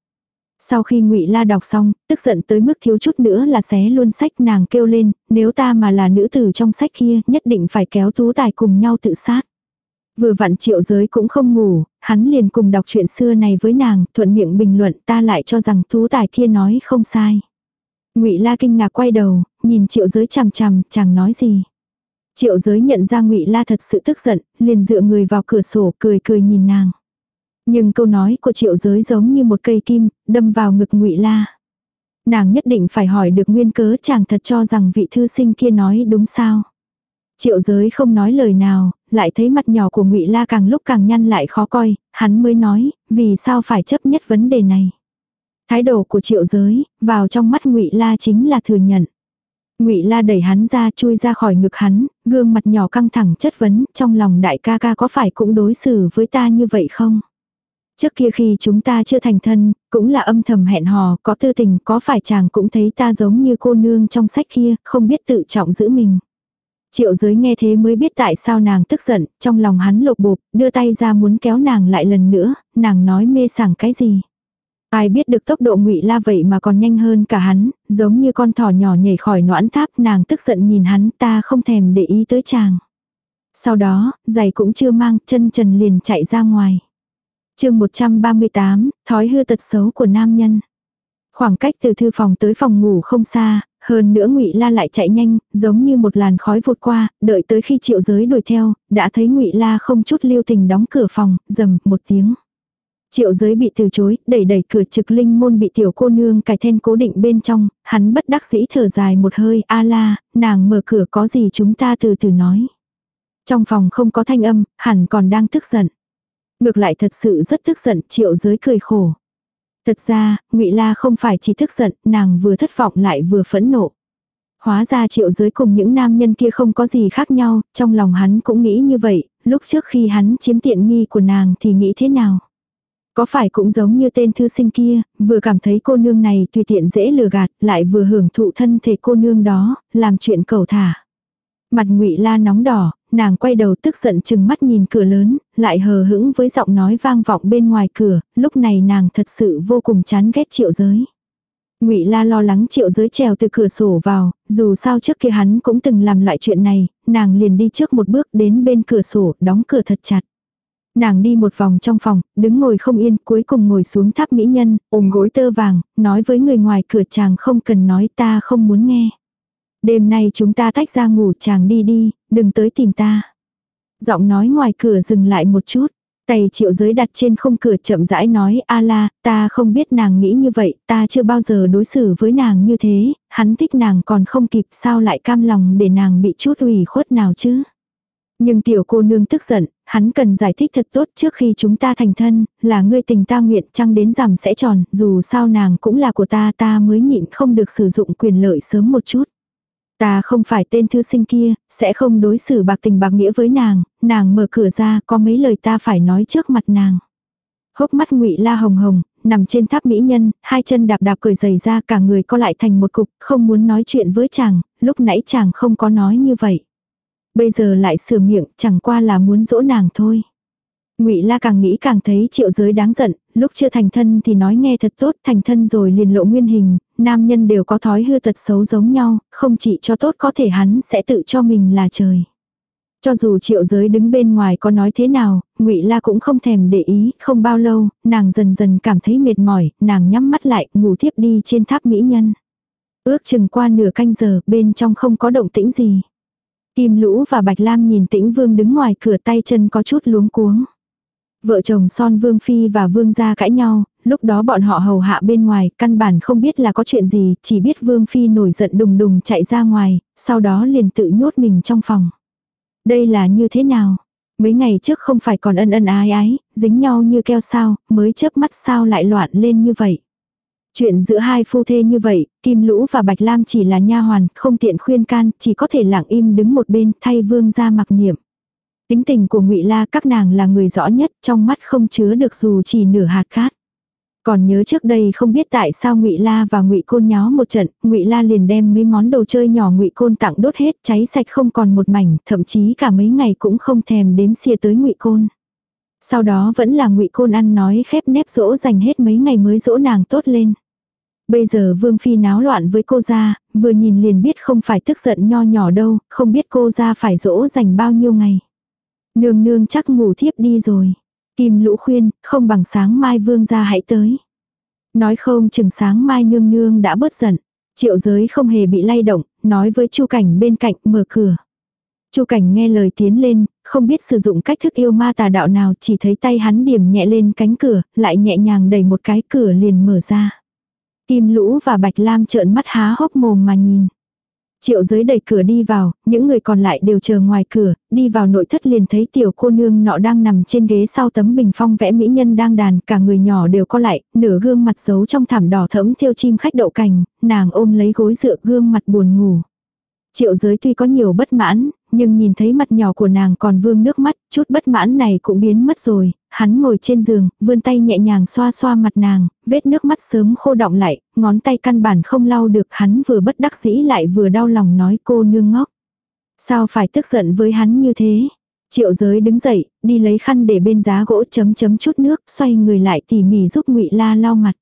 Sau khi ngụy La đọc xong, tức giận tới mức thiếu chút nữa là xé luôn sách nàng kêu lên, nếu ta mà là nữ tử trong sách kia, nhất định phải kéo tú tài cùng nhau tự sát. Vừa vặn triệu giới cũng không ngủ, hắn liền cùng đọc chuyện xưa này với nàng, thuận miệng bình luận ta lại cho rằng tú tài kia nói không sai. Ngụy La kinh ngạc quay đầu, nhìn Triệu Giới chằm chằm, chẳng nói gì. Triệu Giới nhận ra Ngụy La thật sự tức giận, liền dựa người vào cửa sổ cười cười nhìn nàng. Nhưng câu nói của Triệu Giới giống như một cây kim, đâm vào ngực Ngụy La. Nàng nhất định phải hỏi được nguyên cớ chàng thật cho rằng vị thư sinh kia nói đúng sao. Triệu Giới không nói lời nào, lại thấy mặt nhỏ của Ngụy La càng lúc càng nhăn lại khó coi, hắn mới nói, vì sao phải chấp nhất vấn đề này. Thái độ của triệu giới, vào trong mắt ngụy La chính là thừa nhận. Ngụy La đẩy hắn ra chui ra khỏi ngực hắn, gương mặt nhỏ căng thẳng chất vấn, trong lòng đại ca ca có phải cũng đối xử với ta như vậy không? Trước kia khi chúng ta chưa thành thân, cũng là âm thầm hẹn hò, có tư tình, có phải chàng cũng thấy ta giống như cô nương trong sách kia, không biết tự trọng giữ mình. Triệu giới nghe thế mới biết tại sao nàng tức giận, trong lòng hắn lột bột, đưa tay ra muốn kéo nàng lại lần nữa, nàng nói mê sảng cái gì. Ai biết được tốc độ ngụy la vậy mà còn nhanh hơn cả hắn, giống như con thỏ nhỏ nhảy khỏi noãn tháp nàng tức giận nhìn hắn ta không thèm để ý tới chàng. Sau đó, giày cũng chưa mang, chân trần liền chạy ra ngoài. chương 138, thói hư tật xấu của nam nhân. Khoảng cách từ thư phòng tới phòng ngủ không xa, hơn nữa ngụy La lại chạy nhanh, giống như một làn khói vụt qua, đợi tới khi triệu giới đuổi theo, đã thấy ngụy La không chút lưu tình đóng cửa phòng, rầm một tiếng. Triệu giới bị từ chối, đẩy đẩy cửa trực linh môn bị tiểu cô nương cài then cố định bên trong, hắn bất đắc dĩ thở dài một hơi, a la, nàng mở cửa có gì chúng ta từ từ nói. Trong phòng không có thanh âm, hẳn còn đang tức giận. Ngược lại thật sự rất tức giận, triệu giới cười khổ. Thật ra, ngụy La không phải chỉ tức giận, nàng vừa thất vọng lại vừa phẫn nộ. Hóa ra triệu giới cùng những nam nhân kia không có gì khác nhau, trong lòng hắn cũng nghĩ như vậy, lúc trước khi hắn chiếm tiện nghi của nàng thì nghĩ thế nào. Có phải cũng giống như tên thư sinh kia, vừa cảm thấy cô nương này tùy tiện dễ lừa gạt, lại vừa hưởng thụ thân thể cô nương đó, làm chuyện cầu thả. Mặt ngụy la nóng đỏ, nàng quay đầu tức giận chừng mắt nhìn cửa lớn, lại hờ hững với giọng nói vang vọng bên ngoài cửa, lúc này nàng thật sự vô cùng chán ghét triệu giới. Ngụy La lo lắng Triệu Giới trèo từ cửa sổ vào, dù sao trước kia hắn cũng từng làm loại chuyện này, nàng liền đi trước một bước đến bên cửa sổ, đóng cửa thật chặt. Nàng đi một vòng trong phòng, đứng ngồi không yên, cuối cùng ngồi xuống tháp mỹ nhân, ôm gối tơ vàng, nói với người ngoài cửa chàng không cần nói ta không muốn nghe. Đêm nay chúng ta tách ra ngủ chàng đi đi, đừng tới tìm ta. Giọng nói ngoài cửa dừng lại một chút. Tay triệu giới đặt trên không cửa chậm rãi nói a la, ta không biết nàng nghĩ như vậy, ta chưa bao giờ đối xử với nàng như thế, hắn thích nàng còn không kịp sao lại cam lòng để nàng bị chút ủy khuất nào chứ. Nhưng tiểu cô nương tức giận, hắn cần giải thích thật tốt trước khi chúng ta thành thân, là ngươi tình ta nguyện trăng đến rằm sẽ tròn, dù sao nàng cũng là của ta ta mới nhịn không được sử dụng quyền lợi sớm một chút. Ta không phải tên thư sinh kia, sẽ không đối xử bạc tình bạc nghĩa với nàng, nàng mở cửa ra có mấy lời ta phải nói trước mặt nàng. Hốc mắt ngụy la hồng hồng, nằm trên tháp mỹ nhân, hai chân đạp đạp cởi giày ra cả người co lại thành một cục, không muốn nói chuyện với chàng, lúc nãy chàng không có nói như vậy. Bây giờ lại sửa miệng, chẳng qua là muốn dỗ nàng thôi. Ngụy La càng nghĩ càng thấy triệu giới đáng giận, lúc chưa thành thân thì nói nghe thật tốt, thành thân rồi liền lộ nguyên hình, nam nhân đều có thói hư tật xấu giống nhau, không chỉ cho tốt có thể hắn sẽ tự cho mình là trời. Cho dù triệu giới đứng bên ngoài có nói thế nào, ngụy La cũng không thèm để ý, không bao lâu, nàng dần dần cảm thấy mệt mỏi, nàng nhắm mắt lại, ngủ thiếp đi trên tháp mỹ nhân. Ước chừng qua nửa canh giờ, bên trong không có động tĩnh gì. Kim Lũ và Bạch Lam nhìn tĩnh vương đứng ngoài cửa tay chân có chút luống cuống. Vợ chồng son Vương Phi và Vương gia cãi nhau, lúc đó bọn họ hầu hạ bên ngoài, căn bản không biết là có chuyện gì, chỉ biết Vương Phi nổi giận đùng đùng chạy ra ngoài, sau đó liền tự nhốt mình trong phòng. Đây là như thế nào? Mấy ngày trước không phải còn ân ân ái ái, dính nhau như keo sao, mới chớp mắt sao lại loạn lên như vậy. Chuyện giữa hai phu thê như vậy, Kim Lũ và Bạch Lam chỉ là nha hoàn, không tiện khuyên can, chỉ có thể lặng im đứng một bên thay vương ra mặc niệm. Tính tình của ngụy La các nàng là người rõ nhất, trong mắt không chứa được dù chỉ nửa hạt cát. Còn nhớ trước đây không biết tại sao Ngụy La và Ngụy Côn nháo một trận, Ngụy La liền đem mấy món đồ chơi nhỏ Ngụy Côn tặng đốt hết, cháy sạch không còn một mảnh, thậm chí cả mấy ngày cũng không thèm đếm xìa tới Ngụy Côn. Sau đó vẫn là Ngụy Côn ăn nói khép nép dỗ dành hết mấy ngày mới dỗ nàng tốt lên. Bây giờ Vương Phi náo loạn với cô ra, vừa nhìn liền biết không phải tức giận nho nhỏ đâu, không biết cô ra phải dỗ dành bao nhiêu ngày. Nương nương chắc ngủ thiếp đi rồi. Kim lũ khuyên, không bằng sáng mai vương gia hãy tới. Nói không chừng sáng mai nương nương đã bớt giận. Triệu giới không hề bị lay động, nói với chu cảnh bên cạnh mở cửa. chu cảnh nghe lời tiến lên, không biết sử dụng cách thức yêu ma tà đạo nào chỉ thấy tay hắn điểm nhẹ lên cánh cửa, lại nhẹ nhàng đẩy một cái cửa liền mở ra. Kim lũ và bạch lam trợn mắt há hốc mồm mà nhìn. Triệu giới đẩy cửa đi vào, những người còn lại đều chờ ngoài cửa, đi vào nội thất liền thấy tiểu cô nương nọ đang nằm trên ghế sau tấm bình phong vẽ mỹ nhân đang đàn, cả người nhỏ đều có lại, nửa gương mặt giấu trong thảm đỏ thẫm theo chim khách đậu cành, nàng ôm lấy gối dựa gương mặt buồn ngủ. Triệu giới tuy có nhiều bất mãn, nhưng nhìn thấy mặt nhỏ của nàng còn vương nước mắt, chút bất mãn này cũng biến mất rồi, hắn ngồi trên giường, vươn tay nhẹ nhàng xoa xoa mặt nàng, vết nước mắt sớm khô đọng lại, ngón tay căn bản không lau được hắn vừa bất đắc dĩ lại vừa đau lòng nói cô nương ngốc. Sao phải tức giận với hắn như thế? Triệu giới đứng dậy, đi lấy khăn để bên giá gỗ chấm chấm chút nước, xoay người lại tỉ mỉ giúp ngụy La lau mặt.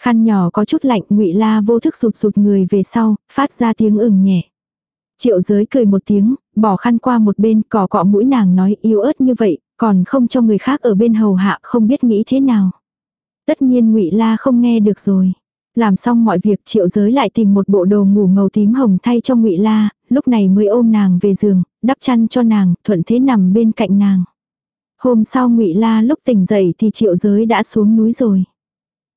Khăn nhỏ có chút lạnh, ngụy La vô thức rụt rụt người về sau, phát ra tiếng ửng nhẹ. Triệu giới cười một tiếng, bỏ khăn qua một bên, cỏ cọ mũi nàng nói yếu ớt như vậy, còn không cho người khác ở bên hầu hạ không biết nghĩ thế nào. Tất nhiên ngụy La không nghe được rồi. Làm xong mọi việc triệu giới lại tìm một bộ đồ ngủ màu tím hồng thay cho ngụy La, lúc này mới ôm nàng về giường, đắp chăn cho nàng, thuận thế nằm bên cạnh nàng. Hôm sau ngụy La lúc tỉnh dậy thì triệu giới đã xuống núi rồi.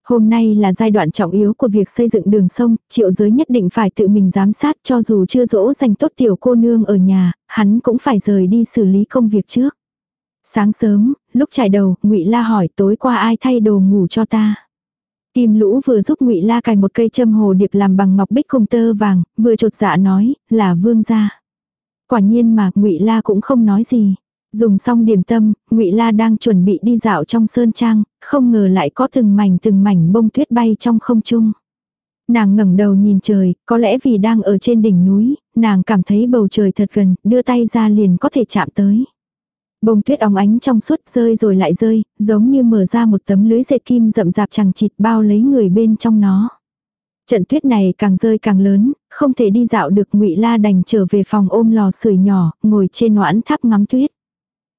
Hôm nay là giai đoạn trọng yếu của việc xây dựng đường sông, triệu giới nhất định phải tự mình giám sát cho dù chưa dỗ dành tốt tiểu cô nương ở nhà, hắn cũng phải rời đi xử lý công việc trước. Sáng sớm, lúc trải đầu, ngụy La hỏi tối qua ai thay đồ ngủ cho ta. Kim lũ vừa giúp ngụy La cài một cây châm hồ điệp làm bằng ngọc bích cùng tơ vàng, vừa trột dạ nói, là vương gia. Quả nhiên mà ngụy La cũng không nói gì. Dùng xong điểm tâm, ngụy La đang chuẩn bị đi dạo trong sơn trang, không ngờ lại có từng mảnh từng mảnh bông tuyết bay trong không trung. Nàng ngẩng đầu nhìn trời, có lẽ vì đang ở trên đỉnh núi, nàng cảm thấy bầu trời thật gần, đưa tay ra liền có thể chạm tới. Bông tuyết óng ánh trong suốt rơi rồi lại rơi, giống như mở ra một tấm lưới dệt kim rậm rạp chẳng chịt bao lấy người bên trong nó. Trận tuyết này càng rơi càng lớn, không thể đi dạo được ngụy La đành trở về phòng ôm lò sưởi nhỏ, ngồi trên noãn tháp ngắm tuyết.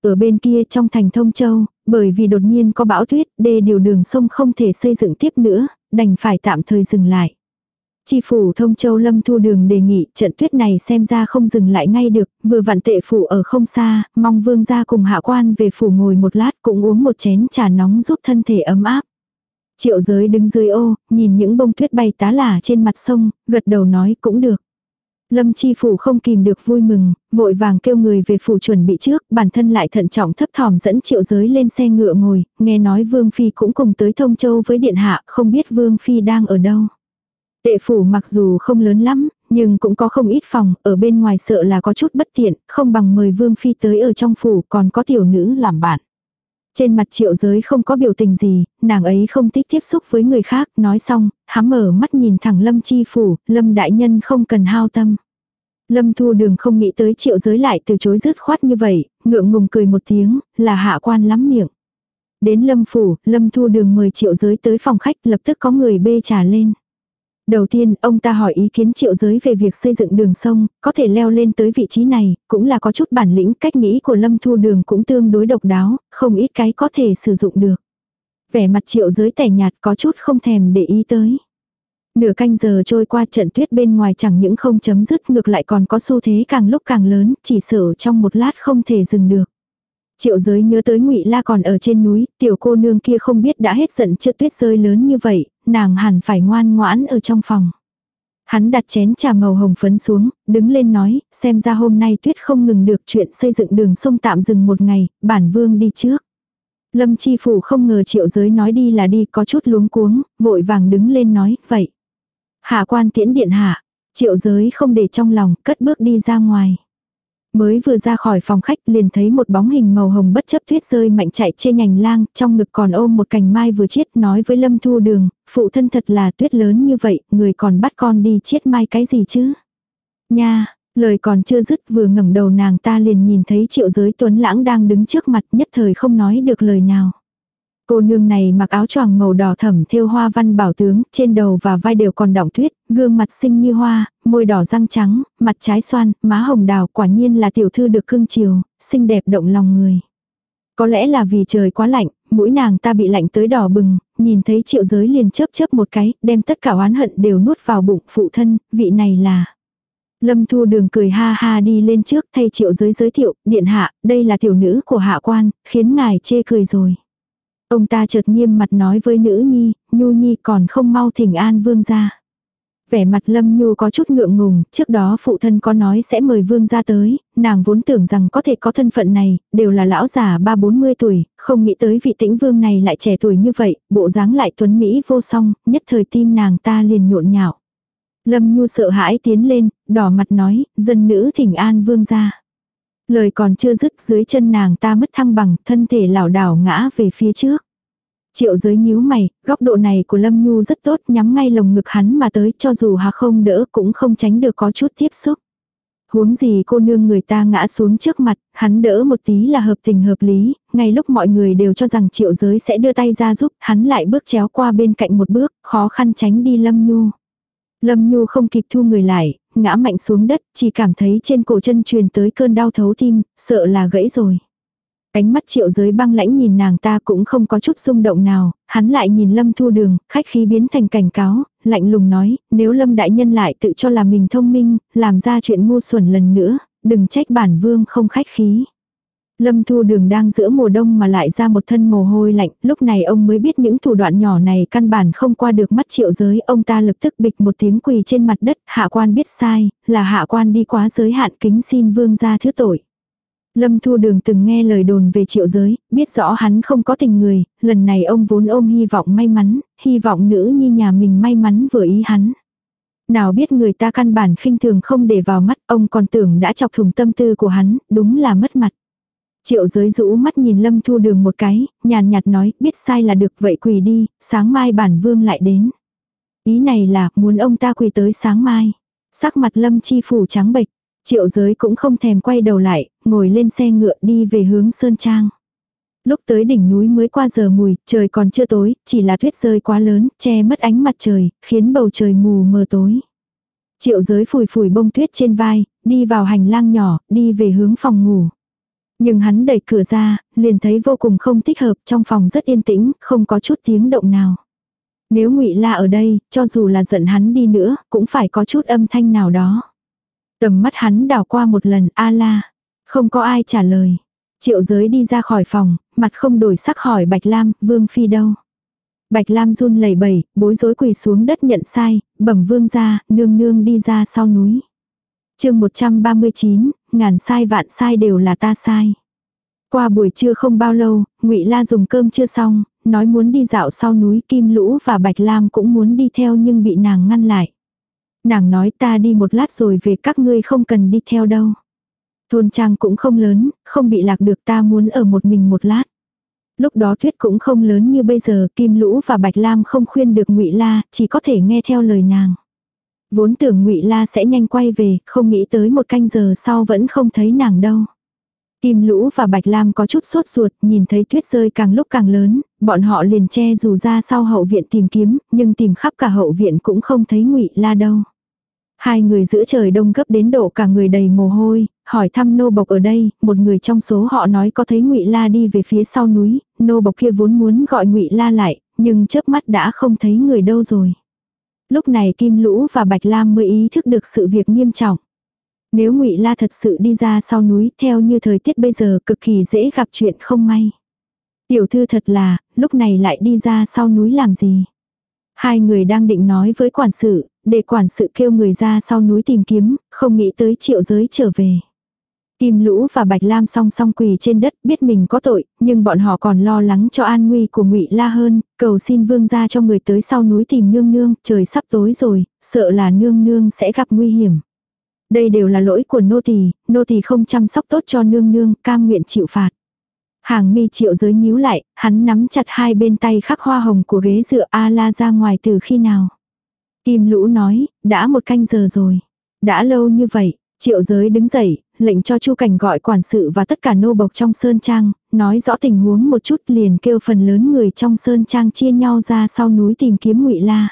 Ở bên kia trong thành Thông Châu, bởi vì đột nhiên có bão tuyết, đê điều đường sông không thể xây dựng tiếp nữa, đành phải tạm thời dừng lại. Chi phủ thông châu lâm thu đường đề nghị trận tuyết này xem ra không dừng lại ngay được, vừa vặn tệ phủ ở không xa, mong vương gia cùng hạ quan về phủ ngồi một lát cũng uống một chén trà nóng giúp thân thể ấm áp. Triệu giới đứng dưới ô, nhìn những bông tuyết bay tá lả trên mặt sông, gật đầu nói cũng được. Lâm chi phủ không kìm được vui mừng, vội vàng kêu người về phủ chuẩn bị trước, bản thân lại thận trọng thấp thỏm dẫn triệu giới lên xe ngựa ngồi, nghe nói Vương Phi cũng cùng tới Thông Châu với Điện Hạ, không biết Vương Phi đang ở đâu. Tệ phủ mặc dù không lớn lắm, nhưng cũng có không ít phòng, ở bên ngoài sợ là có chút bất tiện, không bằng mời Vương Phi tới ở trong phủ còn có tiểu nữ làm bạn. Trên mặt triệu giới không có biểu tình gì, nàng ấy không thích tiếp xúc với người khác, nói xong, hám mở mắt nhìn thẳng Lâm Chi Phủ, Lâm Đại Nhân không cần hao tâm. Lâm Thu Đường không nghĩ tới triệu giới lại từ chối dứt khoát như vậy, ngượng ngùng cười một tiếng, là hạ quan lắm miệng. Đến Lâm Phủ, Lâm Thu Đường mời triệu giới tới phòng khách lập tức có người bê trà lên. Đầu tiên, ông ta hỏi ý kiến triệu giới về việc xây dựng đường sông, có thể leo lên tới vị trí này, cũng là có chút bản lĩnh, cách nghĩ của Lâm Thu Đường cũng tương đối độc đáo, không ít cái có thể sử dụng được. Vẻ mặt triệu giới tẻ nhạt có chút không thèm để ý tới. Nửa canh giờ trôi qua trận tuyết bên ngoài chẳng những không chấm dứt ngược lại còn có xu thế càng lúc càng lớn, chỉ sợ trong một lát không thể dừng được. Triệu giới nhớ tới ngụy La còn ở trên núi, tiểu cô nương kia không biết đã hết giận chưa tuyết rơi lớn như vậy, nàng hẳn phải ngoan ngoãn ở trong phòng. Hắn đặt chén trà màu hồng phấn xuống, đứng lên nói, xem ra hôm nay tuyết không ngừng được chuyện xây dựng đường sông tạm dừng một ngày, bản vương đi trước. Lâm chi phủ không ngờ triệu giới nói đi là đi có chút luống cuống, vội vàng đứng lên nói, vậy. Hạ quan tiễn điện hạ, triệu giới không để trong lòng, cất bước đi ra ngoài. Mới vừa ra khỏi phòng khách liền thấy một bóng hình màu hồng bất chấp tuyết rơi mạnh chạy trên nhành lang, trong ngực còn ôm một cành mai vừa chiết nói với Lâm Thu Đường, phụ thân thật là tuyết lớn như vậy, người còn bắt con đi chiết mai cái gì chứ? Nha, lời còn chưa dứt vừa ngẩng đầu nàng ta liền nhìn thấy triệu giới tuấn lãng đang đứng trước mặt nhất thời không nói được lời nào. Cô nương này mặc áo choàng màu đỏ thẫm thêu hoa văn bảo tướng, trên đầu và vai đều còn đọng tuyết, gương mặt xinh như hoa, môi đỏ răng trắng, mặt trái xoan, má hồng đào, quả nhiên là tiểu thư được cưng chiều, xinh đẹp động lòng người. Có lẽ là vì trời quá lạnh, mũi nàng ta bị lạnh tới đỏ bừng, nhìn thấy triệu giới liền chớp chớp một cái, đem tất cả oán hận đều nuốt vào bụng phụ thân, vị này là. Lâm Thu Đường cười ha ha đi lên trước thay triệu giới giới thiệu, điện hạ, đây là tiểu nữ của hạ quan, khiến ngài chê cười rồi. Ông ta chợt nghiêm mặt nói với nữ nhi, nhu nhi còn không mau thỉnh an vương gia Vẻ mặt lâm nhu có chút ngượng ngùng, trước đó phụ thân có nói sẽ mời vương gia tới, nàng vốn tưởng rằng có thể có thân phận này, đều là lão già ba bốn mươi tuổi, không nghĩ tới vị tĩnh vương này lại trẻ tuổi như vậy, bộ dáng lại tuấn Mỹ vô song, nhất thời tim nàng ta liền nhộn nhạo. Lâm nhu sợ hãi tiến lên, đỏ mặt nói, dân nữ thỉnh an vương gia Lời còn chưa dứt dưới chân nàng ta mất thăng bằng, thân thể lảo đảo ngã về phía trước. Triệu giới nhíu mày, góc độ này của Lâm Nhu rất tốt nhắm ngay lồng ngực hắn mà tới cho dù hà không đỡ cũng không tránh được có chút tiếp xúc. Huống gì cô nương người ta ngã xuống trước mặt, hắn đỡ một tí là hợp tình hợp lý, ngay lúc mọi người đều cho rằng triệu giới sẽ đưa tay ra giúp, hắn lại bước chéo qua bên cạnh một bước, khó khăn tránh đi Lâm Nhu. Lâm Nhu không kịp thu người lại, ngã mạnh xuống đất, chỉ cảm thấy trên cổ chân truyền tới cơn đau thấu tim, sợ là gãy rồi. Ánh mắt triệu giới băng lãnh nhìn nàng ta cũng không có chút rung động nào, hắn lại nhìn lâm thu đường, khách khí biến thành cảnh cáo, lạnh lùng nói, nếu lâm đại nhân lại tự cho là mình thông minh, làm ra chuyện ngu xuẩn lần nữa, đừng trách bản vương không khách khí. Lâm Thu Đường đang giữa mùa đông mà lại ra một thân mồ hôi lạnh, lúc này ông mới biết những thủ đoạn nhỏ này căn bản không qua được mắt triệu giới, ông ta lập tức bịch một tiếng quỳ trên mặt đất, hạ quan biết sai, là hạ quan đi quá giới hạn kính xin vương ra thứ tội. Lâm Thu Đường từng nghe lời đồn về triệu giới, biết rõ hắn không có tình người, lần này ông vốn ôm hy vọng may mắn, hy vọng nữ nhi nhà mình may mắn vừa ý hắn. Nào biết người ta căn bản khinh thường không để vào mắt, ông còn tưởng đã chọc thủng tâm tư của hắn, đúng là mất mặt. Triệu giới rũ mắt nhìn Lâm Thu Đường một cái, nhàn nhạt nói, biết sai là được vậy quỳ đi, sáng mai bản vương lại đến. Ý này là, muốn ông ta quỳ tới sáng mai. Sắc mặt Lâm Chi phủ trắng bệch, triệu giới cũng không thèm quay đầu lại, ngồi lên xe ngựa đi về hướng Sơn Trang. Lúc tới đỉnh núi mới qua giờ mùi, trời còn chưa tối, chỉ là tuyết rơi quá lớn, che mất ánh mặt trời, khiến bầu trời mù mờ tối. Triệu giới phủi phủi bông tuyết trên vai, đi vào hành lang nhỏ, đi về hướng phòng ngủ. Nhưng hắn đẩy cửa ra, liền thấy vô cùng không thích hợp, trong phòng rất yên tĩnh, không có chút tiếng động nào. Nếu ngụy La ở đây, cho dù là giận hắn đi nữa, cũng phải có chút âm thanh nào đó. Tầm mắt hắn đảo qua một lần, a la. Không có ai trả lời. Triệu giới đi ra khỏi phòng, mặt không đổi sắc hỏi Bạch Lam, Vương Phi đâu. Bạch Lam run lẩy bẩy, bối rối quỳ xuống đất nhận sai, bẩm vương ra, nương nương đi ra sau núi. chương 139, ngàn sai vạn sai đều là ta sai. Qua buổi trưa không bao lâu, ngụy La dùng cơm chưa xong, nói muốn đi dạo sau núi Kim Lũ và Bạch Lam cũng muốn đi theo nhưng bị nàng ngăn lại. Nàng nói ta đi một lát rồi về các ngươi không cần đi theo đâu. Thôn trang cũng không lớn, không bị lạc được ta muốn ở một mình một lát. Lúc đó thuyết cũng không lớn như bây giờ, Kim Lũ và Bạch Lam không khuyên được Ngụy La, chỉ có thể nghe theo lời nàng. Vốn tưởng Ngụy La sẽ nhanh quay về, không nghĩ tới một canh giờ sau vẫn không thấy nàng đâu. Kim Lũ và Bạch Lam có chút sốt ruột, nhìn thấy tuyết rơi càng lúc càng lớn, bọn họ liền che dù ra sau hậu viện tìm kiếm, nhưng tìm khắp cả hậu viện cũng không thấy Ngụy La đâu. Hai người giữa trời đông gấp đến độ cả người đầy mồ hôi, hỏi thăm nô bộc ở đây, một người trong số họ nói có thấy Ngụy La đi về phía sau núi, nô bộc kia vốn muốn gọi Ngụy La lại, nhưng chớp mắt đã không thấy người đâu rồi. Lúc này Kim Lũ và Bạch Lam mới ý thức được sự việc nghiêm trọng. Nếu Ngụy La thật sự đi ra sau núi, theo như thời tiết bây giờ, cực kỳ dễ gặp chuyện không may. Tiểu thư thật là, lúc này lại đi ra sau núi làm gì? Hai người đang định nói với quản sự, để quản sự kêu người ra sau núi tìm kiếm, không nghĩ tới triệu giới trở về. Kim Lũ và Bạch Lam song song quỳ trên đất biết mình có tội, nhưng bọn họ còn lo lắng cho an nguy của ngụy La hơn, cầu xin vương gia cho người tới sau núi tìm nương nương, trời sắp tối rồi, sợ là nương nương sẽ gặp nguy hiểm. Đây đều là lỗi của nô tỳ, nô tỳ không chăm sóc tốt cho nương nương, cam nguyện chịu phạt. Hàng mi triệu giới nhíu lại, hắn nắm chặt hai bên tay khắc hoa hồng của ghế dựa A-la ra ngoài từ khi nào. Kim lũ nói, đã một canh giờ rồi. Đã lâu như vậy, triệu giới đứng dậy, lệnh cho chu cảnh gọi quản sự và tất cả nô bộc trong sơn trang, nói rõ tình huống một chút liền kêu phần lớn người trong sơn trang chia nhau ra sau núi tìm kiếm ngụy la.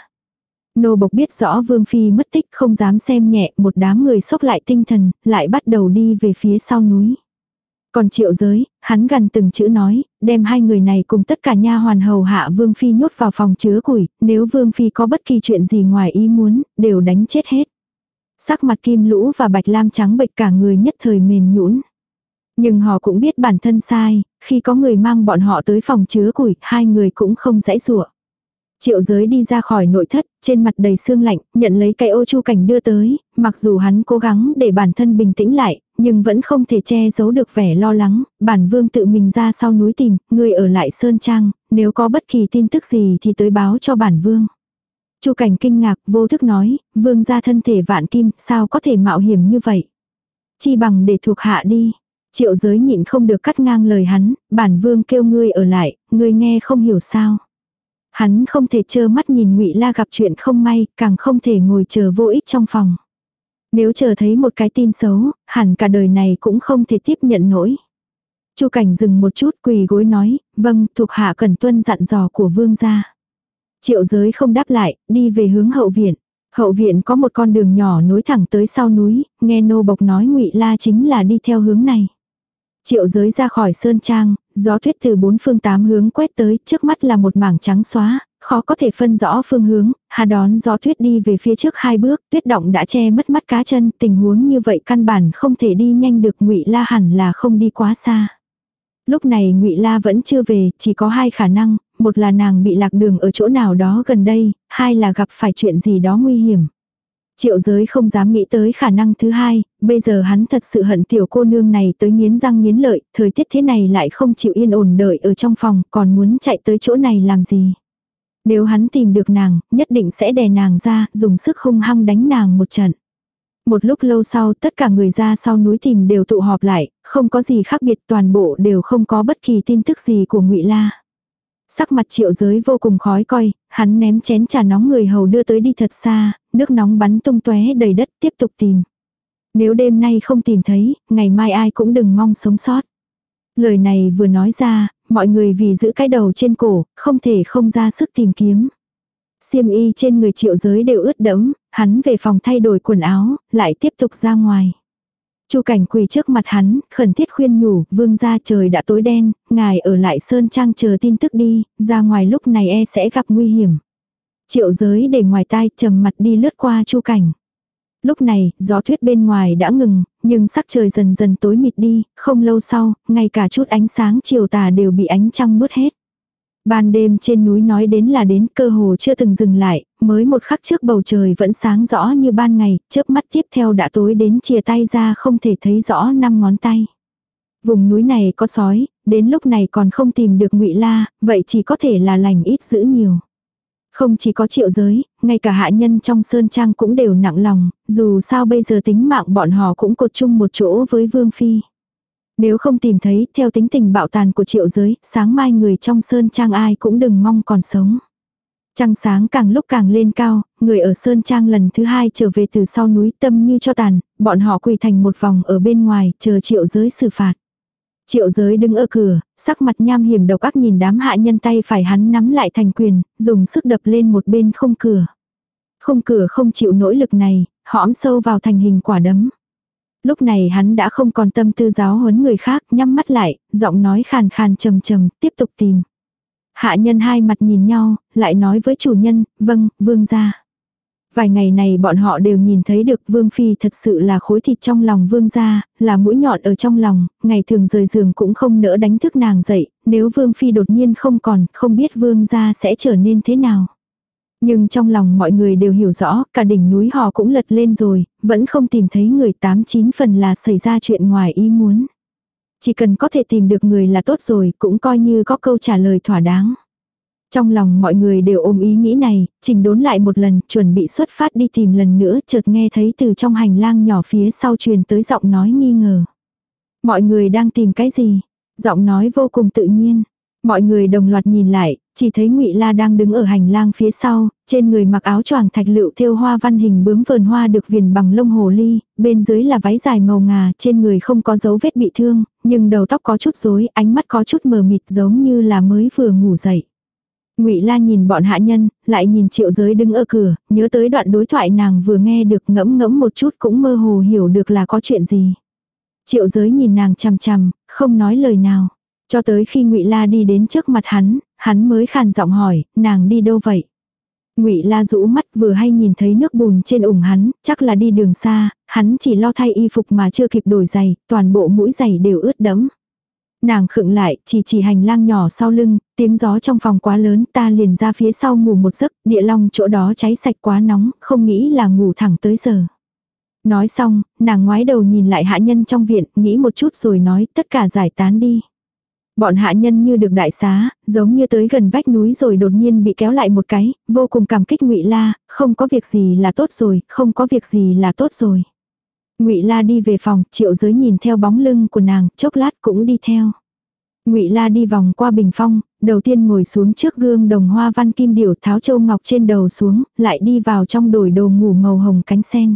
Nô bộc biết rõ Vương Phi mất tích không dám xem nhẹ một đám người sốc lại tinh thần, lại bắt đầu đi về phía sau núi. Còn triệu giới, hắn gần từng chữ nói, đem hai người này cùng tất cả nha hoàn hầu hạ Vương Phi nhốt vào phòng chứa củi, nếu Vương Phi có bất kỳ chuyện gì ngoài ý muốn, đều đánh chết hết. Sắc mặt kim lũ và bạch lam trắng bệch cả người nhất thời mềm nhũn. Nhưng họ cũng biết bản thân sai, khi có người mang bọn họ tới phòng chứa củi, hai người cũng không dãy rủa. Triệu giới đi ra khỏi nội thất, trên mặt đầy sương lạnh, nhận lấy cái ô chu cảnh đưa tới, mặc dù hắn cố gắng để bản thân bình tĩnh lại, nhưng vẫn không thể che giấu được vẻ lo lắng, bản vương tự mình ra sau núi tìm, người ở lại Sơn Trang, nếu có bất kỳ tin tức gì thì tới báo cho bản vương. Chu cảnh kinh ngạc vô thức nói, vương gia thân thể vạn kim, sao có thể mạo hiểm như vậy? Chi bằng để thuộc hạ đi. Triệu giới nhịn không được cắt ngang lời hắn, bản vương kêu ngươi ở lại, ngươi nghe không hiểu sao. Hắn không thể trơ mắt nhìn ngụy La gặp chuyện không may, càng không thể ngồi chờ vô ích trong phòng. Nếu chờ thấy một cái tin xấu, hẳn cả đời này cũng không thể tiếp nhận nổi. Chu Cảnh dừng một chút quỳ gối nói, vâng, thuộc hạ cần tuân dặn dò của vương gia. Triệu giới không đáp lại, đi về hướng hậu viện. Hậu viện có một con đường nhỏ nối thẳng tới sau núi, nghe nô bộc nói ngụy La chính là đi theo hướng này. Triệu giới ra khỏi sơn trang, gió tuyết từ bốn phương tám hướng quét tới, trước mắt là một mảng trắng xóa, khó có thể phân rõ phương hướng, hà đón gió tuyết đi về phía trước hai bước, tuyết động đã che mất mắt cá chân, tình huống như vậy căn bản không thể đi nhanh được ngụy La hẳn là không đi quá xa. Lúc này ngụy La vẫn chưa về, chỉ có hai khả năng, một là nàng bị lạc đường ở chỗ nào đó gần đây, hai là gặp phải chuyện gì đó nguy hiểm. Triệu giới không dám nghĩ tới khả năng thứ hai, bây giờ hắn thật sự hận tiểu cô nương này tới nghiến răng nghiến lợi, thời tiết thế này lại không chịu yên ổn đợi ở trong phòng, còn muốn chạy tới chỗ này làm gì. Nếu hắn tìm được nàng, nhất định sẽ đè nàng ra, dùng sức hung hăng đánh nàng một trận. Một lúc lâu sau tất cả người ra sau núi tìm đều tụ họp lại, không có gì khác biệt toàn bộ đều không có bất kỳ tin tức gì của ngụy La. Sắc mặt triệu giới vô cùng khói coi, hắn ném chén trà nóng người hầu đưa tới đi thật xa, nước nóng bắn tung tóe đầy đất tiếp tục tìm. Nếu đêm nay không tìm thấy, ngày mai ai cũng đừng mong sống sót. Lời này vừa nói ra, mọi người vì giữ cái đầu trên cổ, không thể không ra sức tìm kiếm. Xiêm y trên người triệu giới đều ướt đẫm, hắn về phòng thay đổi quần áo, lại tiếp tục ra ngoài. Chu cảnh quỳ trước mặt hắn, khẩn thiết khuyên nhủ, vương gia trời đã tối đen, ngài ở lại sơn trang chờ tin tức đi, ra ngoài lúc này e sẽ gặp nguy hiểm. Triệu giới để ngoài tai trầm mặt đi lướt qua chu cảnh. Lúc này, gió tuyết bên ngoài đã ngừng, nhưng sắc trời dần dần tối mịt đi, không lâu sau, ngay cả chút ánh sáng chiều tà đều bị ánh trăng nuốt hết. Ban đêm trên núi nói đến là đến cơ hồ chưa từng dừng lại, mới một khắc trước bầu trời vẫn sáng rõ như ban ngày, chớp mắt tiếp theo đã tối đến chia tay ra không thể thấy rõ năm ngón tay. Vùng núi này có sói, đến lúc này còn không tìm được ngụy La, vậy chỉ có thể là lành ít giữ nhiều. Không chỉ có triệu giới, ngay cả hạ nhân trong sơn trang cũng đều nặng lòng, dù sao bây giờ tính mạng bọn họ cũng cột chung một chỗ với Vương Phi. Nếu không tìm thấy, theo tính tình bạo tàn của triệu giới, sáng mai người trong sơn trang ai cũng đừng mong còn sống. Trăng sáng càng lúc càng lên cao, người ở Sơn Trang lần thứ hai trở về từ sau núi tâm như cho tàn, bọn họ quỳ thành một vòng ở bên ngoài chờ triệu giới xử phạt. Triệu giới đứng ở cửa, sắc mặt nham hiểm độc ác nhìn đám hạ nhân tay phải hắn nắm lại thành quyền, dùng sức đập lên một bên không cửa. Không cửa không chịu nỗ lực này, hõm sâu vào thành hình quả đấm. Lúc này hắn đã không còn tâm tư giáo huấn người khác, nhắm mắt lại, giọng nói khàn khàn trầm trầm, tiếp tục tìm. Hạ nhân hai mặt nhìn nhau, lại nói với chủ nhân, vâng, vương gia. Vài ngày này bọn họ đều nhìn thấy được Vương Phi thật sự là khối thịt trong lòng Vương gia, là mũi nhọn ở trong lòng, ngày thường rời giường cũng không nỡ đánh thức nàng dậy, nếu Vương Phi đột nhiên không còn, không biết Vương gia sẽ trở nên thế nào. Nhưng trong lòng mọi người đều hiểu rõ, cả đỉnh núi họ cũng lật lên rồi, vẫn không tìm thấy người tám chín phần là xảy ra chuyện ngoài ý muốn. Chỉ cần có thể tìm được người là tốt rồi, cũng coi như có câu trả lời thỏa đáng. Trong lòng mọi người đều ôm ý nghĩ này, trình đốn lại một lần, chuẩn bị xuất phát đi tìm lần nữa, chợt nghe thấy từ trong hành lang nhỏ phía sau truyền tới giọng nói nghi ngờ. Mọi người đang tìm cái gì? Giọng nói vô cùng tự nhiên. Mọi người đồng loạt nhìn lại, chỉ thấy ngụy La đang đứng ở hành lang phía sau, trên người mặc áo choàng thạch lựu thêu hoa văn hình bướm vườn hoa được viền bằng lông hồ ly, bên dưới là váy dài màu ngà, trên người không có dấu vết bị thương, nhưng đầu tóc có chút rối, ánh mắt có chút mờ mịt giống như là mới vừa ngủ dậy. Ngụy La nhìn bọn hạ nhân, lại nhìn Triệu Giới đứng ở cửa, nhớ tới đoạn đối thoại nàng vừa nghe được ngẫm ngẫm một chút cũng mơ hồ hiểu được là có chuyện gì. Triệu Giới nhìn nàng chằm chằm, không nói lời nào. Cho tới khi Ngụy La đi đến trước mặt hắn, hắn mới khàn giọng hỏi, nàng đi đâu vậy? Ngụy La rũ mắt vừa hay nhìn thấy nước bùn trên ủng hắn, chắc là đi đường xa, hắn chỉ lo thay y phục mà chưa kịp đổi giày, toàn bộ mũi giày đều ướt đẫm. Nàng khựng lại, chỉ chỉ hành lang nhỏ sau lưng, tiếng gió trong phòng quá lớn, ta liền ra phía sau ngủ một giấc, địa long chỗ đó cháy sạch quá nóng, không nghĩ là ngủ thẳng tới giờ. Nói xong, nàng ngoái đầu nhìn lại hạ nhân trong viện, nghĩ một chút rồi nói tất cả giải tán đi. Bọn hạ nhân như được đại xá, giống như tới gần vách núi rồi đột nhiên bị kéo lại một cái, vô cùng cảm kích ngụy La, không có việc gì là tốt rồi, không có việc gì là tốt rồi. Ngụy La đi về phòng, Triệu Giới nhìn theo bóng lưng của nàng, chốc lát cũng đi theo. Ngụy La đi vòng qua bình phong, đầu tiên ngồi xuống trước gương đồng hoa văn kim điểu tháo châu ngọc trên đầu xuống, lại đi vào trong đổi đồ ngủ màu hồng cánh sen.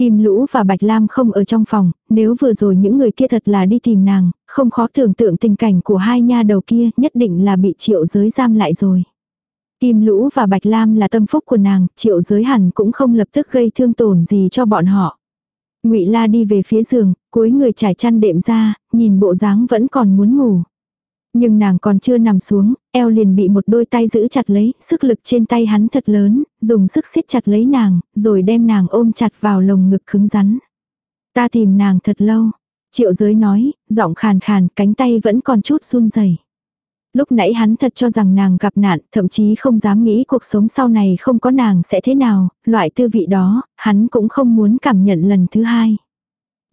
Kim Lũ và Bạch Lam không ở trong phòng, nếu vừa rồi những người kia thật là đi tìm nàng, không khó tưởng tượng tình cảnh của hai nha đầu kia nhất định là bị triệu giới giam lại rồi. Kim Lũ và Bạch Lam là tâm phúc của nàng, triệu giới hẳn cũng không lập tức gây thương tổn gì cho bọn họ. Ngụy La đi về phía giường, cuối người trải chăn đệm ra, nhìn bộ dáng vẫn còn muốn ngủ. Nhưng nàng còn chưa nằm xuống, eo liền bị một đôi tay giữ chặt lấy, sức lực trên tay hắn thật lớn, dùng sức siết chặt lấy nàng, rồi đem nàng ôm chặt vào lồng ngực cứng rắn. Ta tìm nàng thật lâu. Triệu giới nói, giọng khàn khàn, cánh tay vẫn còn chút run rẩy. Lúc nãy hắn thật cho rằng nàng gặp nạn, thậm chí không dám nghĩ cuộc sống sau này không có nàng sẽ thế nào, loại tư vị đó, hắn cũng không muốn cảm nhận lần thứ hai.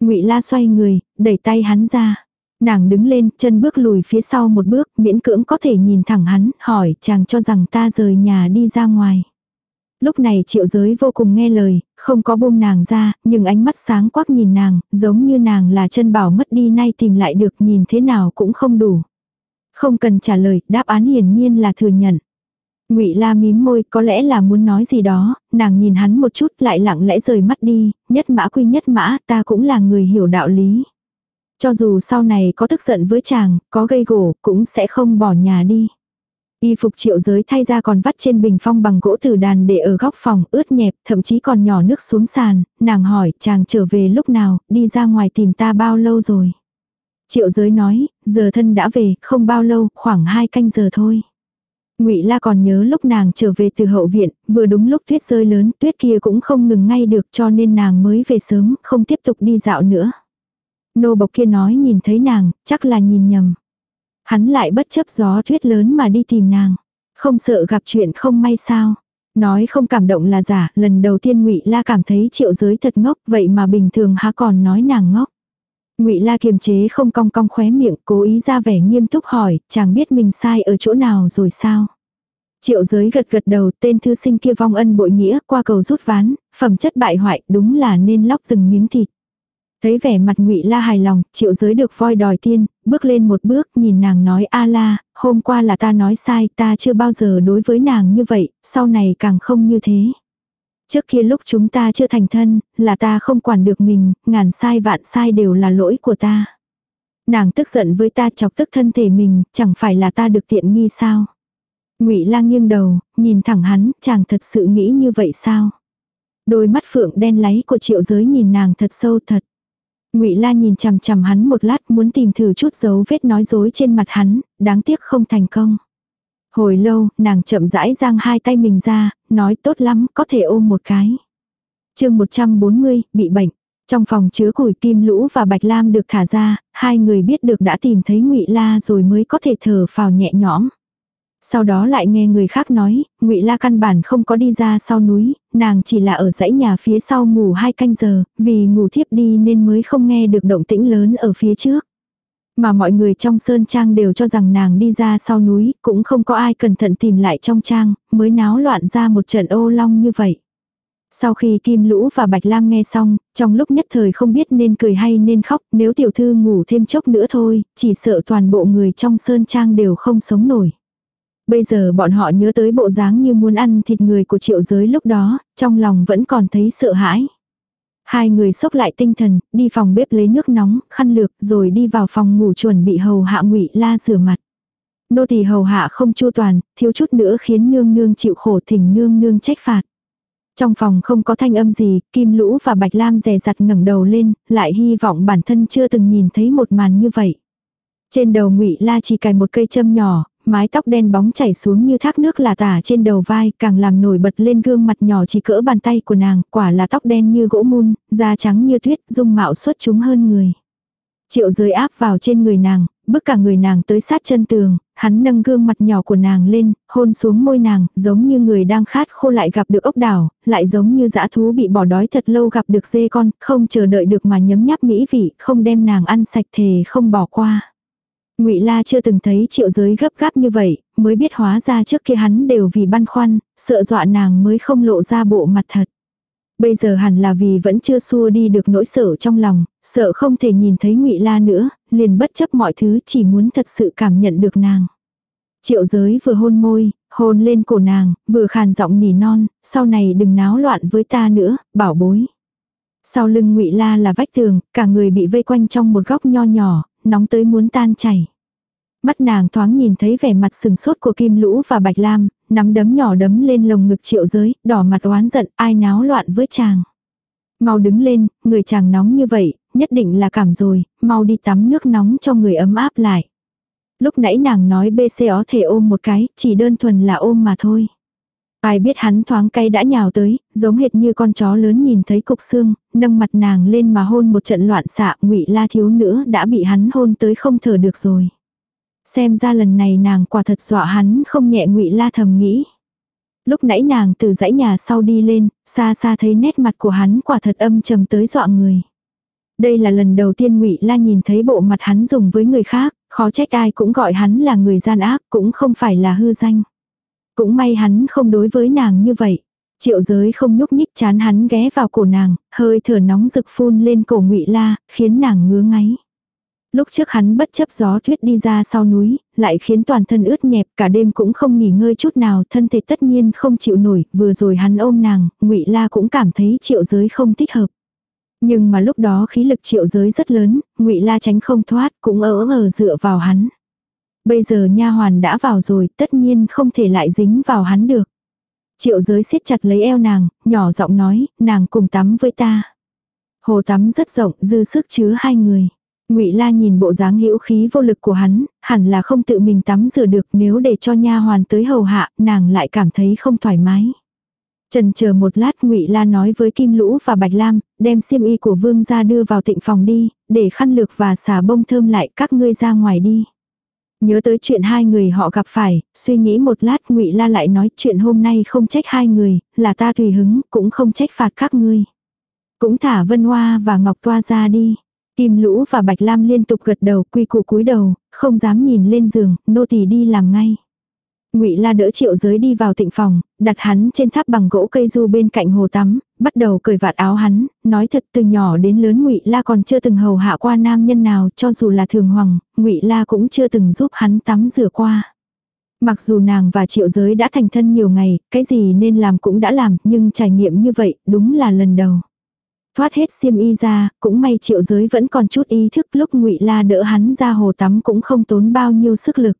Ngụy La xoay người, đẩy tay hắn ra. Nàng đứng lên, chân bước lùi phía sau một bước, miễn cưỡng có thể nhìn thẳng hắn, hỏi chàng cho rằng ta rời nhà đi ra ngoài. Lúc này triệu giới vô cùng nghe lời, không có buông nàng ra, nhưng ánh mắt sáng quắc nhìn nàng, giống như nàng là chân bảo mất đi nay tìm lại được nhìn thế nào cũng không đủ. Không cần trả lời, đáp án hiển nhiên là thừa nhận. Ngụy La mím môi, có lẽ là muốn nói gì đó, nàng nhìn hắn một chút lại lặng lẽ rời mắt đi, nhất mã quy nhất mã, ta cũng là người hiểu đạo lý. Cho dù sau này có tức giận với chàng, có gây gổ, cũng sẽ không bỏ nhà đi. Y phục triệu giới thay ra còn vắt trên bình phong bằng gỗ từ đàn để ở góc phòng, ướt nhẹp, thậm chí còn nhỏ nước xuống sàn, nàng hỏi, chàng trở về lúc nào, đi ra ngoài tìm ta bao lâu rồi. Triệu giới nói, giờ thân đã về, không bao lâu, khoảng hai canh giờ thôi. Ngụy La còn nhớ lúc nàng trở về từ hậu viện, vừa đúng lúc tuyết rơi lớn, tuyết kia cũng không ngừng ngay được cho nên nàng mới về sớm, không tiếp tục đi dạo nữa. Nô bộc kia nói nhìn thấy nàng, chắc là nhìn nhầm. Hắn lại bất chấp gió tuyết lớn mà đi tìm nàng. Không sợ gặp chuyện không may sao. Nói không cảm động là giả, lần đầu tiên ngụy La cảm thấy triệu giới thật ngốc, vậy mà bình thường há còn nói nàng ngốc. Ngụy La kiềm chế không cong cong khóe miệng, cố ý ra vẻ nghiêm túc hỏi, chàng biết mình sai ở chỗ nào rồi sao? Triệu giới gật gật đầu, tên thư sinh kia vong ân bội nghĩa, qua cầu rút ván, phẩm chất bại hoại, đúng là nên lóc từng miếng thịt. Thấy vẻ mặt ngụy La hài lòng, triệu giới được voi đòi tiên, bước lên một bước, nhìn nàng nói a la, hôm qua là ta nói sai, ta chưa bao giờ đối với nàng như vậy, sau này càng không như thế. Trước kia lúc chúng ta chưa thành thân, là ta không quản được mình, ngàn sai vạn sai đều là lỗi của ta. Nàng tức giận với ta chọc tức thân thể mình, chẳng phải là ta được tiện nghi sao? Ngụy Lang nghiêng đầu, nhìn thẳng hắn, chàng thật sự nghĩ như vậy sao? Đôi mắt phượng đen láy của Triệu Giới nhìn nàng thật sâu thật. Ngụy La nhìn chằm chằm hắn một lát, muốn tìm thử chút dấu vết nói dối trên mặt hắn, đáng tiếc không thành công. Hồi lâu, nàng chậm rãi giang hai tay mình ra, nói tốt lắm, có thể ôm một cái. chương 140, bị bệnh. Trong phòng chứa củi kim lũ và bạch lam được thả ra, hai người biết được đã tìm thấy ngụy La rồi mới có thể thở phào nhẹ nhõm. Sau đó lại nghe người khác nói, ngụy La căn bản không có đi ra sau núi, nàng chỉ là ở dãy nhà phía sau ngủ hai canh giờ, vì ngủ thiếp đi nên mới không nghe được động tĩnh lớn ở phía trước. Mà mọi người trong sơn trang đều cho rằng nàng đi ra sau núi, cũng không có ai cẩn thận tìm lại trong trang, mới náo loạn ra một trận ô long như vậy. Sau khi Kim Lũ và Bạch Lam nghe xong, trong lúc nhất thời không biết nên cười hay nên khóc, nếu tiểu thư ngủ thêm chốc nữa thôi, chỉ sợ toàn bộ người trong sơn trang đều không sống nổi. Bây giờ bọn họ nhớ tới bộ dáng như muốn ăn thịt người của triệu giới lúc đó, trong lòng vẫn còn thấy sợ hãi. Hai người sốc lại tinh thần, đi phòng bếp lấy nước nóng, khăn lược, rồi đi vào phòng ngủ chuẩn bị hầu hạ ngụy la rửa mặt. Nô tỳ hầu hạ không chu toàn, thiếu chút nữa khiến nương nương chịu khổ thỉnh nương nương trách phạt. Trong phòng không có thanh âm gì, Kim Lũ và Bạch Lam rè rặt ngẩng đầu lên, lại hy vọng bản thân chưa từng nhìn thấy một màn như vậy. Trên đầu Ngụy La chỉ cài một cây châm nhỏ, mái tóc đen bóng chảy xuống như thác nước là tả trên đầu vai, càng làm nổi bật lên gương mặt nhỏ chỉ cỡ bàn tay của nàng, quả là tóc đen như gỗ mun, da trắng như tuyết, dung mạo xuất chúng hơn người. Triệu giới áp vào trên người nàng, bước cả người nàng tới sát chân tường, hắn nâng gương mặt nhỏ của nàng lên, hôn xuống môi nàng, giống như người đang khát khô lại gặp được ốc đảo, lại giống như dã thú bị bỏ đói thật lâu gặp được dê con, không chờ đợi được mà nhấm nháp mỹ vị, không đem nàng ăn sạch thề không bỏ qua. Ngụy La chưa từng thấy triệu giới gấp gáp như vậy, mới biết hóa ra trước kia hắn đều vì băn khoăn, sợ dọa nàng mới không lộ ra bộ mặt thật. Bây giờ hẳn là vì vẫn chưa xua đi được nỗi sợ trong lòng, sợ không thể nhìn thấy Ngụy La nữa, liền bất chấp mọi thứ chỉ muốn thật sự cảm nhận được nàng. Triệu giới vừa hôn môi, hôn lên cổ nàng, vừa khàn giọng nỉ non, sau này đừng náo loạn với ta nữa, bảo bối. Sau lưng ngụy La là vách tường, cả người bị vây quanh trong một góc nho nhỏ, nóng tới muốn tan chảy. Mắt nàng thoáng nhìn thấy vẻ mặt sừng sốt của Kim Lũ và Bạch Lam, nắm đấm nhỏ đấm lên lồng ngực triệu giới, đỏ mặt oán giận, ai náo loạn với chàng. Mau đứng lên, người chàng nóng như vậy, nhất định là cảm rồi, mau đi tắm nước nóng cho người ấm áp lại. Lúc nãy nàng nói BCO thể ôm một cái, chỉ đơn thuần là ôm mà thôi. Ai biết hắn thoáng cay đã nhào tới, giống hệt như con chó lớn nhìn thấy cục xương, nâng mặt nàng lên mà hôn một trận loạn xạ, ngụy la thiếu nữa đã bị hắn hôn tới không thở được rồi. Xem ra lần này nàng quả thật dọa hắn không nhẹ ngụy la thầm nghĩ. Lúc nãy nàng từ dãy nhà sau đi lên, xa xa thấy nét mặt của hắn quả thật âm trầm tới dọa người. Đây là lần đầu tiên ngụy La nhìn thấy bộ mặt hắn dùng với người khác, khó trách ai cũng gọi hắn là người gian ác, cũng không phải là hư danh. Cũng may hắn không đối với nàng như vậy. Triệu giới không nhúc nhích chán hắn ghé vào cổ nàng, hơi thở nóng rực phun lên cổ ngụy La, khiến nàng ngứa ngáy. Lúc trước hắn bất chấp gió tuyết đi ra sau núi, lại khiến toàn thân ướt nhẹp cả đêm cũng không nghỉ ngơi chút nào, thân thể tất nhiên không chịu nổi, vừa rồi hắn ôm nàng, ngụy La cũng cảm thấy triệu giới không thích hợp. Nhưng mà lúc đó khí lực triệu giới rất lớn, ngụy La tránh không thoát, cũng ở ở dựa vào hắn. Bây giờ nha hoàn đã vào rồi, tất nhiên không thể lại dính vào hắn được. Triệu giới siết chặt lấy eo nàng, nhỏ giọng nói, nàng cùng tắm với ta. Hồ tắm rất rộng, dư sức chứa hai người. Ngụy La nhìn bộ dáng hữu khí vô lực của hắn, hẳn là không tự mình tắm rửa được, nếu để cho nha hoàn tới hầu hạ, nàng lại cảm thấy không thoải mái. Trần chờ một lát Ngụy La nói với Kim Lũ và Bạch Lam, đem xiêm y của vương gia đưa vào tịnh phòng đi, để khăn lược và xà bông thơm lại các ngươi ra ngoài đi. Nhớ tới chuyện hai người họ gặp phải, suy nghĩ một lát ngụy La lại nói chuyện hôm nay không trách hai người, là ta tùy hứng, cũng không trách phạt các ngươi. Cũng thả Vân Hoa và Ngọc Toa ra đi. Kim Lũ và Bạch Lam liên tục gật đầu quy củ cúi đầu, không dám nhìn lên giường, nô tỳ đi làm ngay. Ngụy La đỡ Triệu Giới đi vào tịnh phòng, đặt hắn trên tháp bằng gỗ cây du bên cạnh hồ tắm, bắt đầu cởi vạt áo hắn, nói thật từ nhỏ đến lớn Ngụy La còn chưa từng hầu hạ qua nam nhân nào, cho dù là thường hoàng, Ngụy La cũng chưa từng giúp hắn tắm rửa qua. Mặc dù nàng và Triệu Giới đã thành thân nhiều ngày, cái gì nên làm cũng đã làm, nhưng trải nghiệm như vậy, đúng là lần đầu. thoát hết xiêm y ra, cũng may triệu giới vẫn còn chút ý thức lúc ngụy La đỡ hắn ra hồ tắm cũng không tốn bao nhiêu sức lực.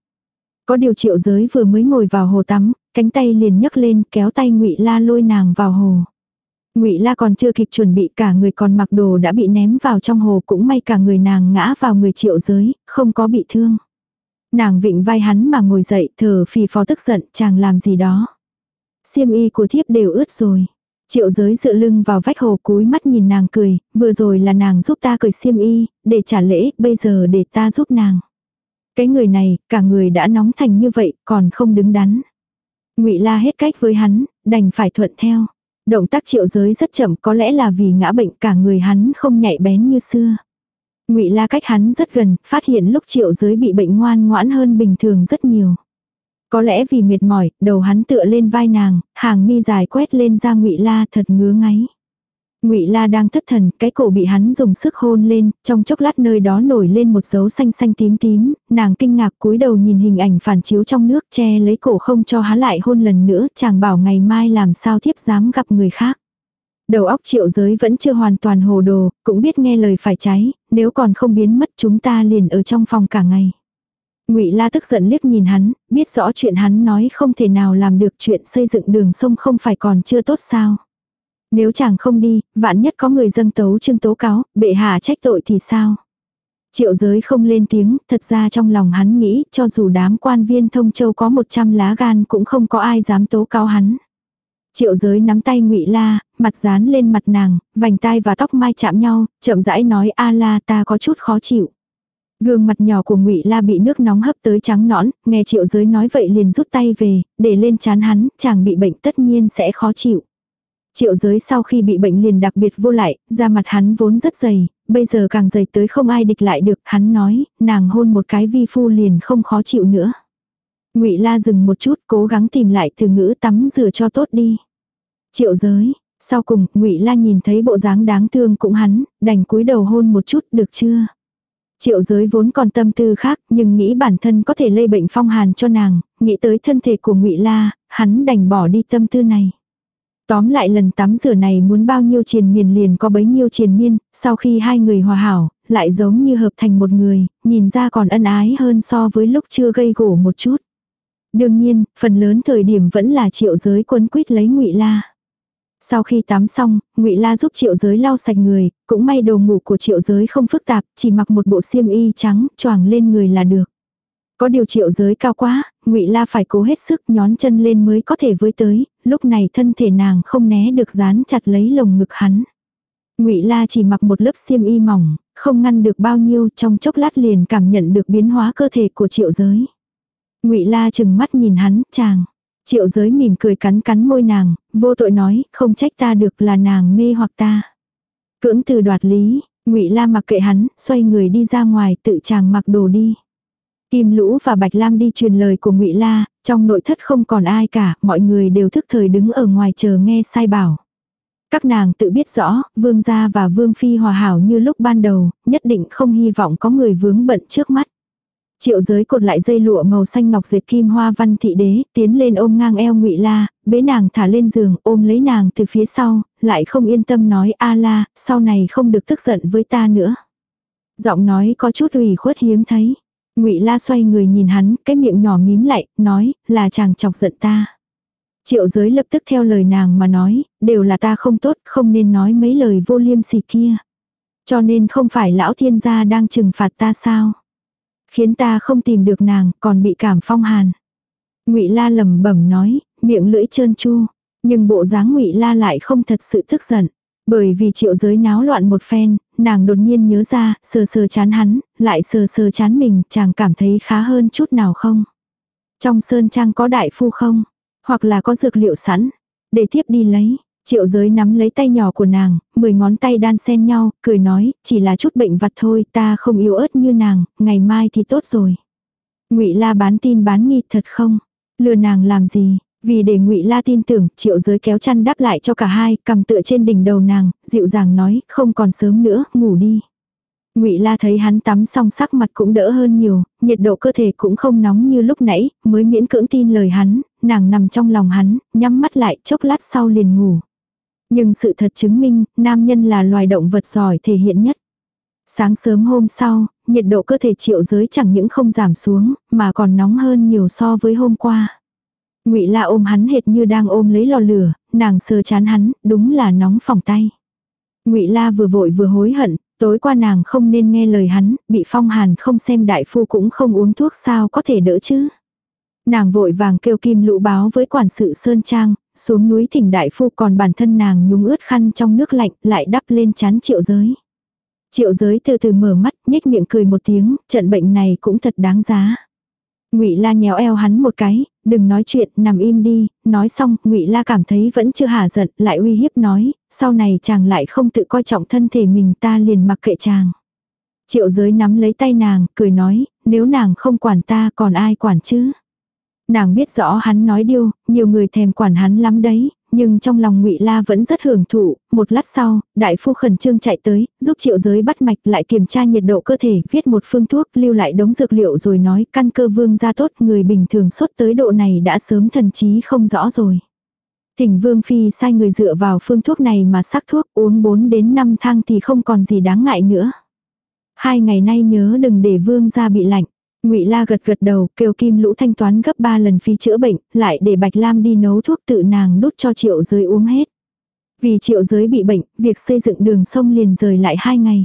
Có điều triệu giới vừa mới ngồi vào hồ tắm, cánh tay liền nhấc lên kéo tay ngụy La lôi nàng vào hồ. Ngụy La còn chưa kịp chuẩn bị cả người còn mặc đồ đã bị ném vào trong hồ cũng may cả người nàng ngã vào người triệu giới, không có bị thương. Nàng vịnh vai hắn mà ngồi dậy thở phì phò tức giận chàng làm gì đó. Xiêm y của thiếp đều ướt rồi. Triệu giới dựa lưng vào vách hồ cúi mắt nhìn nàng cười, vừa rồi là nàng giúp ta cởi xiêm y, để trả lễ, bây giờ để ta giúp nàng. Cái người này, cả người đã nóng thành như vậy, còn không đứng đắn. ngụy la hết cách với hắn, đành phải thuận theo. Động tác triệu giới rất chậm có lẽ là vì ngã bệnh cả người hắn không nhạy bén như xưa. ngụy la cách hắn rất gần, phát hiện lúc triệu giới bị bệnh ngoan ngoãn hơn bình thường rất nhiều. Có lẽ vì mệt mỏi, đầu hắn tựa lên vai nàng, hàng mi dài quét lên ra ngụy la thật ngứa ngáy. Ngụy La đang thất thần, cái cổ bị hắn dùng sức hôn lên, trong chốc lát nơi đó nổi lên một dấu xanh xanh tím tím, nàng kinh ngạc cúi đầu nhìn hình ảnh phản chiếu trong nước che lấy cổ không cho hắn lại hôn lần nữa, chàng bảo ngày mai làm sao thiếp dám gặp người khác. Đầu óc triệu giới vẫn chưa hoàn toàn hồ đồ, cũng biết nghe lời phải trái, nếu còn không biến mất chúng ta liền ở trong phòng cả ngày. Ngụy La tức giận liếc nhìn hắn, biết rõ chuyện hắn nói không thể nào làm được chuyện xây dựng đường sông không phải còn chưa tốt sao. Nếu chàng không đi, vạn nhất có người dâng tấu trương tố cáo, bệ hạ trách tội thì sao? Triệu giới không lên tiếng, thật ra trong lòng hắn nghĩ, cho dù đám quan viên thông châu có 100 lá gan cũng không có ai dám tố cáo hắn. Triệu giới nắm tay ngụy La, mặt dán lên mặt nàng, vành tai và tóc mai chạm nhau, chậm rãi nói a la ta có chút khó chịu. Gương mặt nhỏ của ngụy La bị nước nóng hấp tới trắng nõn, nghe triệu giới nói vậy liền rút tay về, để lên chán hắn, chàng bị bệnh tất nhiên sẽ khó chịu. Triệu giới sau khi bị bệnh liền đặc biệt vô lại, da mặt hắn vốn rất dày, bây giờ càng dày tới không ai địch lại được, hắn nói, nàng hôn một cái vi phu liền không khó chịu nữa. Ngụy La dừng một chút, cố gắng tìm lại từ ngữ tắm rửa cho tốt đi. Triệu giới, sau cùng, Ngụy La nhìn thấy bộ dáng đáng thương cũng hắn, đành cúi đầu hôn một chút, được chưa? Triệu giới vốn còn tâm tư khác, nhưng nghĩ bản thân có thể lây bệnh phong hàn cho nàng, nghĩ tới thân thể của Ngụy La, hắn đành bỏ đi tâm tư này. Tóm lại lần tắm rửa này muốn bao nhiêu triền miên liền có bấy nhiêu triền miên, sau khi hai người hòa hảo, lại giống như hợp thành một người, nhìn ra còn ân ái hơn so với lúc chưa gây gổ một chút. Đương nhiên, phần lớn thời điểm vẫn là triệu giới quấn quýt lấy ngụy La. Sau khi tắm xong, ngụy La giúp triệu giới lau sạch người, cũng may đồ ngủ của triệu giới không phức tạp, chỉ mặc một bộ xiêm y trắng, choàng lên người là được. Có điều triệu giới cao quá, ngụy La phải cố hết sức nhón chân lên mới có thể với tới, lúc này thân thể nàng không né được dán chặt lấy lồng ngực hắn. Ngụy La chỉ mặc một lớp xiêm y mỏng, không ngăn được bao nhiêu, trong chốc lát liền cảm nhận được biến hóa cơ thể của Triệu Giới. Ngụy La chừng mắt nhìn hắn, chàng. Triệu Giới mỉm cười cắn cắn môi nàng, vô tội nói, không trách ta được là nàng mê hoặc ta. Cưỡng từ đoạt lý, Ngụy La mặc kệ hắn, xoay người đi ra ngoài, tự chàng mặc đồ đi. Kim Lũ và Bạch Lam đi truyền lời của Ngụy La, trong nội thất không còn ai cả, mọi người đều thức thời đứng ở ngoài chờ nghe sai bảo. Các nàng tự biết rõ, vương gia và vương phi hòa hảo như lúc ban đầu, nhất định không hy vọng có người vướng bận trước mắt. Triệu giới cột lại dây lụa màu xanh ngọc dệt kim hoa văn thị đế, tiến lên ôm ngang eo ngụy la, bế nàng thả lên giường, ôm lấy nàng từ phía sau, lại không yên tâm nói a la, sau này không được tức giận với ta nữa. Giọng nói có chút ủy khuất hiếm thấy. Ngụy La xoay người nhìn hắn, cái miệng nhỏ mím lại, nói, là chàng chọc giận ta. Triệu giới lập tức theo lời nàng mà nói, đều là ta không tốt, không nên nói mấy lời vô liêm sỉ kia. Cho nên không phải lão thiên gia đang trừng phạt ta sao? Khiến ta không tìm được nàng, còn bị cảm phong hàn. Ngụy La lẩm bẩm nói, miệng lưỡi trơn chu, nhưng bộ dáng Ngụy La lại không thật sự tức giận. Bởi vì triệu giới náo loạn một phen, nàng đột nhiên nhớ ra, sờ sờ chán hắn, lại sờ sờ chán mình, chàng cảm thấy khá hơn chút nào không? Trong sơn trang có đại phu không? Hoặc là có dược liệu sẵn? Để tiếp đi lấy. Triệu giới nắm lấy tay nhỏ của nàng, mười ngón tay đan xen nhau, cười nói, chỉ là chút bệnh vặt thôi, ta không yếu ớt như nàng, ngày mai thì tốt rồi. ngụy la bán tin bán nghi thật không? Lừa nàng làm gì? Vì để ngụy La tin tưởng, triệu giới kéo chăn đắp lại cho cả hai, cầm tựa trên đỉnh đầu nàng, dịu dàng nói, không còn sớm nữa, ngủ đi. Ngụy La thấy hắn tắm xong sắc mặt cũng đỡ hơn nhiều, nhiệt độ cơ thể cũng không nóng như lúc nãy, mới miễn cưỡng tin lời hắn, nàng nằm trong lòng hắn, nhắm mắt lại chốc lát sau liền ngủ. Nhưng sự thật chứng minh, nam nhân là loài động vật giỏi thể hiện nhất. Sáng sớm hôm sau, nhiệt độ cơ thể triệu giới chẳng những không giảm xuống, mà còn nóng hơn nhiều so với hôm qua. Ngụy La ôm hắn hệt như đang ôm lấy lò lửa, nàng sờ chán hắn, đúng là nóng phòng tay. Ngụy La vừa vội vừa hối hận, tối qua nàng không nên nghe lời hắn, bị phong hàn không xem đại phu cũng không uống thuốc sao có thể đỡ chứ. Nàng vội vàng kêu kim lũ báo với quản sự Sơn Trang, xuống núi thỉnh đại phu còn bản thân nàng nhúng ướt khăn trong nước lạnh lại đắp lên chán triệu giới. Triệu giới từ từ mở mắt, nhếch miệng cười một tiếng, trận bệnh này cũng thật đáng giá. Ngụy La nhéo eo hắn một cái, đừng nói chuyện, nằm im đi, nói xong, Ngụy La cảm thấy vẫn chưa hả giận, lại uy hiếp nói, sau này chàng lại không tự coi trọng thân thể mình ta liền mặc kệ chàng. Triệu giới nắm lấy tay nàng, cười nói, nếu nàng không quản ta còn ai quản chứ. Nàng biết rõ hắn nói điêu, nhiều người thèm quản hắn lắm đấy, nhưng trong lòng ngụy La vẫn rất hưởng thụ, một lát sau, đại phu khẩn trương chạy tới, giúp triệu giới bắt mạch lại kiểm tra nhiệt độ cơ thể, viết một phương thuốc, lưu lại đống dược liệu rồi nói căn cơ vương ra tốt, người bình thường sốt tới độ này đã sớm thần trí không rõ rồi. Thỉnh vương phi sai người dựa vào phương thuốc này mà sắc thuốc uống 4 đến 5 thang thì không còn gì đáng ngại nữa. Hai ngày nay nhớ đừng để vương ra bị lạnh. Ngụy La gật gật đầu, kêu Kim Lũ thanh toán gấp 3 lần phí chữa bệnh, lại để Bạch Lam đi nấu thuốc tự nàng đút cho Triệu Giới uống hết. Vì Triệu Giới bị bệnh, việc xây dựng đường sông liền rời lại 2 ngày.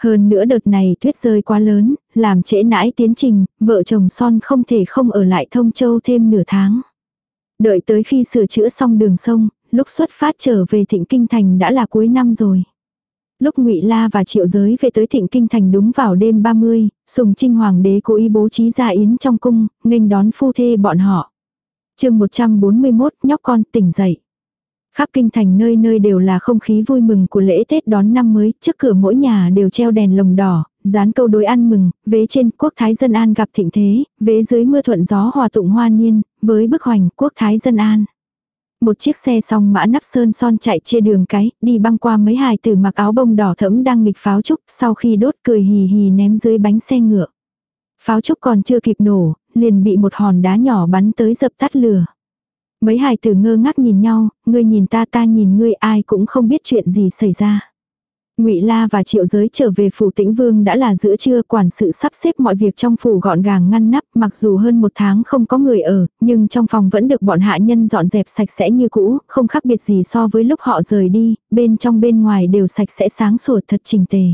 Hơn nữa đợt này tuyết rơi quá lớn, làm trễ nãi tiến trình, vợ chồng son không thể không ở lại Thông Châu thêm nửa tháng. Đợi tới khi sửa chữa xong đường sông, lúc xuất phát trở về Thịnh Kinh Thành đã là cuối năm rồi. Lúc Ngụy La và Triệu Giới về tới Thịnh Kinh thành đúng vào đêm 30, Sùng Trinh hoàng đế cố ý bố trí ra yến trong cung, nghênh đón phu thê bọn họ. Chương 141, nhóc con tỉnh dậy. Khắp kinh thành nơi nơi đều là không khí vui mừng của lễ Tết đón năm mới, trước cửa mỗi nhà đều treo đèn lồng đỏ, dán câu đối ăn mừng, vế trên quốc thái dân an gặp thịnh thế, vế dưới mưa thuận gió hòa tụng hoa niên, với bức hoành quốc thái dân an. Một chiếc xe song mã nắp sơn son chạy trên đường cái, đi băng qua mấy hài tử mặc áo bông đỏ thẫm đang nghịch pháo trúc, sau khi đốt cười hì hì ném dưới bánh xe ngựa. Pháo trúc còn chưa kịp nổ, liền bị một hòn đá nhỏ bắn tới dập tắt lửa. Mấy hài tử ngơ ngác nhìn nhau, ngươi nhìn ta ta nhìn ngươi ai cũng không biết chuyện gì xảy ra. Ngụy La và Triệu Giới trở về phủ Tĩnh Vương đã là giữa trưa, quản sự sắp xếp mọi việc trong phủ gọn gàng ngăn nắp, mặc dù hơn một tháng không có người ở, nhưng trong phòng vẫn được bọn hạ nhân dọn dẹp sạch sẽ như cũ, không khác biệt gì so với lúc họ rời đi, bên trong bên ngoài đều sạch sẽ sáng sủa thật chỉnh tề.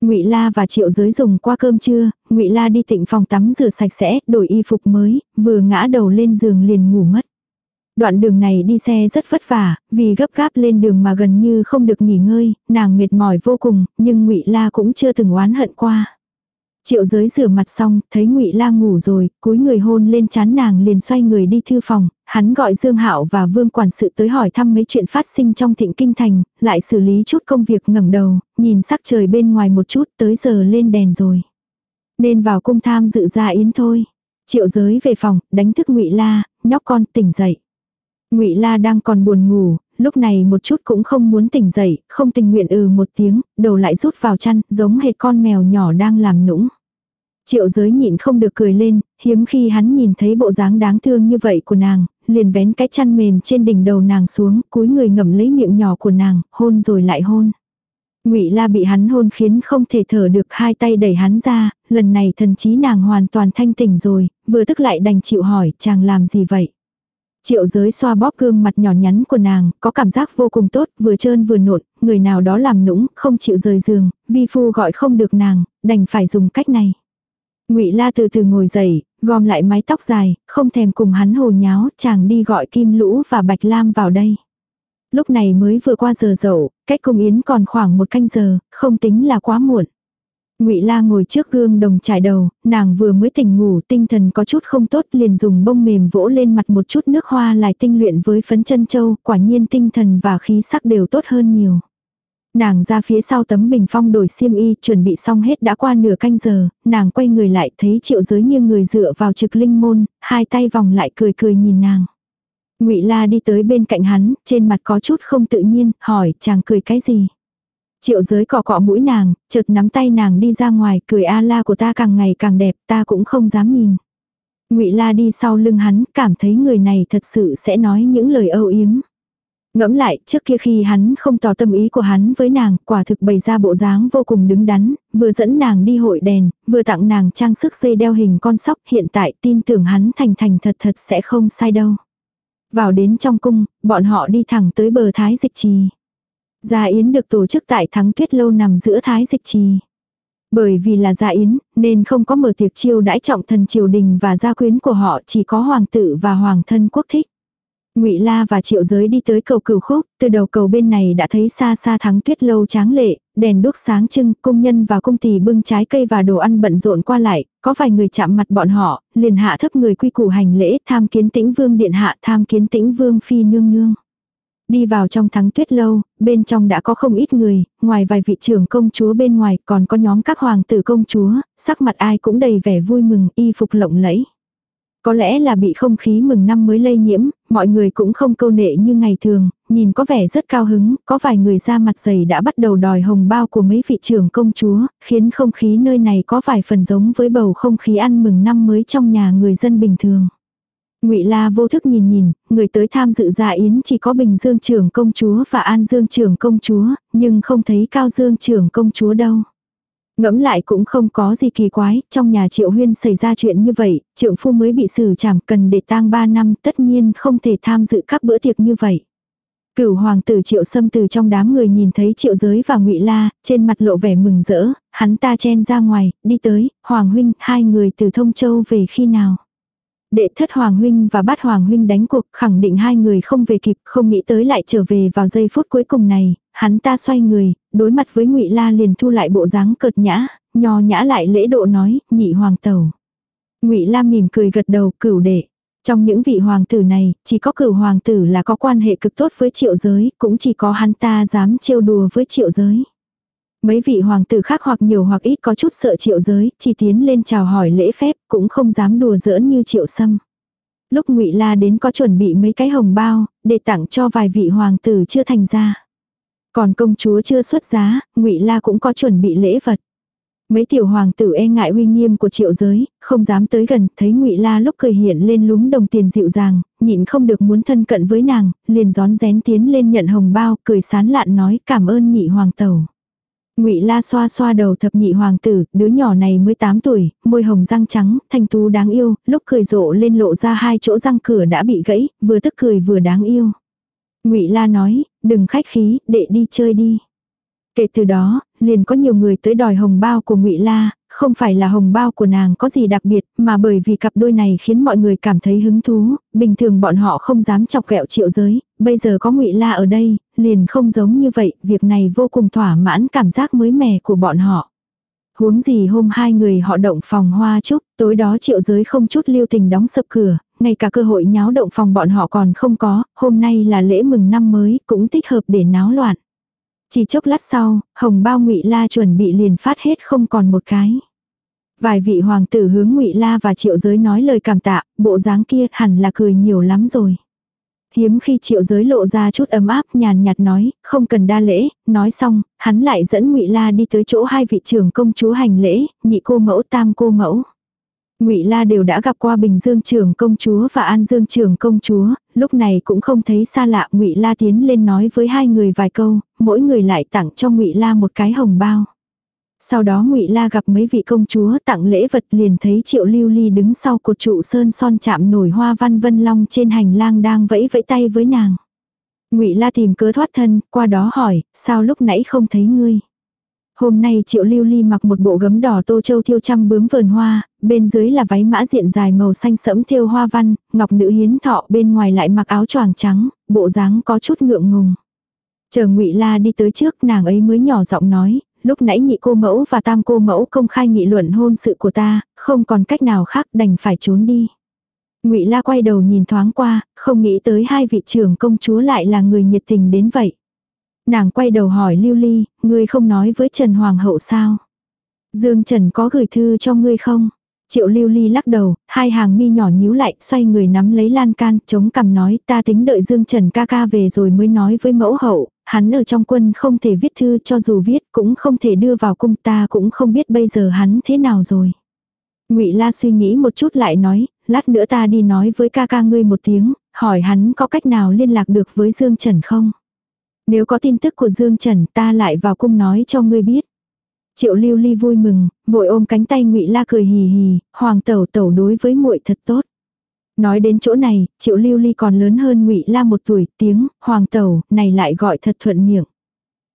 Ngụy La và Triệu Giới dùng qua cơm trưa, Ngụy La đi tịnh phòng tắm rửa sạch sẽ, đổi y phục mới, vừa ngã đầu lên giường liền ngủ mất. Đoạn đường này đi xe rất vất vả, vì gấp gáp lên đường mà gần như không được nghỉ ngơi, nàng mệt mỏi vô cùng, nhưng ngụy La cũng chưa từng oán hận qua. Triệu giới rửa mặt xong, thấy ngụy La ngủ rồi, cúi người hôn lên chán nàng liền xoay người đi thư phòng, hắn gọi Dương Hạo và Vương quản sự tới hỏi thăm mấy chuyện phát sinh trong thịnh kinh thành, lại xử lý chút công việc ngẩng đầu, nhìn sắc trời bên ngoài một chút, tới giờ lên đèn rồi. Nên vào cung tham dự gia yến thôi. Triệu giới về phòng, đánh thức ngụy La, nhóc con tỉnh dậy. Ngụy La đang còn buồn ngủ, lúc này một chút cũng không muốn tỉnh dậy, không tình nguyện ừ một tiếng, đầu lại rút vào chăn, giống hệt con mèo nhỏ đang làm nũng. Triệu giới nhịn không được cười lên, hiếm khi hắn nhìn thấy bộ dáng đáng thương như vậy của nàng, liền vén cái chăn mềm trên đỉnh đầu nàng xuống, cúi người ngậm lấy miệng nhỏ của nàng, hôn rồi lại hôn. Ngụy La bị hắn hôn khiến không thể thở được, hai tay đẩy hắn ra, lần này thần trí nàng hoàn toàn thanh tỉnh rồi, vừa tức lại đành chịu hỏi, chàng làm gì vậy? Triệu giới xoa bóp gương mặt nhỏ nhắn của nàng, có cảm giác vô cùng tốt, vừa trơn vừa nộn, người nào đó làm nũng, không chịu rời giường, vi phu gọi không được nàng, đành phải dùng cách này. ngụy La từ từ ngồi dậy, gom lại mái tóc dài, không thèm cùng hắn hồ nháo, chàng đi gọi Kim Lũ và Bạch Lam vào đây. Lúc này mới vừa qua giờ dậu, cách cung yến còn khoảng một canh giờ, không tính là quá muộn. Ngụy La ngồi trước gương đồng trải đầu, nàng vừa mới tỉnh ngủ, tinh thần có chút không tốt, liền dùng bông mềm vỗ lên mặt một chút nước hoa lại tinh luyện với phấn chân châu, quả nhiên tinh thần và khí sắc đều tốt hơn nhiều. Nàng ra phía sau tấm bình phong đổi xiêm y, chuẩn bị xong hết đã qua nửa canh giờ, nàng quay người lại thấy triệu giới như người dựa vào trực linh môn, hai tay vòng lại cười cười nhìn nàng. Ngụy La đi tới bên cạnh hắn, trên mặt có chút không tự nhiên, hỏi chàng cười cái gì. Triệu giới cọ cọ mũi nàng, chợt nắm tay nàng đi ra ngoài, cười a la của ta càng ngày càng đẹp, ta cũng không dám nhìn. Ngụy La đi sau lưng hắn, cảm thấy người này thật sự sẽ nói những lời âu yếm. Ngẫm lại, trước kia khi hắn không tỏ tâm ý của hắn với nàng, quả thực bày ra bộ dáng vô cùng đứng đắn, vừa dẫn nàng đi hội đèn, vừa tặng nàng trang sức dây đeo hình con sóc, hiện tại tin tưởng hắn thành thành thật thật sẽ không sai đâu. Vào đến trong cung, bọn họ đi thẳng tới bờ Thái Dịch Trì. Gia Yến được tổ chức tại Thắng Tuyết Lâu nằm giữa Thái Dịch Trì. Bởi vì là gia yến, nên không có mở tiệc chiêu đãi trọng thần triều đình và gia quyến của họ chỉ có hoàng tử và hoàng thân quốc thích. Ngụy La và Triệu Giới đi tới cầu Cửu Khúc, từ đầu cầu bên này đã thấy xa xa thắng tuyết lâu tráng lệ, đèn đuốc sáng trưng, công nhân và công tỳ bưng trái cây và đồ ăn bận rộn qua lại, có vài người chạm mặt bọn họ, liền hạ thấp người quy củ hành lễ, tham kiến Tĩnh Vương điện hạ, tham kiến Tĩnh Vương phi nương nương. Đi vào trong thắng tuyết lâu, bên trong đã có không ít người, ngoài vài vị trưởng công chúa bên ngoài còn có nhóm các hoàng tử công chúa, sắc mặt ai cũng đầy vẻ vui mừng, y phục lộng lẫy. Có lẽ là bị không khí mừng năm mới lây nhiễm, mọi người cũng không câu nệ như ngày thường, nhìn có vẻ rất cao hứng, có vài người ra mặt dày đã bắt đầu đòi hồng bao của mấy vị trưởng công chúa, khiến không khí nơi này có vài phần giống với bầu không khí ăn mừng năm mới trong nhà người dân bình thường. Ngụy La vô thức nhìn nhìn, người tới tham dự dạ yến chỉ có Bình Dương trưởng công chúa và An Dương trưởng công chúa, nhưng không thấy Cao Dương trưởng công chúa đâu. Ngẫm lại cũng không có gì kỳ quái, trong nhà Triệu Huyên xảy ra chuyện như vậy, trượng phu mới bị xử trảm cần để tang 3 năm tất nhiên không thể tham dự các bữa tiệc như vậy. Cửu hoàng tử Triệu Sâm từ trong đám người nhìn thấy Triệu Giới và Ngụy La, trên mặt lộ vẻ mừng rỡ, hắn ta chen ra ngoài, đi tới, "Hoàng huynh, hai người từ Thông Châu về khi nào?" Đệ thất Hoàng Huynh và bát Hoàng Huynh đánh cuộc khẳng định hai người không về kịp, không nghĩ tới lại trở về vào giây phút cuối cùng này, hắn ta xoay người, đối mặt với ngụy La liền thu lại bộ dáng cợt nhã, nho nhã lại lễ độ nói, nhị hoàng tẩu. ngụy La mỉm cười gật đầu cửu đệ. Trong những vị hoàng tử này, chỉ có cửu hoàng tử là có quan hệ cực tốt với triệu giới, cũng chỉ có hắn ta dám trêu đùa với triệu giới. Mấy vị hoàng tử khác hoặc nhiều hoặc ít có chút sợ triệu giới, chỉ tiến lên chào hỏi lễ phép, cũng không dám đùa giỡn như triệu sâm. Lúc ngụy La đến có chuẩn bị mấy cái hồng bao, để tặng cho vài vị hoàng tử chưa thành ra. Còn công chúa chưa xuất giá, ngụy La cũng có chuẩn bị lễ vật. Mấy tiểu hoàng tử e ngại uy nghiêm của triệu giới, không dám tới gần, thấy ngụy La lúc cười hiện lên lúng đồng tiền dịu dàng, nhịn không được muốn thân cận với nàng, liền gión rén tiến lên nhận hồng bao, cười sán lạn nói cảm ơn nhị hoàng tẩu. Ngụy La xoa xoa đầu thập nhị hoàng tử, đứa nhỏ này mới 8 tuổi, môi hồng răng trắng, thanh tú đáng yêu, lúc cười rộ lên lộ ra hai chỗ răng cửa đã bị gãy, vừa tức cười vừa đáng yêu. Ngụy La nói, đừng khách khí, đệ đi chơi đi. Kể từ đó, liền có nhiều người tới đòi hồng bao của Ngụy La, không phải là hồng bao của nàng có gì đặc biệt, mà bởi vì cặp đôi này khiến mọi người cảm thấy hứng thú, bình thường bọn họ không dám chọc ghẹo triệu giới, bây giờ có Ngụy La ở đây, liền không giống như vậy, việc này vô cùng thỏa mãn cảm giác mới mẻ của bọn họ. Huống gì hôm hai người họ động phòng hoa chúc, tối đó triệu giới không chút lưu tình đóng sập cửa, ngay cả cơ hội nháo động phòng bọn họ còn không có, hôm nay là lễ mừng năm mới, cũng thích hợp để náo loạn. Chỉ chốc lát sau, hồng bao ngụy La chuẩn bị liền phát hết không còn một cái. Vài vị hoàng tử hướng ngụy La và triệu giới nói lời cảm tạ, bộ dáng kia hẳn là cười nhiều lắm rồi. Hiếm khi triệu giới lộ ra chút ấm áp nhàn nhạt nói, không cần đa lễ, nói xong, hắn lại dẫn ngụy La đi tới chỗ hai vị trưởng công chúa hành lễ, nhị cô mẫu tam cô mẫu. Ngụy La đều đã gặp qua Bình Dương trưởng công chúa và An Dương trưởng công chúa, lúc này cũng không thấy xa lạ, Ngụy La tiến lên nói với hai người vài câu, mỗi người lại tặng cho Ngụy La một cái hồng bao. Sau đó Ngụy La gặp mấy vị công chúa tặng lễ vật liền thấy Triệu Lưu Ly đứng sau cột trụ sơn son chạm nổi hoa văn vân long trên hành lang đang vẫy vẫy tay với nàng. Ngụy La tìm cớ thoát thân, qua đó hỏi, sao lúc nãy không thấy ngươi? Hôm nay Triệu Lưu Ly mặc một bộ gấm đỏ tô châu thiêu trăm bướm vườn hoa, bên dưới là váy mã diện dài màu xanh sẫm thêu hoa văn, ngọc nữ hiến thọ bên ngoài lại mặc áo choàng trắng, bộ dáng có chút ngượng ngùng. Chờ Ngụy La đi tới trước, nàng ấy mới nhỏ giọng nói, lúc nãy nhị cô mẫu và tam cô mẫu công khai nghị luận hôn sự của ta, không còn cách nào khác đành phải trốn đi. Ngụy La quay đầu nhìn thoáng qua, không nghĩ tới hai vị trưởng công chúa lại là người nhiệt tình đến vậy. Nàng quay đầu hỏi Lưu Ly, ngươi không nói với Trần Hoàng hậu sao? Dương Trần có gửi thư cho ngươi không? Triệu Lưu Ly lắc đầu, hai hàng mi nhỏ nhíu lại, xoay người nắm lấy lan can, chống cằm nói, ta tính đợi Dương Trần ca ca về rồi mới nói với mẫu hậu, hắn ở trong quân không thể viết thư cho dù viết cũng không thể đưa vào cung ta cũng không biết bây giờ hắn thế nào rồi. Ngụy La suy nghĩ một chút lại nói, lát nữa ta đi nói với ca ca ngươi một tiếng, hỏi hắn có cách nào liên lạc được với Dương Trần không. Nếu có tin tức của Dương Trần ta lại vào cung nói cho ngươi biết. Triệu lưu ly vui mừng, vội ôm cánh tay ngụy La cười hì hì, hoàng tẩu tẩu đối với muội thật tốt. Nói đến chỗ này, triệu lưu ly còn lớn hơn ngụy La một tuổi, tiếng, hoàng tẩu, này lại gọi thật thuận miệng.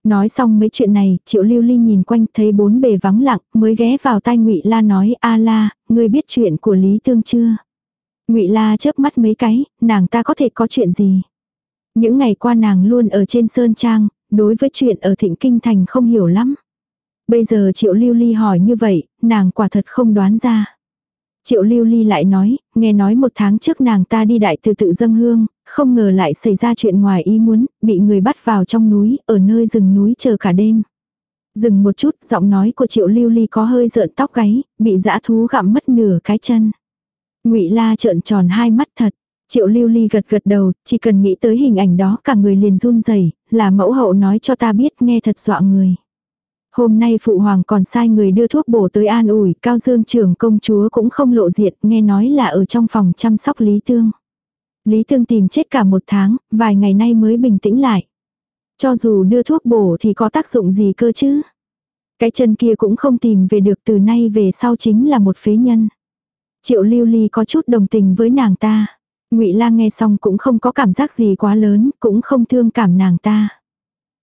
Nói xong mấy chuyện này, triệu lưu ly nhìn quanh thấy bốn bề vắng lặng, mới ghé vào tai ngụy La nói, a la, ngươi biết chuyện của Lý Tương chưa? ngụy La chớp mắt mấy cái, nàng ta có thể có chuyện gì? Những ngày qua nàng luôn ở trên Sơn Trang, đối với chuyện ở Thịnh Kinh Thành không hiểu lắm. Bây giờ Triệu Lưu Ly hỏi như vậy, nàng quả thật không đoán ra. Triệu Lưu Ly lại nói, nghe nói một tháng trước nàng ta đi đại từ tự dâng hương, không ngờ lại xảy ra chuyện ngoài ý muốn, bị người bắt vào trong núi, ở nơi rừng núi chờ cả đêm. Dừng một chút, giọng nói của Triệu Lưu Ly có hơi rợn tóc gáy, bị dã thú gặm mất nửa cái chân. Ngụy La trợn tròn hai mắt thật, Triệu lưu ly gật gật đầu, chỉ cần nghĩ tới hình ảnh đó cả người liền run rẩy là mẫu hậu nói cho ta biết nghe thật dọa người. Hôm nay phụ hoàng còn sai người đưa thuốc bổ tới an ủi, cao dương trưởng công chúa cũng không lộ diện, nghe nói là ở trong phòng chăm sóc Lý Tương. Lý Tương tìm chết cả một tháng, vài ngày nay mới bình tĩnh lại. Cho dù đưa thuốc bổ thì có tác dụng gì cơ chứ? Cái chân kia cũng không tìm về được từ nay về sau chính là một phế nhân. Triệu lưu ly có chút đồng tình với nàng ta. Ngụy Lang nghe xong cũng không có cảm giác gì quá lớn, cũng không thương cảm nàng ta.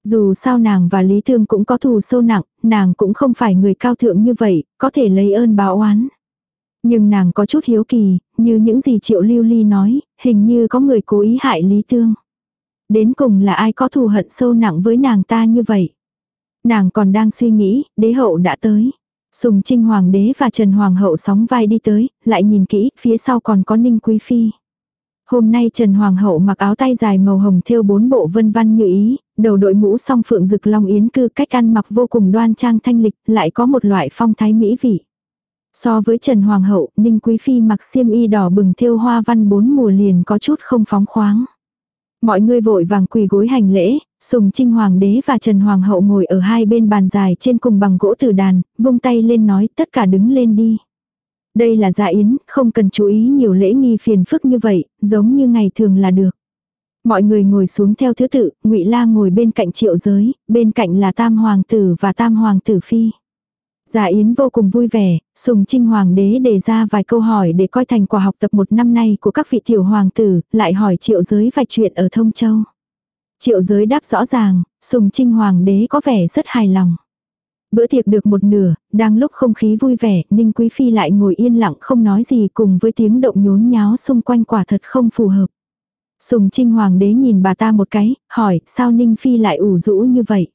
Dù sao nàng và Lý Thương cũng có thù sâu nặng, nàng cũng không phải người cao thượng như vậy, có thể lấy ơn báo oán. Nhưng nàng có chút hiếu kỳ, như những gì Triệu Lưu Ly nói, hình như có người cố ý hại Lý Thương. Đến cùng là ai có thù hận sâu nặng với nàng ta như vậy? Nàng còn đang suy nghĩ, đế hậu đã tới. Sùng Trinh Hoàng đế và Trần Hoàng hậu sóng vai đi tới, lại nhìn kỹ, phía sau còn có Ninh Quý Phi. Hôm nay Trần Hoàng hậu mặc áo tay dài màu hồng thêu bốn bộ vân văn như ý, đầu đội mũ song phượng rực long yến cư cách ăn mặc vô cùng đoan trang thanh lịch, lại có một loại phong thái mỹ vị. So với Trần Hoàng hậu, Ninh Quý Phi mặc xiêm y đỏ bừng thêu hoa văn bốn mùa liền có chút không phóng khoáng. Mọi người vội vàng quỳ gối hành lễ, Sùng Trinh Hoàng đế và Trần Hoàng hậu ngồi ở hai bên bàn dài trên cùng bằng gỗ từ đàn, vung tay lên nói tất cả đứng lên đi. Đây là dạ yến, không cần chú ý nhiều lễ nghi phiền phức như vậy, giống như ngày thường là được. Mọi người ngồi xuống theo thứ tự, Ngụy La ngồi bên cạnh Triệu Giới, bên cạnh là Tam hoàng tử và Tam hoàng tử phi. Dạ Yến vô cùng vui vẻ, Sùng Trinh Hoàng đế đề ra vài câu hỏi để coi thành quả học tập một năm nay của các vị tiểu hoàng tử, lại hỏi Triệu Giới vài chuyện ở Thông Châu. Triệu Giới đáp rõ ràng, Sùng Trinh Hoàng đế có vẻ rất hài lòng. Bữa tiệc được một nửa, đang lúc không khí vui vẻ, Ninh Quý Phi lại ngồi yên lặng không nói gì cùng với tiếng động nhốn nháo xung quanh quả thật không phù hợp. Sùng Trinh Hoàng đế nhìn bà ta một cái, hỏi, sao Ninh Phi lại ủ rũ như vậy?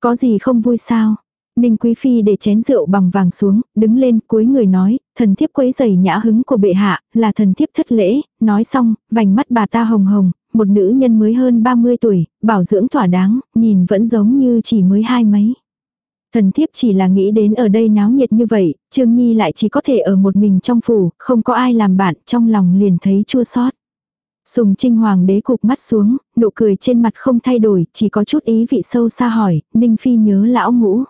Có gì không vui sao? Ninh Quý Phi để chén rượu bằng vàng xuống, đứng lên cuối người nói, thần thiếp quấy giày nhã hứng của bệ hạ, là thần thiếp thất lễ, nói xong, vành mắt bà ta hồng hồng, một nữ nhân mới hơn 30 tuổi, bảo dưỡng thỏa đáng, nhìn vẫn giống như chỉ mới hai mấy. Thần thiếp chỉ là nghĩ đến ở đây náo nhiệt như vậy, Trương Nhi lại chỉ có thể ở một mình trong phủ, không có ai làm bạn, trong lòng liền thấy chua xót. Sùng Trinh Hoàng đế cục mắt xuống, nụ cười trên mặt không thay đổi, chỉ có chút ý vị sâu xa hỏi, Ninh Phi nhớ lão ngũ.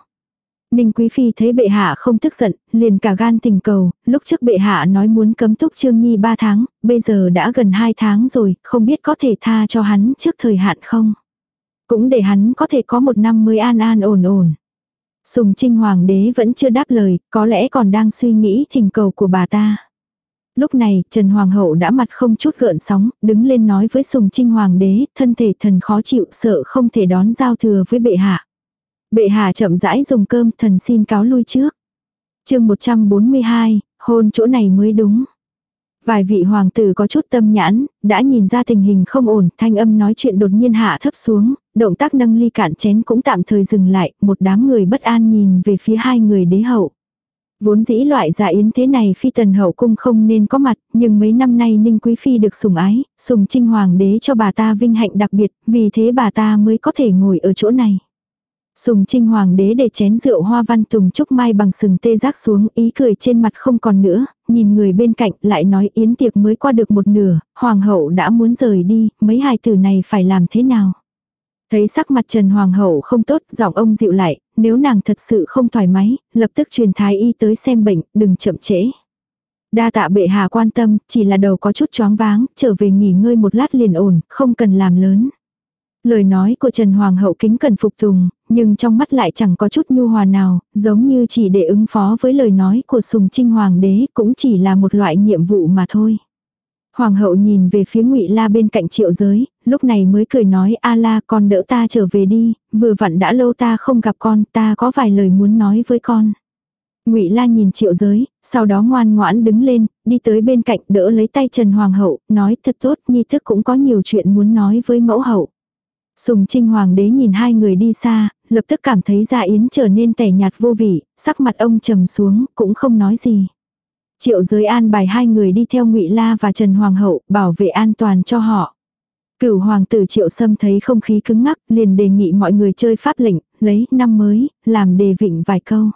Ninh Quý Phi thấy bệ hạ không tức giận, liền cả gan tình cầu, lúc trước bệ hạ nói muốn cấm túc Trương Nhi 3 tháng, bây giờ đã gần 2 tháng rồi, không biết có thể tha cho hắn trước thời hạn không. Cũng để hắn có thể có một năm mới an an ổn ổn. Sùng Trinh Hoàng đế vẫn chưa đáp lời, có lẽ còn đang suy nghĩ thỉnh cầu của bà ta. Lúc này, Trần Hoàng hậu đã mặt không chút gợn sóng, đứng lên nói với Sùng Trinh Hoàng đế, thân thể thần khó chịu sợ không thể đón giao thừa với bệ hạ. Bệ hạ chậm rãi dùng cơm, thần xin cáo lui trước. chương 142, hôn chỗ này mới đúng. Vài vị hoàng tử có chút tâm nhãn, đã nhìn ra tình hình không ổn, thanh âm nói chuyện đột nhiên hạ thấp xuống, động tác nâng ly cạn chén cũng tạm thời dừng lại, một đám người bất an nhìn về phía hai người đế hậu. Vốn dĩ loại dạ yến thế này phi tần hậu cung không nên có mặt, nhưng mấy năm nay Ninh Quý Phi được sủng ái, sùng trinh hoàng đế cho bà ta vinh hạnh đặc biệt, vì thế bà ta mới có thể ngồi ở chỗ này. Sùng trinh hoàng đế để chén rượu hoa văn tùng trúc mai bằng sừng tê giác xuống, ý cười trên mặt không còn nữa, nhìn người bên cạnh lại nói yến tiệc mới qua được một nửa, hoàng hậu đã muốn rời đi, mấy hài tử này phải làm thế nào. Thấy sắc mặt Trần Hoàng hậu không tốt, giọng ông dịu lại, nếu nàng thật sự không thoải mái, lập tức truyền thái y tới xem bệnh, đừng chậm trễ. Đa tạ bệ hạ quan tâm, chỉ là đầu có chút choáng váng, trở về nghỉ ngơi một lát liền ổn, không cần làm lớn. Lời nói của Trần Hoàng hậu kính cần phục tùng, nhưng trong mắt lại chẳng có chút nhu hòa nào, giống như chỉ để ứng phó với lời nói của Sùng Trinh Hoàng đế cũng chỉ là một loại nhiệm vụ mà thôi. Hoàng hậu nhìn về phía ngụy La bên cạnh triệu giới, lúc này mới cười nói A La con đỡ ta trở về đi, vừa vặn đã lâu ta không gặp con, ta có vài lời muốn nói với con. Ngụy La nhìn Triệu Giới, sau đó ngoan ngoãn đứng lên, đi tới bên cạnh đỡ lấy tay Trần Hoàng hậu, nói thật tốt, nhi thức cũng có nhiều chuyện muốn nói với mẫu hậu. Sùng Trinh Hoàng đế nhìn hai người đi xa, lập tức cảm thấy Gia Yến trở nên tẻ nhạt vô vị, sắc mặt ông trầm xuống, cũng không nói gì. Triệu Giới an bài hai người đi theo Ngụy La và Trần Hoàng hậu, bảo vệ an toàn cho họ. Cửu hoàng tử Triệu Sâm thấy không khí cứng ngắc, liền đề nghị mọi người chơi pháp lệnh, lấy năm mới, làm đề vịnh vài câu.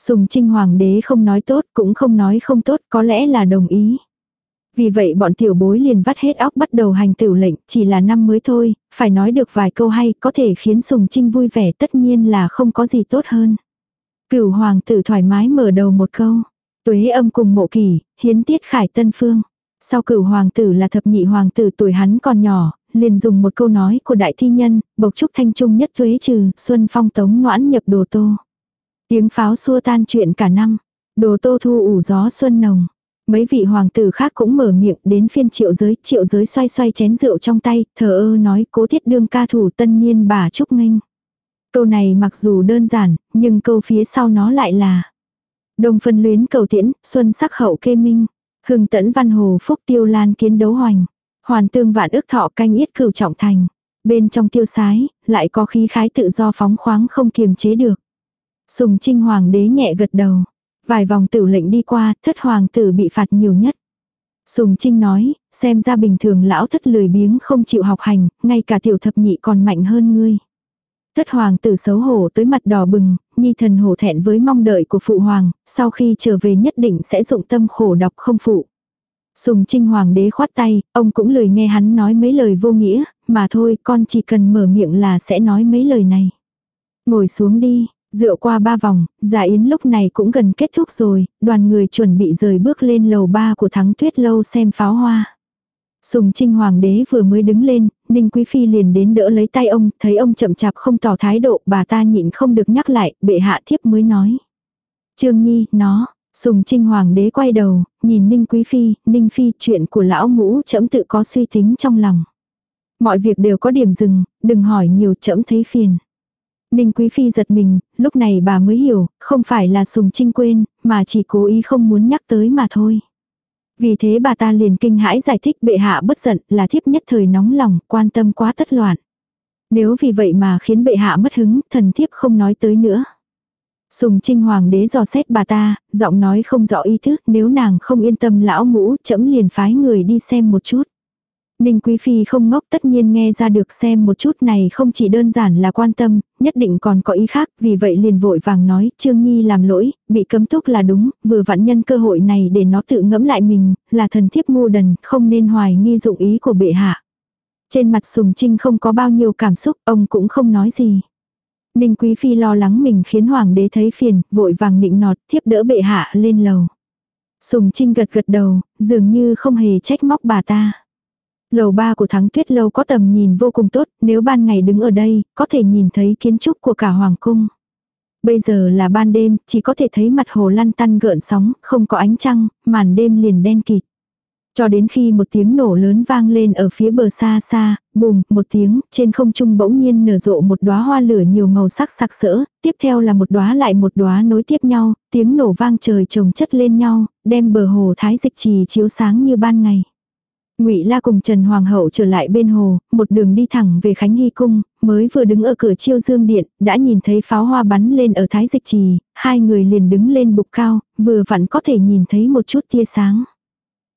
Sùng Trinh Hoàng đế không nói tốt cũng không nói không tốt có lẽ là đồng ý. Vì vậy bọn tiểu bối liền vắt hết óc bắt đầu hành tiểu lệnh, chỉ là năm mới thôi, phải nói được vài câu hay có thể khiến Sùng Trinh vui vẻ tất nhiên là không có gì tốt hơn. Cửu hoàng tử thoải mái mở đầu một câu. Tuế âm cùng mộ kỳ, hiến tiết khải tân phương. Sau cửu hoàng tử là thập nhị hoàng tử tuổi hắn còn nhỏ, liền dùng một câu nói của đại thi nhân, bộc trúc thanh trung nhất tuế trừ, xuân phong tống noãn nhập đồ tô. Tiếng pháo xua tan chuyện cả năm. Đồ tô thu ủ gió xuân nồng. Mấy vị hoàng tử khác cũng mở miệng đến phiên triệu giới, triệu giới xoay xoay chén rượu trong tay, thờ ơ nói cố thiết đương ca thủ tân niên bà trúc nghênh. Câu này mặc dù đơn giản, nhưng câu phía sau nó lại là Đông phân luyến cầu tiễn, xuân sắc hậu kê minh. Hưng tẫn văn hồ phúc tiêu lan kiến đấu hoành. Hoàn tương vạn ước thọ canh yết cửu trọng thành. Bên trong tiêu sái, lại có khí khái tự do phóng khoáng không kiềm chế được. Sùng trinh hoàng đế nhẹ gật đầu. Vài vòng tử lệnh đi qua, thất hoàng tử bị phạt nhiều nhất. Sùng Trinh nói, xem ra bình thường lão thất lười biếng không chịu học hành, ngay cả tiểu thập nhị còn mạnh hơn ngươi. Thất hoàng tử xấu hổ tới mặt đỏ bừng, nhi thần hổ thẹn với mong đợi của phụ hoàng, sau khi trở về nhất định sẽ dụng tâm khổ đọc không phụ. Sùng Trinh hoàng đế khoát tay, ông cũng lười nghe hắn nói mấy lời vô nghĩa, mà thôi con chỉ cần mở miệng là sẽ nói mấy lời này. Ngồi xuống đi, Dựa qua ba vòng, giả yến lúc này cũng gần kết thúc rồi, đoàn người chuẩn bị rời bước lên lầu ba của thắng tuyết lâu xem pháo hoa. Sùng trinh hoàng đế vừa mới đứng lên, Ninh Quý Phi liền đến đỡ lấy tay ông, thấy ông chậm chạp không tỏ thái độ, bà ta nhịn không được nhắc lại, bệ hạ thiếp mới nói. Trương Nhi, nó, Sùng trinh hoàng đế quay đầu, nhìn Ninh Quý Phi, Ninh Phi chuyện của lão ngũ chậm tự có suy tính trong lòng. Mọi việc đều có điểm dừng, đừng hỏi nhiều chậm thấy phiền. Ninh Quý Phi giật mình, lúc này bà mới hiểu, không phải là sùng trinh quên, mà chỉ cố ý không muốn nhắc tới mà thôi. Vì thế bà ta liền kinh hãi giải thích bệ hạ bất giận là thiếp nhất thời nóng lòng, quan tâm quá tất loạn. Nếu vì vậy mà khiến bệ hạ mất hứng, thần thiếp không nói tới nữa. Sùng trinh hoàng đế dò xét bà ta, giọng nói không rõ ý thức, nếu nàng không yên tâm lão ngũ, chấm liền phái người đi xem một chút. Ninh Quý Phi không ngốc tất nhiên nghe ra được xem một chút này không chỉ đơn giản là quan tâm, nhất định còn có ý khác, vì vậy liền vội vàng nói, Trương Nhi làm lỗi, bị cấm túc là đúng, vừa vặn nhân cơ hội này để nó tự ngẫm lại mình, là thần thiếp ngu đần, không nên hoài nghi dụng ý của bệ hạ. Trên mặt Sùng Trinh không có bao nhiêu cảm xúc, ông cũng không nói gì. Ninh Quý Phi lo lắng mình khiến Hoàng đế thấy phiền, vội vàng nịnh nọt, thiếp đỡ bệ hạ lên lầu. Sùng Trinh gật gật đầu, dường như không hề trách móc bà ta. Lầu ba của thắng tuyết lâu có tầm nhìn vô cùng tốt, nếu ban ngày đứng ở đây, có thể nhìn thấy kiến trúc của cả hoàng cung. Bây giờ là ban đêm, chỉ có thể thấy mặt hồ lăn tăn gợn sóng, không có ánh trăng, màn đêm liền đen kịt. Cho đến khi một tiếng nổ lớn vang lên ở phía bờ xa xa, bùm, một tiếng, trên không trung bỗng nhiên nở rộ một đóa hoa lửa nhiều màu sắc sặc sỡ, tiếp theo là một đóa lại một đóa nối tiếp nhau, tiếng nổ vang trời chồng chất lên nhau, đem bờ hồ thái dịch trì chiếu sáng như ban ngày. Ngụy La cùng Trần Hoàng hậu trở lại bên hồ, một đường đi thẳng về Khánh Hy cung, mới vừa đứng ở cửa Chiêu Dương điện, đã nhìn thấy pháo hoa bắn lên ở Thái Dịch Trì, hai người liền đứng lên bục cao, vừa vặn có thể nhìn thấy một chút tia sáng.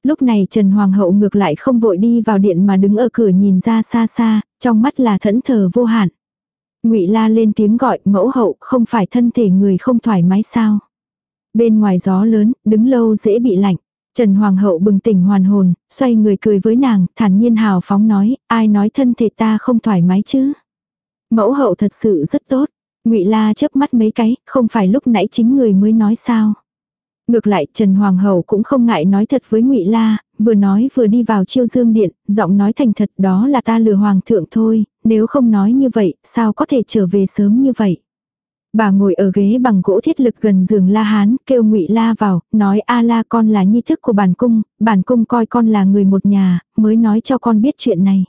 Lúc này Trần Hoàng hậu ngược lại không vội đi vào điện mà đứng ở cửa nhìn ra xa xa, trong mắt là thẫn thờ vô hạn. Ngụy La lên tiếng gọi, "Mẫu hậu, không phải thân thể người không thoải mái sao?" Bên ngoài gió lớn, đứng lâu dễ bị lạnh. Trần Hoàng hậu bừng tỉnh hoàn hồn, xoay người cười với nàng, thản nhiên hào phóng nói, ai nói thân thể ta không thoải mái chứ. Mẫu hậu thật sự rất tốt. ngụy La chớp mắt mấy cái, không phải lúc nãy chính người mới nói sao. Ngược lại, Trần Hoàng hậu cũng không ngại nói thật với Ngụy La, vừa nói vừa đi vào Chiêu Dương điện, giọng nói thành thật, đó là ta lừa hoàng thượng thôi, nếu không nói như vậy, sao có thể trở về sớm như vậy. Bà ngồi ở ghế bằng gỗ thiết lực gần giường La Hán, kêu Ngụy La vào, nói A La con là nhi thức của bản cung, bản cung coi con là người một nhà, mới nói cho con biết chuyện này.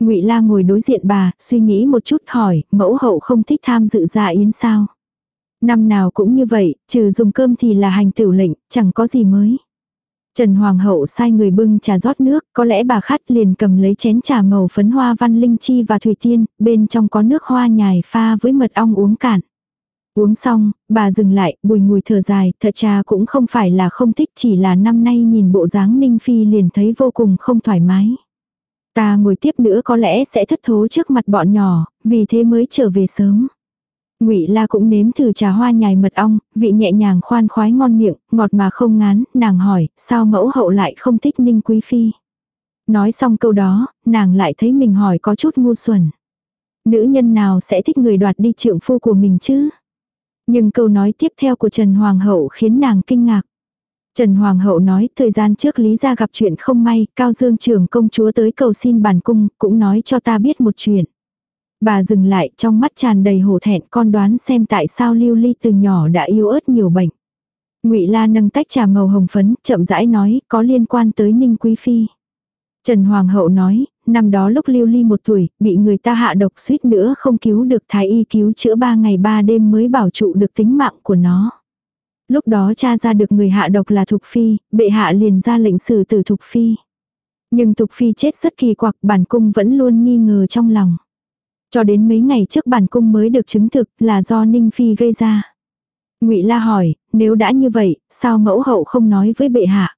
Ngụy La ngồi đối diện bà, suy nghĩ một chút hỏi, mẫu hậu không thích tham dự gia yến sao? Năm nào cũng như vậy, trừ dùng cơm thì là hành tiểu lệnh, chẳng có gì mới. Trần Hoàng hậu sai người bưng trà rót nước, có lẽ bà khát liền cầm lấy chén trà màu phấn hoa văn linh chi và thủy tiên, bên trong có nước hoa nhài pha với mật ong uống cạn. Uống xong, bà dừng lại, bùi ngùi thở dài, thật cha cũng không phải là không thích chỉ là năm nay nhìn bộ dáng Ninh Phi liền thấy vô cùng không thoải mái. Ta ngồi tiếp nữa có lẽ sẽ thất thố trước mặt bọn nhỏ, vì thế mới trở về sớm. Ngụy La cũng nếm thử trà hoa nhài mật ong, vị nhẹ nhàng khoan khoái ngon miệng, ngọt mà không ngán, nàng hỏi, sao mẫu hậu lại không thích Ninh Quý Phi? Nói xong câu đó, nàng lại thấy mình hỏi có chút ngu xuẩn. Nữ nhân nào sẽ thích người đoạt đi trượng phu của mình chứ? Nhưng câu nói tiếp theo của Trần Hoàng hậu khiến nàng kinh ngạc. Trần Hoàng hậu nói thời gian trước Lý gia gặp chuyện không may, Cao Dương trưởng công chúa tới cầu xin bản cung, cũng nói cho ta biết một chuyện. Bà dừng lại trong mắt tràn đầy hổ thẹn con đoán xem tại sao lưu ly từ nhỏ đã yếu ớt nhiều bệnh. ngụy La nâng tách trà màu hồng phấn, chậm rãi nói, có liên quan tới Ninh Quý Phi. Trần Hoàng hậu nói, năm đó lúc lưu ly một tuổi, bị người ta hạ độc suýt nữa không cứu được thái y cứu chữa ba ngày ba đêm mới bảo trụ được tính mạng của nó. Lúc đó cha ra được người hạ độc là Thục Phi, bệ hạ liền ra lệnh xử tử Thục Phi. Nhưng Thục Phi chết rất kỳ quặc, bản cung vẫn luôn nghi ngờ trong lòng. Cho đến mấy ngày trước bản cung mới được chứng thực là do Ninh Phi gây ra. ngụy La hỏi, nếu đã như vậy, sao mẫu hậu không nói với bệ hạ?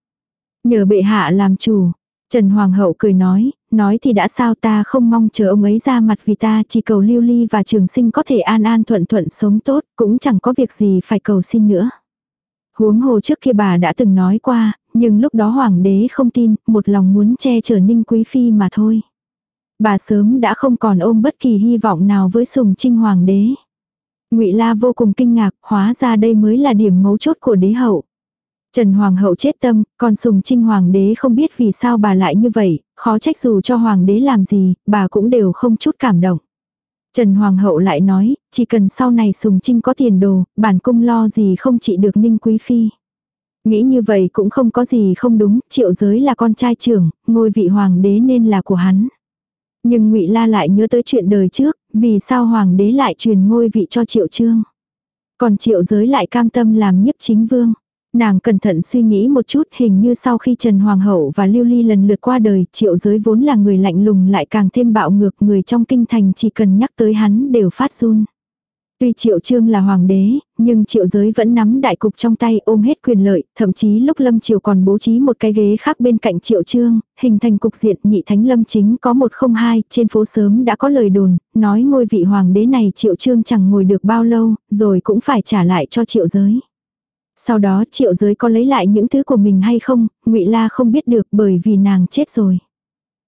Nhờ bệ hạ làm chủ. Trần Hoàng hậu cười nói, nói thì đã sao ta không mong chờ ông ấy ra mặt vì ta chỉ cầu lưu ly và trường sinh có thể an an thuận thuận sống tốt, cũng chẳng có việc gì phải cầu xin nữa. Huống hồ trước kia bà đã từng nói qua, nhưng lúc đó hoàng đế không tin, một lòng muốn che chở ninh quý phi mà thôi. Bà sớm đã không còn ôm bất kỳ hy vọng nào với sùng trinh hoàng đế. ngụy La vô cùng kinh ngạc, hóa ra đây mới là điểm mấu chốt của đế hậu. Trần Hoàng hậu chết tâm, còn sùng trinh hoàng đế không biết vì sao bà lại như vậy, khó trách dù cho hoàng đế làm gì, bà cũng đều không chút cảm động. Trần Hoàng hậu lại nói, chỉ cần sau này sùng trinh có tiền đồ, bản cung lo gì không trị được ninh quý phi. Nghĩ như vậy cũng không có gì không đúng, triệu giới là con trai trưởng, ngôi vị hoàng đế nên là của hắn. Nhưng ngụy La lại nhớ tới chuyện đời trước, vì sao hoàng đế lại truyền ngôi vị cho triệu trương. Còn triệu giới lại cam tâm làm nhiếp chính vương. Nàng cẩn thận suy nghĩ một chút hình như sau khi Trần Hoàng hậu và Lưu Ly lần lượt qua đời triệu giới vốn là người lạnh lùng lại càng thêm bạo ngược người trong kinh thành chỉ cần nhắc tới hắn đều phát run. Tuy triệu trương là hoàng đế, nhưng triệu giới vẫn nắm đại cục trong tay ôm hết quyền lợi, thậm chí lúc lâm triều còn bố trí một cái ghế khác bên cạnh triệu trương, hình thành cục diện nhị thánh lâm chính có một không hai, trên phố sớm đã có lời đồn, nói ngôi vị hoàng đế này triệu trương chẳng ngồi được bao lâu, rồi cũng phải trả lại cho triệu giới. Sau đó triệu giới có lấy lại những thứ của mình hay không, ngụy La không biết được bởi vì nàng chết rồi.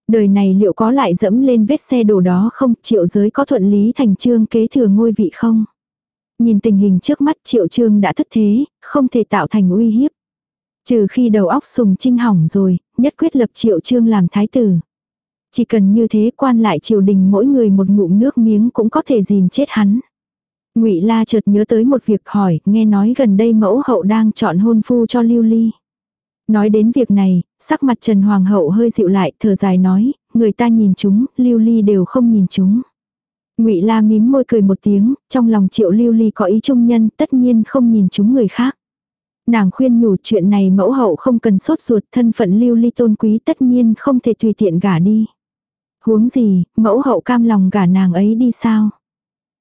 Đời này liệu có lại dẫm lên vết xe đổ đó không, triệu giới có thuận lý thành trương kế thừa ngôi vị không? Nhìn tình hình trước mắt triệu trương đã thất thế, không thể tạo thành uy hiếp. Trừ khi đầu óc sùng trinh hỏng rồi, nhất quyết lập triệu trương làm thái tử. Chỉ cần như thế quan lại triều đình mỗi người một ngụm nước miếng cũng có thể dìm chết hắn. Ngụy La chợt nhớ tới một việc hỏi, nghe nói gần đây mẫu hậu đang chọn hôn phu cho Lưu Ly. Nói đến việc này, sắc mặt Trần Hoàng hậu hơi dịu lại, thở dài nói, người ta nhìn chúng, Lưu Ly đều không nhìn chúng. Ngụy La mím môi cười một tiếng, trong lòng Triệu Lưu Ly có ý trung nhân, tất nhiên không nhìn chúng người khác. Nàng khuyên nhủ chuyện này mẫu hậu không cần sốt ruột, thân phận Lưu Ly tôn quý tất nhiên không thể tùy tiện gả đi. Huống gì, mẫu hậu cam lòng gả nàng ấy đi sao?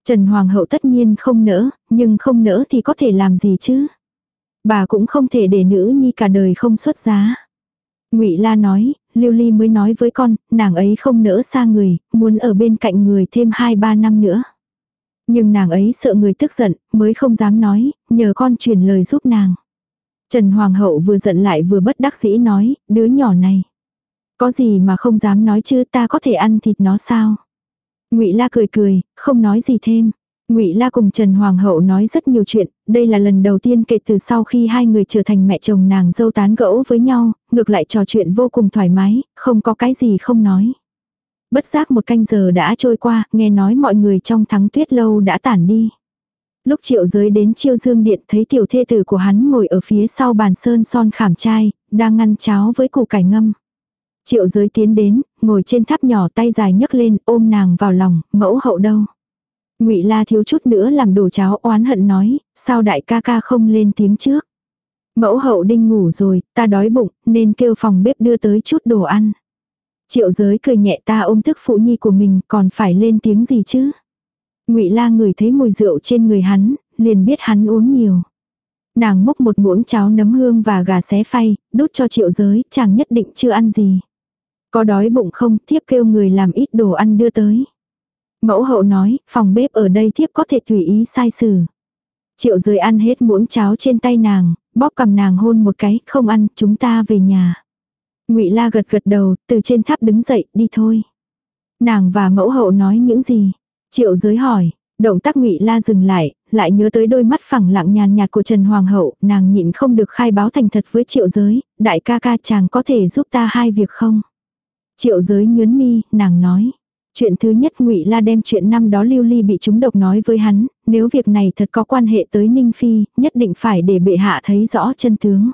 Trần Hoàng hậu tất nhiên không nỡ, nhưng không nỡ thì có thể làm gì chứ? Bà cũng không thể để nữ nhi cả đời không xuất giá. Ngụy La nói, Lưu Ly mới nói với con, nàng ấy không nỡ xa người, muốn ở bên cạnh người thêm 2-3 năm nữa. Nhưng nàng ấy sợ người tức giận, mới không dám nói, nhờ con truyền lời giúp nàng. Trần Hoàng hậu vừa giận lại vừa bất đắc dĩ nói, đứa nhỏ này. Có gì mà không dám nói chứ ta có thể ăn thịt nó sao? Ngụy La cười cười, không nói gì thêm. Ngụy La cùng Trần Hoàng hậu nói rất nhiều chuyện, đây là lần đầu tiên kể từ sau khi hai người trở thành mẹ chồng nàng dâu tán gẫu với nhau, ngược lại trò chuyện vô cùng thoải mái, không có cái gì không nói. Bất giác một canh giờ đã trôi qua, nghe nói mọi người trong thắng tuyết lâu đã tản đi. Lúc triệu giới đến chiêu dương điện thấy tiểu thê tử của hắn ngồi ở phía sau bàn sơn son khảm trai, đang ngăn cháo với củ cải ngâm. Triệu giới tiến đến, ngồi trên tháp nhỏ tay dài nhấc lên ôm nàng vào lòng, mẫu hậu đâu. ngụy la thiếu chút nữa làm đồ cháo oán hận nói, sao đại ca ca không lên tiếng trước. Mẫu hậu đinh ngủ rồi, ta đói bụng, nên kêu phòng bếp đưa tới chút đồ ăn. Triệu giới cười nhẹ ta ôm thức phụ nhi của mình còn phải lên tiếng gì chứ. ngụy la ngửi thấy mùi rượu trên người hắn, liền biết hắn uống nhiều. Nàng múc một muỗng cháo nấm hương và gà xé phay, đút cho triệu giới, chàng nhất định chưa ăn gì. Có đói bụng không, thiếp kêu người làm ít đồ ăn đưa tới. Mẫu hậu nói, phòng bếp ở đây thiếp có thể tùy ý sai xử. Triệu giới ăn hết muỗng cháo trên tay nàng, bóp cầm nàng hôn một cái, không ăn, chúng ta về nhà. ngụy la gật gật đầu, từ trên tháp đứng dậy, đi thôi. Nàng và mẫu hậu nói những gì? Triệu giới hỏi, động tác ngụy la dừng lại, lại nhớ tới đôi mắt phẳng lặng nhàn nhạt của Trần Hoàng hậu, nàng nhịn không được khai báo thành thật với triệu giới, đại ca ca chàng có thể giúp ta hai việc không? Triệu giới nhớn mi, nàng nói. Chuyện thứ nhất ngụy La đem chuyện năm đó Lưu Ly bị trúng độc nói với hắn, nếu việc này thật có quan hệ tới Ninh Phi, nhất định phải để bệ hạ thấy rõ chân tướng.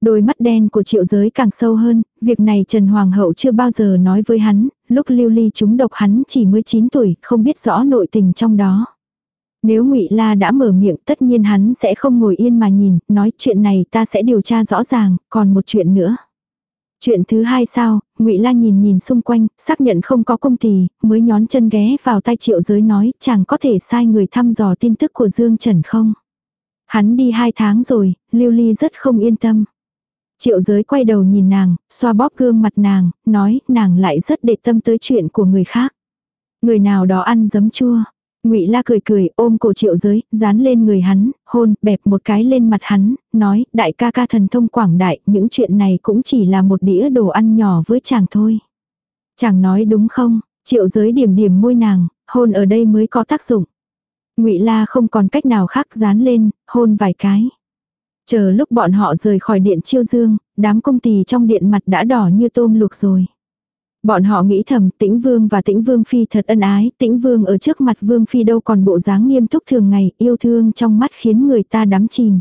Đôi mắt đen của triệu giới càng sâu hơn, việc này Trần Hoàng hậu chưa bao giờ nói với hắn, lúc Lưu Ly trúng độc hắn chỉ mới 9 tuổi, không biết rõ nội tình trong đó. Nếu ngụy La đã mở miệng tất nhiên hắn sẽ không ngồi yên mà nhìn, nói chuyện này ta sẽ điều tra rõ ràng, còn một chuyện nữa. Chuyện thứ hai sao, ngụy La nhìn nhìn xung quanh, xác nhận không có công tỳ, mới nhón chân ghé vào tay triệu giới nói chàng có thể sai người thăm dò tin tức của Dương Trần không. Hắn đi hai tháng rồi, Lưu Ly rất không yên tâm. Triệu giới quay đầu nhìn nàng, xoa bóp gương mặt nàng, nói nàng lại rất để tâm tới chuyện của người khác. Người nào đó ăn giấm chua, Ngụy La cười cười, ôm cổ Triệu Giới, dán lên người hắn, hôn, bẹp một cái lên mặt hắn, nói, đại ca ca thần thông quảng đại, những chuyện này cũng chỉ là một đĩa đồ ăn nhỏ với chàng thôi. Chàng nói đúng không? Triệu Giới điểm điểm môi nàng, hôn ở đây mới có tác dụng. Ngụy La không còn cách nào khác dán lên, hôn vài cái. Chờ lúc bọn họ rời khỏi điện Chiêu Dương, đám công tỳ trong điện mặt đã đỏ như tôm luộc rồi. Bọn họ nghĩ thầm tĩnh vương và tĩnh vương phi thật ân ái, tĩnh vương ở trước mặt vương phi đâu còn bộ dáng nghiêm túc thường ngày, yêu thương trong mắt khiến người ta đắm chìm.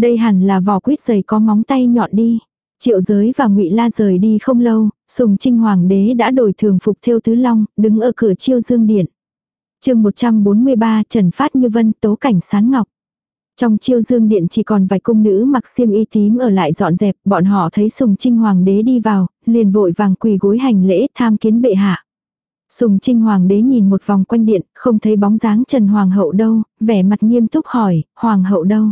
Đây hẳn là vỏ quýt giày có móng tay nhọn đi. Triệu giới và ngụy La rời đi không lâu, Sùng Trinh Hoàng đế đã đổi thường phục theo tứ long, đứng ở cửa chiêu dương điện. chương 143 Trần Phát Như Vân tố cảnh sán ngọc. Trong chiêu dương điện chỉ còn vài cung nữ mặc xiêm y tím ở lại dọn dẹp, bọn họ thấy sùng trinh hoàng đế đi vào, liền vội vàng quỳ gối hành lễ tham kiến bệ hạ. Sùng trinh hoàng đế nhìn một vòng quanh điện, không thấy bóng dáng Trần Hoàng hậu đâu, vẻ mặt nghiêm túc hỏi, Hoàng hậu đâu?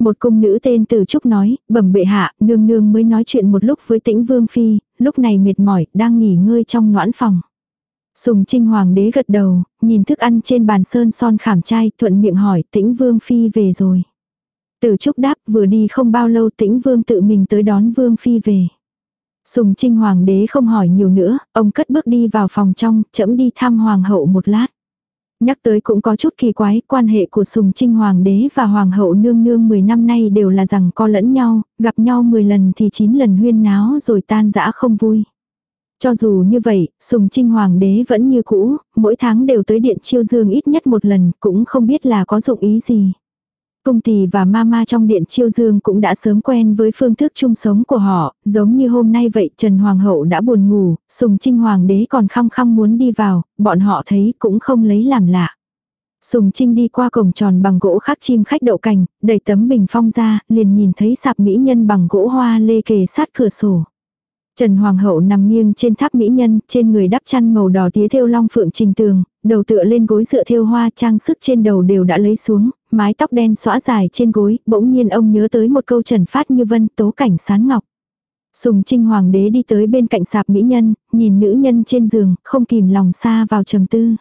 Một cung nữ tên Từ Trúc nói, bẩm bệ hạ, nương nương mới nói chuyện một lúc với tĩnh vương phi, lúc này mệt mỏi, đang nghỉ ngơi trong noãn phòng. Sùng trinh hoàng đế gật đầu, nhìn thức ăn trên bàn sơn son khảm trai, thuận miệng hỏi tĩnh vương phi về rồi. Tử trúc đáp vừa đi không bao lâu tĩnh vương tự mình tới đón vương phi về. Sùng trinh hoàng đế không hỏi nhiều nữa, ông cất bước đi vào phòng trong, chậm đi thăm hoàng hậu một lát. Nhắc tới cũng có chút kỳ quái, quan hệ của Sùng Trinh Hoàng đế và Hoàng hậu nương nương 10 năm nay đều là rằng co lẫn nhau, gặp nhau 10 lần thì 9 lần huyên náo rồi tan dã không vui. Cho dù như vậy, Sùng Trinh Hoàng đế vẫn như cũ, mỗi tháng đều tới điện chiêu dương ít nhất một lần, cũng không biết là có dụng ý gì. Cung tỳ và mama trong điện chiêu dương cũng đã sớm quen với phương thức chung sống của họ, giống như hôm nay vậy Trần Hoàng hậu đã buồn ngủ, Sùng Trinh Hoàng đế còn khăng khăng muốn đi vào, bọn họ thấy cũng không lấy làm lạ. Sùng Trinh đi qua cổng tròn bằng gỗ khắc chim khách đậu cành, đẩy tấm bình phong ra, liền nhìn thấy sạp mỹ nhân bằng gỗ hoa lê kề sát cửa sổ. Trần Hoàng hậu nằm nghiêng trên tháp mỹ nhân, trên người đắp chăn màu đỏ tía thêu long phượng trình tường, đầu tựa lên gối dựa thêu hoa trang sức trên đầu đều đã lấy xuống, mái tóc đen xõa dài trên gối, bỗng nhiên ông nhớ tới một câu trần phát như vân tố cảnh sán ngọc. Sùng Trinh Hoàng đế đi tới bên cạnh sạp mỹ nhân, nhìn nữ nhân trên giường, không kìm lòng xa vào trầm tư.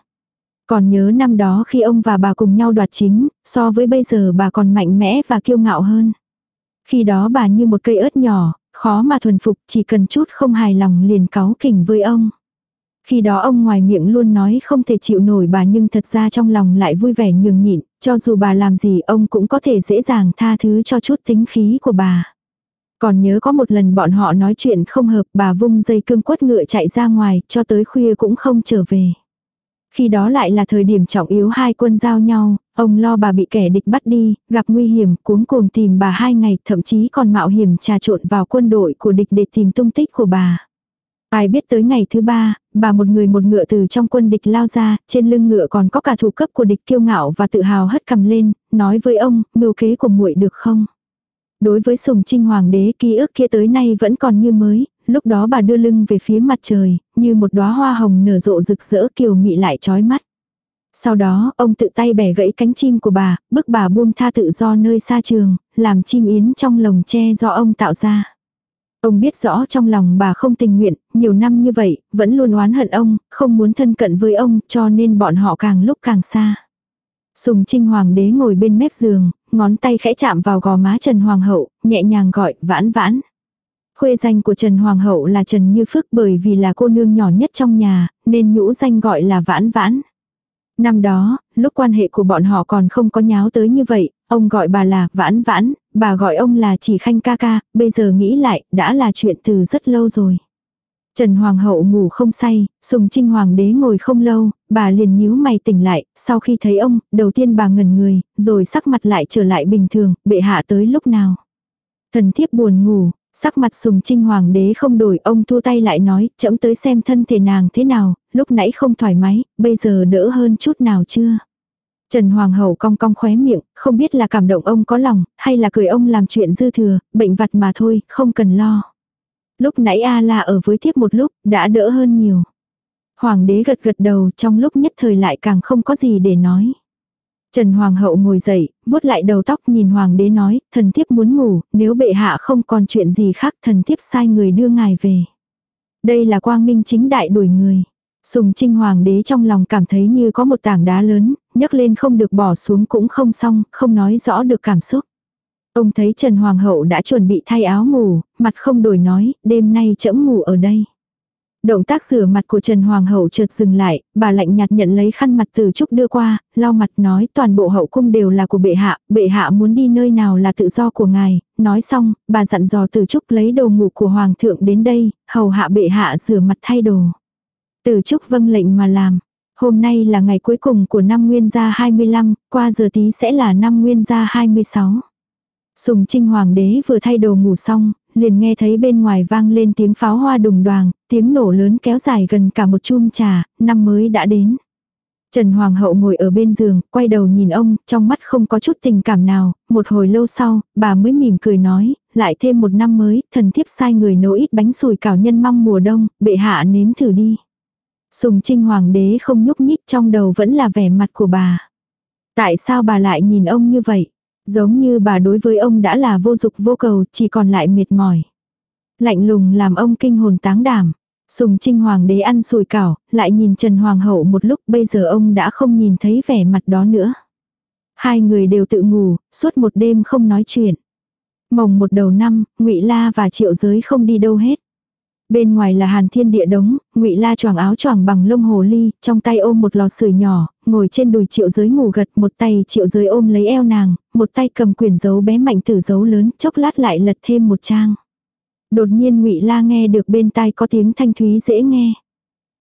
Còn nhớ năm đó khi ông và bà cùng nhau đoạt chính, so với bây giờ bà còn mạnh mẽ và kiêu ngạo hơn. Khi đó bà như một cây ớt nhỏ, khó mà thuần phục chỉ cần chút không hài lòng liền cáu kỉnh với ông. Khi đó ông ngoài miệng luôn nói không thể chịu nổi bà nhưng thật ra trong lòng lại vui vẻ nhường nhịn, cho dù bà làm gì ông cũng có thể dễ dàng tha thứ cho chút tính khí của bà. Còn nhớ có một lần bọn họ nói chuyện không hợp bà vung dây cương quất ngựa chạy ra ngoài cho tới khuya cũng không trở về. Khi đó lại là thời điểm trọng yếu hai quân giao nhau, ông lo bà bị kẻ địch bắt đi, gặp nguy hiểm, cuống cuồng tìm bà hai ngày, thậm chí còn mạo hiểm trà trộn vào quân đội của địch để tìm tung tích của bà. Ai biết tới ngày thứ ba, bà một người một ngựa từ trong quân địch lao ra, trên lưng ngựa còn có cả thủ cấp của địch kiêu ngạo và tự hào hất cầm lên, nói với ông, mưu kế của muội được không? Đối với sùng trinh hoàng đế ký ức kia tới nay vẫn còn như mới, lúc đó bà đưa lưng về phía mặt trời, như một đóa hoa hồng nở rộ rực rỡ kiều mị lại chói mắt. Sau đó, ông tự tay bẻ gãy cánh chim của bà, bức bà buông tha tự do nơi xa trường, làm chim yến trong lồng tre do ông tạo ra. Ông biết rõ trong lòng bà không tình nguyện, nhiều năm như vậy, vẫn luôn oán hận ông, không muốn thân cận với ông, cho nên bọn họ càng lúc càng xa. Sùng Trinh Hoàng đế ngồi bên mép giường, ngón tay khẽ chạm vào gò má Trần Hoàng hậu, nhẹ nhàng gọi, vãn vãn. Khuê danh của Trần Hoàng hậu là Trần Như Phước bởi vì là cô nương nhỏ nhất trong nhà, nên nhũ danh gọi là vãn vãn. Năm đó, lúc quan hệ của bọn họ còn không có nháo tới như vậy, ông gọi bà là vãn vãn, bà gọi ông là chỉ khanh ca ca, bây giờ nghĩ lại, đã là chuyện từ rất lâu rồi. Trần Hoàng hậu ngủ không say, Sùng Trinh Hoàng đế ngồi không lâu, bà liền nhíu mày tỉnh lại, sau khi thấy ông, đầu tiên bà ngẩn người, rồi sắc mặt lại trở lại bình thường, bệ hạ tới lúc nào. Thần thiếp buồn ngủ, sắc mặt Sùng Trinh Hoàng đế không đổi, ông thua tay lại nói, chậm tới xem thân thể nàng thế nào, lúc nãy không thoải mái, bây giờ đỡ hơn chút nào chưa. Trần Hoàng hậu cong cong khóe miệng, không biết là cảm động ông có lòng, hay là cười ông làm chuyện dư thừa, bệnh vặt mà thôi, không cần lo. Lúc nãy A la ở với thiếp một lúc, đã đỡ hơn nhiều. Hoàng đế gật gật đầu trong lúc nhất thời lại càng không có gì để nói. Trần Hoàng hậu ngồi dậy, vuốt lại đầu tóc nhìn Hoàng đế nói, thần thiếp muốn ngủ, nếu bệ hạ không còn chuyện gì khác thần thiếp sai người đưa ngài về. Đây là quang minh chính đại đuổi người. Sùng trinh hoàng đế trong lòng cảm thấy như có một tảng đá lớn, nhấc lên không được bỏ xuống cũng không xong, không nói rõ được cảm xúc. Ông thấy Trần Hoàng hậu đã chuẩn bị thay áo ngủ, mặt không đổi nói, đêm nay chẫm ngủ ở đây. Động tác rửa mặt của Trần Hoàng hậu chợt dừng lại, bà lạnh nhạt nhận lấy khăn mặt từ Trúc đưa qua, lau mặt nói toàn bộ hậu cung đều là của bệ hạ, bệ hạ muốn đi nơi nào là tự do của ngài, nói xong, bà dặn dò từ Trúc lấy đồ ngủ của Hoàng thượng đến đây, hầu hạ bệ hạ rửa mặt thay đồ. Từ Trúc vâng lệnh mà làm. Hôm nay là ngày cuối cùng của năm nguyên gia 25, qua giờ tí sẽ là năm nguyên gia 26. Sùng Trinh Hoàng đế vừa thay đồ ngủ xong, liền nghe thấy bên ngoài vang lên tiếng pháo hoa đùng đoàng, tiếng nổ lớn kéo dài gần cả một chum trà, năm mới đã đến. Trần Hoàng hậu ngồi ở bên giường, quay đầu nhìn ông, trong mắt không có chút tình cảm nào, một hồi lâu sau, bà mới mỉm cười nói, lại thêm một năm mới, thần thiếp sai người nấu ít bánh sùi cảo nhân mong mùa đông, bệ hạ nếm thử đi. Sùng Trinh Hoàng đế không nhúc nhích trong đầu vẫn là vẻ mặt của bà. Tại sao bà lại nhìn ông như vậy? Giống như bà đối với ông đã là vô dục vô cầu, chỉ còn lại mệt mỏi. Lạnh lùng làm ông kinh hồn táng đảm. Sùng Trinh Hoàng đế ăn sùi cảo, lại nhìn Trần Hoàng hậu một lúc bây giờ ông đã không nhìn thấy vẻ mặt đó nữa. Hai người đều tự ngủ, suốt một đêm không nói chuyện. Mồng một đầu năm, ngụy La và Triệu Giới không đi đâu hết. Bên ngoài là hàn thiên địa đống, ngụy la choàng áo choàng bằng lông hồ ly, trong tay ôm một lò sưởi nhỏ, ngồi trên đùi triệu giới ngủ gật, một tay triệu giới ôm lấy eo nàng, một tay cầm quyển dấu bé mạnh tử dấu lớn, chốc lát lại lật thêm một trang. Đột nhiên ngụy la nghe được bên tai có tiếng thanh thúy dễ nghe.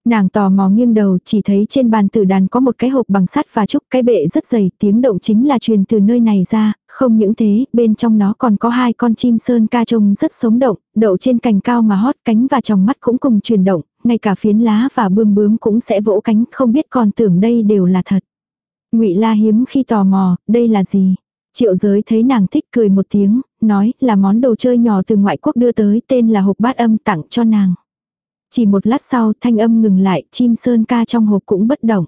Nàng tò mò nghiêng đầu chỉ thấy trên bàn tử đàn có một cái hộp bằng sắt và trúc cái bệ rất dày tiếng động chính là truyền từ nơi này ra, không những thế, bên trong nó còn có hai con chim sơn ca trông rất sống động, đậu trên cành cao mà hót cánh và trong mắt cũng cùng chuyển động, ngay cả phiến lá và bươm bướm cũng sẽ vỗ cánh không biết còn tưởng đây đều là thật. ngụy La hiếm khi tò mò, đây là gì? Triệu giới thấy nàng thích cười một tiếng, nói là món đồ chơi nhỏ từ ngoại quốc đưa tới tên là hộp bát âm tặng cho nàng. Chỉ một lát sau thanh âm ngừng lại, chim sơn ca trong hộp cũng bất động.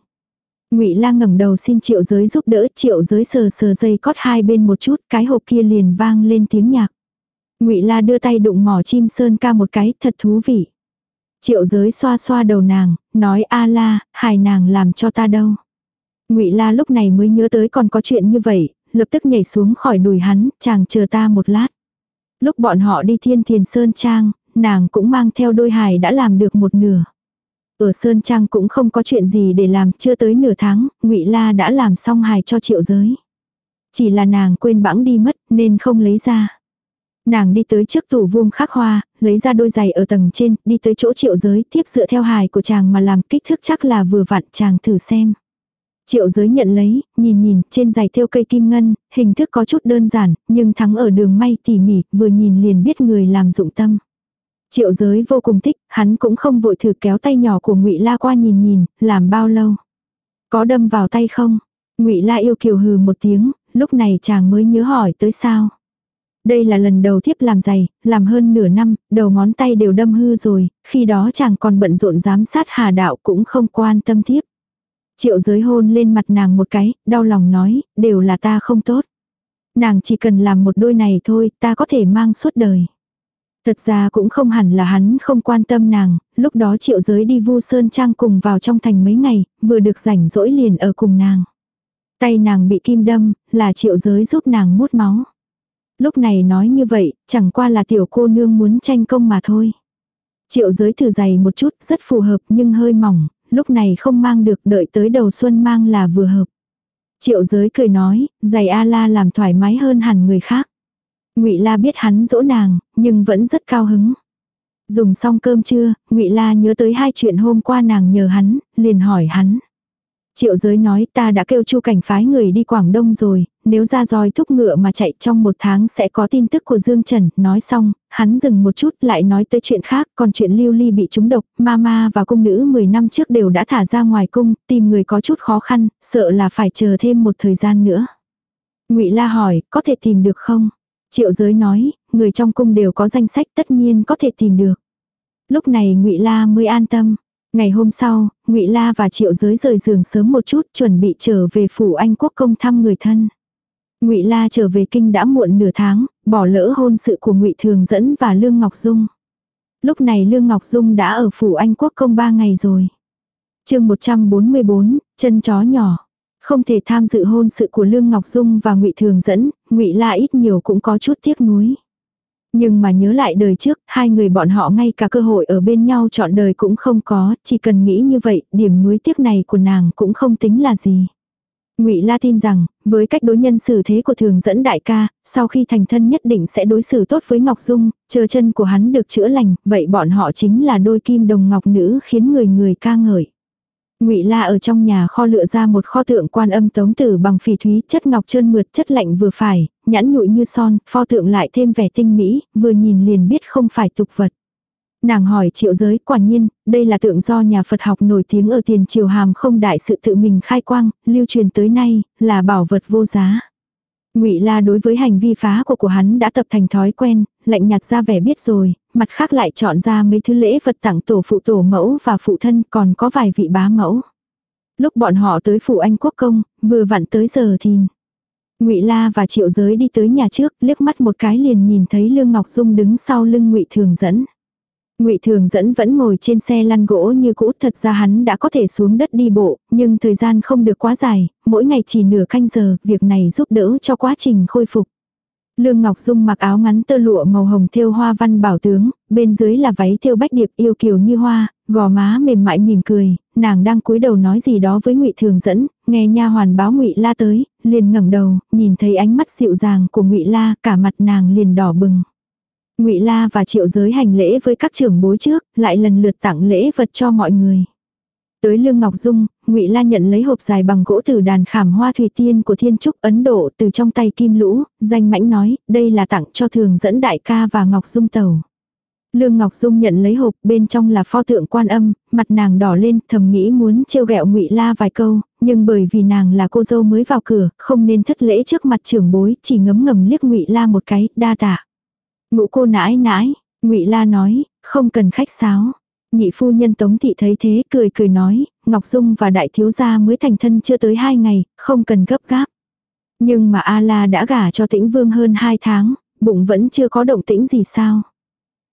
Ngụy La ngẩng đầu xin Triệu Giới giúp đỡ, Triệu Giới sờ sờ dây cót hai bên một chút, cái hộp kia liền vang lên tiếng nhạc. Ngụy La đưa tay đụng mỏ chim sơn ca một cái, thật thú vị. Triệu Giới xoa xoa đầu nàng, nói a la, hài nàng làm cho ta đâu. Ngụy La lúc này mới nhớ tới còn có chuyện như vậy, lập tức nhảy xuống khỏi đùi hắn, chàng chờ ta một lát. Lúc bọn họ đi thiên thiền sơn trang, nàng cũng mang theo đôi hài đã làm được một nửa. Ở Sơn Trang cũng không có chuyện gì để làm, chưa tới nửa tháng, ngụy La đã làm xong hài cho triệu giới. Chỉ là nàng quên bẵng đi mất nên không lấy ra. Nàng đi tới trước tủ vuông khắc hoa, lấy ra đôi giày ở tầng trên, đi tới chỗ triệu giới, tiếp dựa theo hài của chàng mà làm kích thước chắc là vừa vặn chàng thử xem. Triệu giới nhận lấy, nhìn nhìn, trên giày thêu cây kim ngân, hình thức có chút đơn giản, nhưng thắng ở đường may tỉ mỉ, vừa nhìn liền biết người làm dụng tâm. Triệu giới vô cùng thích, hắn cũng không vội thử kéo tay nhỏ của ngụy La qua nhìn nhìn, làm bao lâu. Có đâm vào tay không? ngụy La yêu kiều hừ một tiếng, lúc này chàng mới nhớ hỏi tới sao. Đây là lần đầu thiếp làm giày, làm hơn nửa năm, đầu ngón tay đều đâm hư rồi, khi đó chàng còn bận rộn giám sát hà đạo cũng không quan tâm thiếp. Triệu giới hôn lên mặt nàng một cái, đau lòng nói, đều là ta không tốt. Nàng chỉ cần làm một đôi này thôi, ta có thể mang suốt đời. Thật ra cũng không hẳn là hắn không quan tâm nàng, lúc đó triệu giới đi vu sơn trang cùng vào trong thành mấy ngày, vừa được rảnh rỗi liền ở cùng nàng. Tay nàng bị kim đâm, là triệu giới giúp nàng mút máu. Lúc này nói như vậy, chẳng qua là tiểu cô nương muốn tranh công mà thôi. Triệu giới thử giày một chút, rất phù hợp nhưng hơi mỏng, lúc này không mang được đợi tới đầu xuân mang là vừa hợp. Triệu giới cười nói, giày A-la làm thoải mái hơn hẳn người khác ngụy La biết hắn dỗ nàng, nhưng vẫn rất cao hứng. Dùng xong cơm trưa, ngụy La nhớ tới hai chuyện hôm qua nàng nhờ hắn, liền hỏi hắn. Triệu giới nói ta đã kêu chu cảnh phái người đi Quảng Đông rồi, nếu ra roi thúc ngựa mà chạy trong một tháng sẽ có tin tức của Dương Trần. Nói xong, hắn dừng một chút lại nói tới chuyện khác, còn chuyện lưu ly bị trúng độc, mama và cung nữ 10 năm trước đều đã thả ra ngoài cung, tìm người có chút khó khăn, sợ là phải chờ thêm một thời gian nữa. ngụy La hỏi, có thể tìm được không? Triệu giới nói, người trong cung đều có danh sách tất nhiên có thể tìm được. Lúc này ngụy La mới an tâm. Ngày hôm sau, ngụy La và Triệu Giới rời giường sớm một chút chuẩn bị trở về phủ Anh quốc công thăm người thân. Ngụy La trở về kinh đã muộn nửa tháng, bỏ lỡ hôn sự của Ngụy Thường dẫn và Lương Ngọc Dung. Lúc này Lương Ngọc Dung đã ở phủ Anh quốc công ba ngày rồi. Chương 144, chân chó nhỏ. Không thể tham dự hôn sự của Lương Ngọc Dung và Ngụy Thường dẫn, Ngụy La ít nhiều cũng có chút tiếc nuối. Nhưng mà nhớ lại đời trước, hai người bọn họ ngay cả cơ hội ở bên nhau chọn đời cũng không có, chỉ cần nghĩ như vậy, điểm nuối tiếc này của nàng cũng không tính là gì. Ngụy La tin rằng, với cách đối nhân xử thế của thường dẫn đại ca, sau khi thành thân nhất định sẽ đối xử tốt với Ngọc Dung, chờ chân của hắn được chữa lành, vậy bọn họ chính là đôi kim đồng ngọc nữ khiến người người ca ngợi. Ngụy La ở trong nhà kho lựa ra một kho tượng quan âm tống tử bằng phỉ thúy, chất ngọc trơn mượt, chất lạnh vừa phải, nhãn nhụi như son, pho tượng lại thêm vẻ tinh mỹ, vừa nhìn liền biết không phải tục vật. Nàng hỏi triệu giới, quả nhiên, đây là tượng do nhà Phật học nổi tiếng ở tiền triều hàm không đại sự tự mình khai quang, lưu truyền tới nay, là bảo vật vô giá. Ngụy La đối với hành vi phá của của hắn đã tập thành thói quen, lạnh nhạt ra vẻ biết rồi, mặt khác lại chọn ra mấy thứ lễ vật tặng tổ phụ tổ mẫu và phụ thân còn có vài vị bá mẫu. Lúc bọn họ tới phủ anh quốc công, vừa vặn tới giờ thì Ngụy La và Triệu Giới đi tới nhà trước, liếc mắt một cái liền nhìn thấy Lương Ngọc Dung đứng sau lưng Ngụy Thường dẫn. Ngụy Thường dẫn vẫn ngồi trên xe lăn gỗ như cũ, thật ra hắn đã có thể xuống đất đi bộ, nhưng thời gian không được quá dài, mỗi ngày chỉ nửa canh giờ, việc này giúp đỡ cho quá trình khôi phục. Lương Ngọc Dung mặc áo ngắn tơ lụa màu hồng thêu hoa văn bảo tướng, bên dưới là váy thêu bách điệp yêu kiều như hoa, gò má mềm mại mỉm cười, nàng đang cúi đầu nói gì đó với Ngụy Thường dẫn, nghe nha hoàn báo Ngụy La tới, liền ngẩng đầu, nhìn thấy ánh mắt dịu dàng của Ngụy La, cả mặt nàng liền đỏ bừng. Ngụy La và Triệu Giới hành lễ với các trưởng bối trước, lại lần lượt tặng lễ vật cho mọi người. Tới Lương Ngọc Dung, Ngụy La nhận lấy hộp dài bằng gỗ từ đàn khảm hoa thủy tiên của Thiên Trúc Ấn Độ từ trong tay Kim Lũ, danh mãnh nói, đây là tặng cho thường dẫn đại ca và Ngọc Dung tàu. Lương Ngọc Dung nhận lấy hộp, bên trong là pho tượng quan âm, mặt nàng đỏ lên, thầm nghĩ muốn trêu ghẹo Ngụy La vài câu, nhưng bởi vì nàng là cô dâu mới vào cửa, không nên thất lễ trước mặt trưởng bối, chỉ ngấm ngầm liếc Ngụy La một cái, đa tạ. Ngũ cô nãi nãi, Ngụy La nói, không cần khách sáo. Nhị phu nhân Tống thị thấy thế, cười cười nói, Ngọc Dung và đại thiếu gia mới thành thân chưa tới hai ngày, không cần gấp gáp. Nhưng mà A La đã gả cho Tĩnh Vương hơn hai tháng, bụng vẫn chưa có động tĩnh gì sao?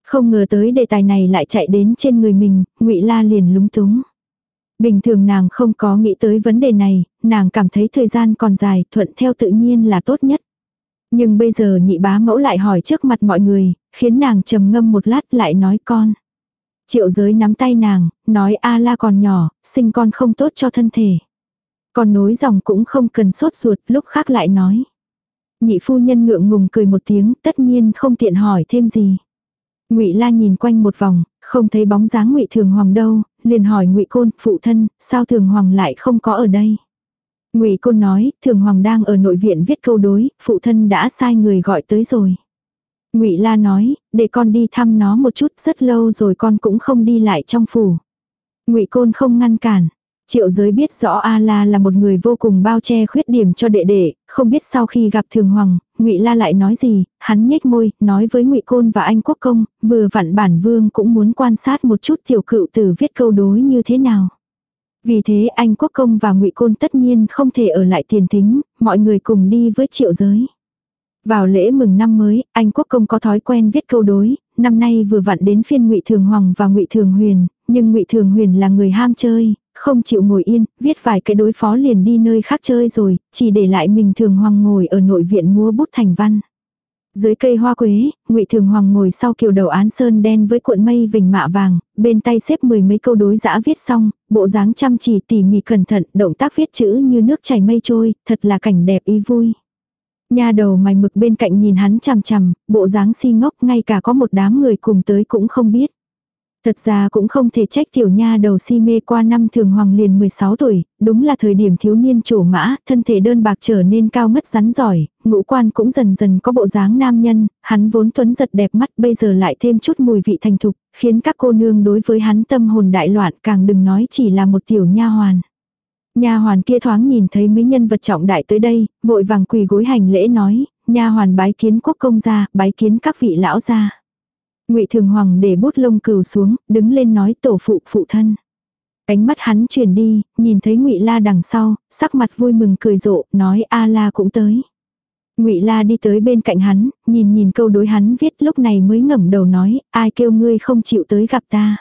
Không ngờ tới đề tài này lại chạy đến trên người mình, Ngụy La liền lúng túng. Bình thường nàng không có nghĩ tới vấn đề này, nàng cảm thấy thời gian còn dài, thuận theo tự nhiên là tốt nhất. Nhưng bây giờ nhị bá mẫu lại hỏi trước mặt mọi người, khiến nàng trầm ngâm một lát lại nói con. Triệu giới nắm tay nàng, nói a la còn nhỏ, sinh con không tốt cho thân thể. Còn nối dòng cũng không cần sốt ruột, lúc khác lại nói. Nhị phu nhân ngượng ngùng cười một tiếng, tất nhiên không tiện hỏi thêm gì. Ngụy La nhìn quanh một vòng, không thấy bóng dáng Ngụy Thường Hoàng đâu, liền hỏi Ngụy Côn, phụ thân, sao Thường Hoàng lại không có ở đây? Ngụy Côn nói, Thường Hoàng đang ở nội viện viết câu đối, phụ thân đã sai người gọi tới rồi. Ngụy La nói, để con đi thăm nó một chút, rất lâu rồi con cũng không đi lại trong phủ. Ngụy Côn không ngăn cản. Triệu giới biết rõ A La là một người vô cùng bao che khuyết điểm cho đệ đệ, không biết sau khi gặp Thường Hoàng, Ngụy La lại nói gì, hắn nhếch môi, nói với Ngụy Côn và anh Quốc Công, vừa vặn bản vương cũng muốn quan sát một chút tiểu cựu tử viết câu đối như thế nào. Vì thế anh Quốc Công và ngụy Côn tất nhiên không thể ở lại tiền thính, mọi người cùng đi với triệu giới. Vào lễ mừng năm mới, anh Quốc Công có thói quen viết câu đối, năm nay vừa vặn đến phiên ngụy Thường Hoàng và ngụy Thường Huyền, nhưng ngụy Thường Huyền là người ham chơi, không chịu ngồi yên, viết vài cái đối phó liền đi nơi khác chơi rồi, chỉ để lại mình Thường Hoàng ngồi ở nội viện múa bút thành văn. Dưới cây hoa quế, ngụy Thường Hoàng ngồi sau kiều đầu án sơn đen với cuộn mây vành mạ vàng, bên tay xếp mười mấy câu đối giã viết xong, bộ dáng chăm chỉ tỉ mỉ cẩn thận, động tác viết chữ như nước chảy mây trôi, thật là cảnh đẹp ý vui. Nhà đầu mày mực bên cạnh nhìn hắn chằm chằm, bộ dáng si ngốc ngay cả có một đám người cùng tới cũng không biết. Thật ra cũng không thể trách tiểu nha đầu si mê qua năm thường hoàng liền 16 tuổi, đúng là thời điểm thiếu niên trổ mã, thân thể đơn bạc trở nên cao ngất rắn giỏi, ngũ quan cũng dần dần có bộ dáng nam nhân, hắn vốn tuấn giật đẹp mắt bây giờ lại thêm chút mùi vị thành thục, khiến các cô nương đối với hắn tâm hồn đại loạn càng đừng nói chỉ là một tiểu nha hoàn. Nha hoàn kia thoáng nhìn thấy mấy nhân vật trọng đại tới đây, vội vàng quỳ gối hành lễ nói, nha hoàn bái kiến quốc công gia, bái kiến các vị lão gia. Ngụy Thường Hoàng để bút lông cừu xuống, đứng lên nói tổ phụ phụ thân. Ánh mắt hắn chuyển đi, nhìn thấy Ngụy La đằng sau, sắc mặt vui mừng cười rộ, nói A La cũng tới. Ngụy La đi tới bên cạnh hắn, nhìn nhìn câu đối hắn viết lúc này mới ngẩng đầu nói, ai kêu ngươi không chịu tới gặp ta.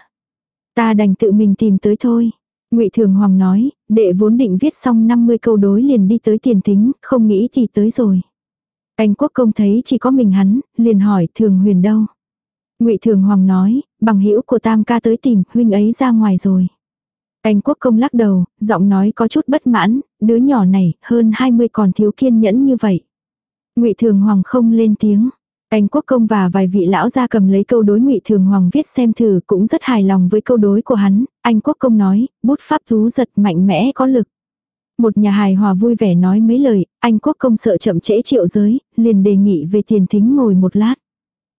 Ta đành tự mình tìm tới thôi. Ngụy Thường Hoàng nói, đệ vốn định viết xong 50 câu đối liền đi tới tiền tính, không nghĩ thì tới rồi. Anh quốc công thấy chỉ có mình hắn, liền hỏi Thường Huyền đâu. Ngụy Thường Hoàng nói, bằng hữu của Tam ca tới tìm, huynh ấy ra ngoài rồi. Anh quốc công lắc đầu, giọng nói có chút bất mãn, đứa nhỏ này, hơn 20 còn thiếu kiên nhẫn như vậy. Ngụy Thường Hoàng không lên tiếng. Anh quốc công và vài vị lão gia cầm lấy câu đối Ngụy Thường Hoàng viết xem thử cũng rất hài lòng với câu đối của hắn. Anh quốc công nói, bút pháp thú giật mạnh mẽ có lực. Một nhà hài hòa vui vẻ nói mấy lời, anh quốc công sợ chậm trễ triệu giới, liền đề nghị về tiền thính ngồi một lát.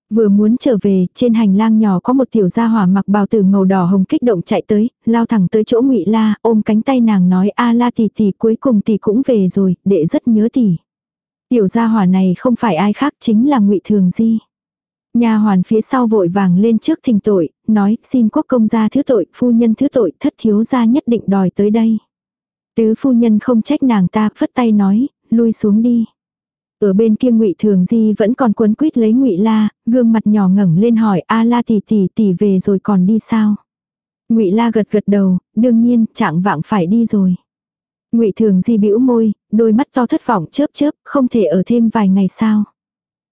Vừa muốn trở về, trên hành lang nhỏ có một tiểu gia hỏa mặc bào tử màu đỏ hồng kích động chạy tới, lao thẳng tới chỗ Ngụy La, ôm cánh tay nàng nói: "A La tỷ tỷ, cuối cùng tỷ cũng về rồi, đệ rất nhớ tỷ." Tiểu gia hỏa này không phải ai khác chính là Ngụy Thường Di. Nhà hoàn phía sau vội vàng lên trước thỉnh tội, nói: "Xin quốc công gia thứ tội, phu nhân thứ tội, thất thiếu gia nhất định đòi tới đây." Tứ phu nhân không trách nàng ta, phất tay nói: "Lui xuống đi." Ở bên kia Ngụy Thường Di vẫn còn quấn quýt lấy Ngụy La, gương mặt nhỏ ngẩng lên hỏi: "A La tỷ tỷ tỷ về rồi còn đi sao?" Ngụy La gật gật đầu, đương nhiên, trạng vạng phải đi rồi. Ngụy Thường Di bĩu môi, đôi mắt to thất vọng chớp chớp, không thể ở thêm vài ngày sao?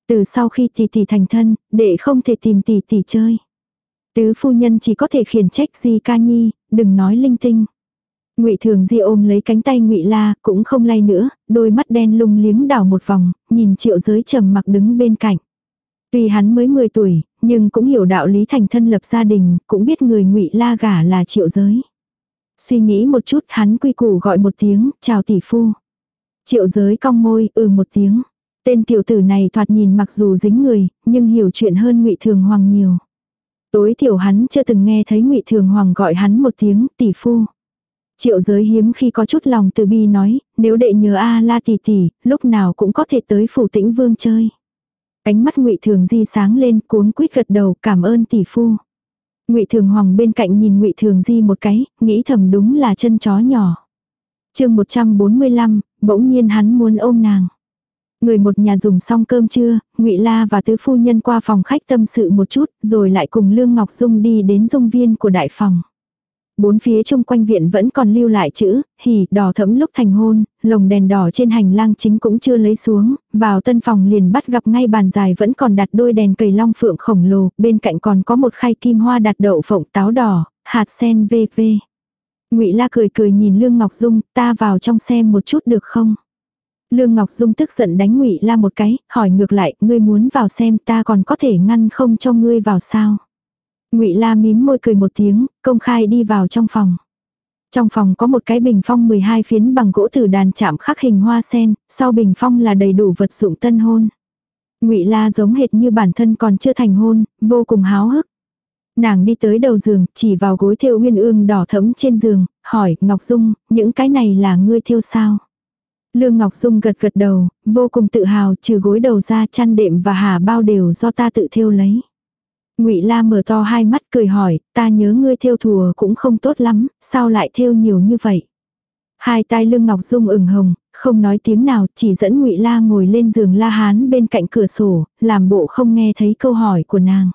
Từ sau khi tỷ tỷ thành thân, để không thể tìm tỷ tỷ chơi. Tứ phu nhân chỉ có thể khiển trách Di Ca Nhi, đừng nói linh tinh. Ngụy Thường Di ôm lấy cánh tay Ngụy La, cũng không lay nữa, đôi mắt đen lung liếng đảo một vòng, nhìn Triệu Giới trầm mặc đứng bên cạnh. Tuy hắn mới 10 tuổi, nhưng cũng hiểu đạo lý thành thân lập gia đình, cũng biết người Ngụy La gả là Triệu Giới. Suy nghĩ một chút, hắn quy củ gọi một tiếng, "Chào tỷ phu." Triệu Giới cong môi, ừ một tiếng. Tên tiểu tử này thoạt nhìn mặc dù dính người, nhưng hiểu chuyện hơn Ngụy Thường Hoàng nhiều. Tối thiểu hắn chưa từng nghe thấy Ngụy Thường Hoàng gọi hắn một tiếng tỷ phu. Triệu giới hiếm khi có chút lòng từ bi nói, nếu đệ nhớ A la tỷ tỷ, lúc nào cũng có thể tới phủ tĩnh vương chơi. Ánh mắt ngụy Thường Di sáng lên cuốn quýt gật đầu cảm ơn tỷ phu ngụy Thường Hoàng bên cạnh nhìn ngụy Thường Di một cái, nghĩ thầm đúng là chân chó nhỏ. chương 145, bỗng nhiên hắn muốn ôm nàng. Người một nhà dùng xong cơm trưa, ngụy La và tứ phu nhân qua phòng khách tâm sự một chút, rồi lại cùng Lương Ngọc Dung đi đến dung viên của đại phòng. Bốn phía chung quanh viện vẫn còn lưu lại chữ, hỉ, đỏ thẫm lúc thành hôn, lồng đèn đỏ trên hành lang chính cũng chưa lấy xuống, vào tân phòng liền bắt gặp ngay bàn dài vẫn còn đặt đôi đèn cầy long phượng khổng lồ, bên cạnh còn có một khay kim hoa đặt đậu phộng táo đỏ, hạt sen v.v. Ngụy La cười cười nhìn Lương Ngọc Dung, ta vào trong xem một chút được không? Lương Ngọc Dung tức giận đánh Ngụy La một cái, hỏi ngược lại, ngươi muốn vào xem ta còn có thể ngăn không cho ngươi vào sao? Ngụy La mím môi cười một tiếng, công khai đi vào trong phòng. Trong phòng có một cái bình phong 12 phiến bằng gỗ từ đàn chạm khắc hình hoa sen, sau bình phong là đầy đủ vật dụng tân hôn. Ngụy La giống hệt như bản thân còn chưa thành hôn, vô cùng háo hức. Nàng đi tới đầu giường, chỉ vào gối thêu uyên ương đỏ thẫm trên giường, hỏi, Ngọc Dung, những cái này là ngươi thêu sao? Lương Ngọc Dung gật gật đầu, vô cùng tự hào, trừ gối đầu ra chăn đệm và hà bao đều do ta tự thêu lấy. Ngụy La mở to hai mắt cười hỏi, ta nhớ ngươi thêu thùa cũng không tốt lắm, sao lại thêu nhiều như vậy? Hai tai Lương Ngọc Dung ửng hồng, không nói tiếng nào, chỉ dẫn Ngụy La ngồi lên giường La Hán bên cạnh cửa sổ, làm bộ không nghe thấy câu hỏi của nàng.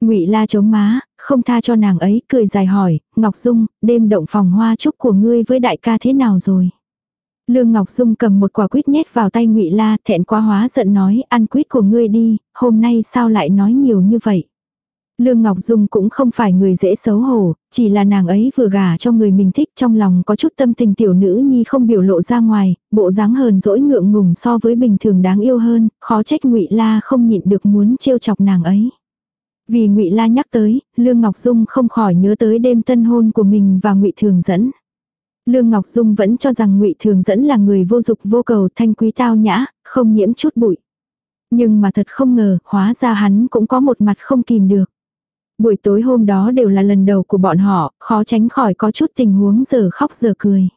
Ngụy La chống má, không tha cho nàng ấy, cười dài hỏi, "Ngọc Dung, đêm động phòng hoa chúc của ngươi với đại ca thế nào rồi?" Lương Ngọc Dung cầm một quả quýt nhét vào tay Ngụy La, thẹn quá hóa giận nói, "Ăn quýt của ngươi đi, hôm nay sao lại nói nhiều như vậy?" Lương Ngọc Dung cũng không phải người dễ xấu hổ, chỉ là nàng ấy vừa gả cho người mình thích trong lòng có chút tâm tình tiểu nữ nhi không biểu lộ ra ngoài, bộ dáng hờn dỗi ngượng ngùng so với bình thường đáng yêu hơn, khó trách Ngụy La không nhịn được muốn trêu chọc nàng ấy. Vì Ngụy La nhắc tới, Lương Ngọc Dung không khỏi nhớ tới đêm tân hôn của mình và Ngụy Thường dẫn. Lương Ngọc Dung vẫn cho rằng Ngụy Thường dẫn là người vô dục vô cầu thanh quý tao nhã, không nhiễm chút bụi. Nhưng mà thật không ngờ, hóa ra hắn cũng có một mặt không kìm được. Buổi tối hôm đó đều là lần đầu của bọn họ, khó tránh khỏi có chút tình huống giờ khóc giờ cười.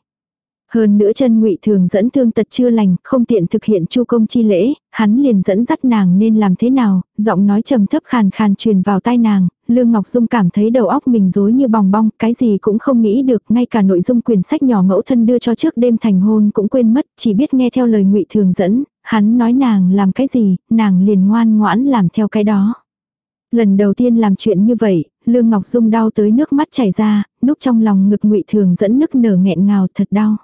Hơn nữa chân ngụy thường dẫn thương tật chưa lành, không tiện thực hiện chu công chi lễ, hắn liền dẫn dắt nàng nên làm thế nào, giọng nói trầm thấp khàn khàn truyền vào tai nàng, Lương Ngọc Dung cảm thấy đầu óc mình rối như bong bong, cái gì cũng không nghĩ được, ngay cả nội dung quyển sách nhỏ mẫu thân đưa cho trước đêm thành hôn cũng quên mất, chỉ biết nghe theo lời ngụy thường dẫn, hắn nói nàng làm cái gì, nàng liền ngoan ngoãn làm theo cái đó. Lần đầu tiên làm chuyện như vậy, Lương Ngọc Dung đau tới nước mắt chảy ra, núp trong lòng ngực ngụy thường dẫn nức nở nghẹn ngào thật đau.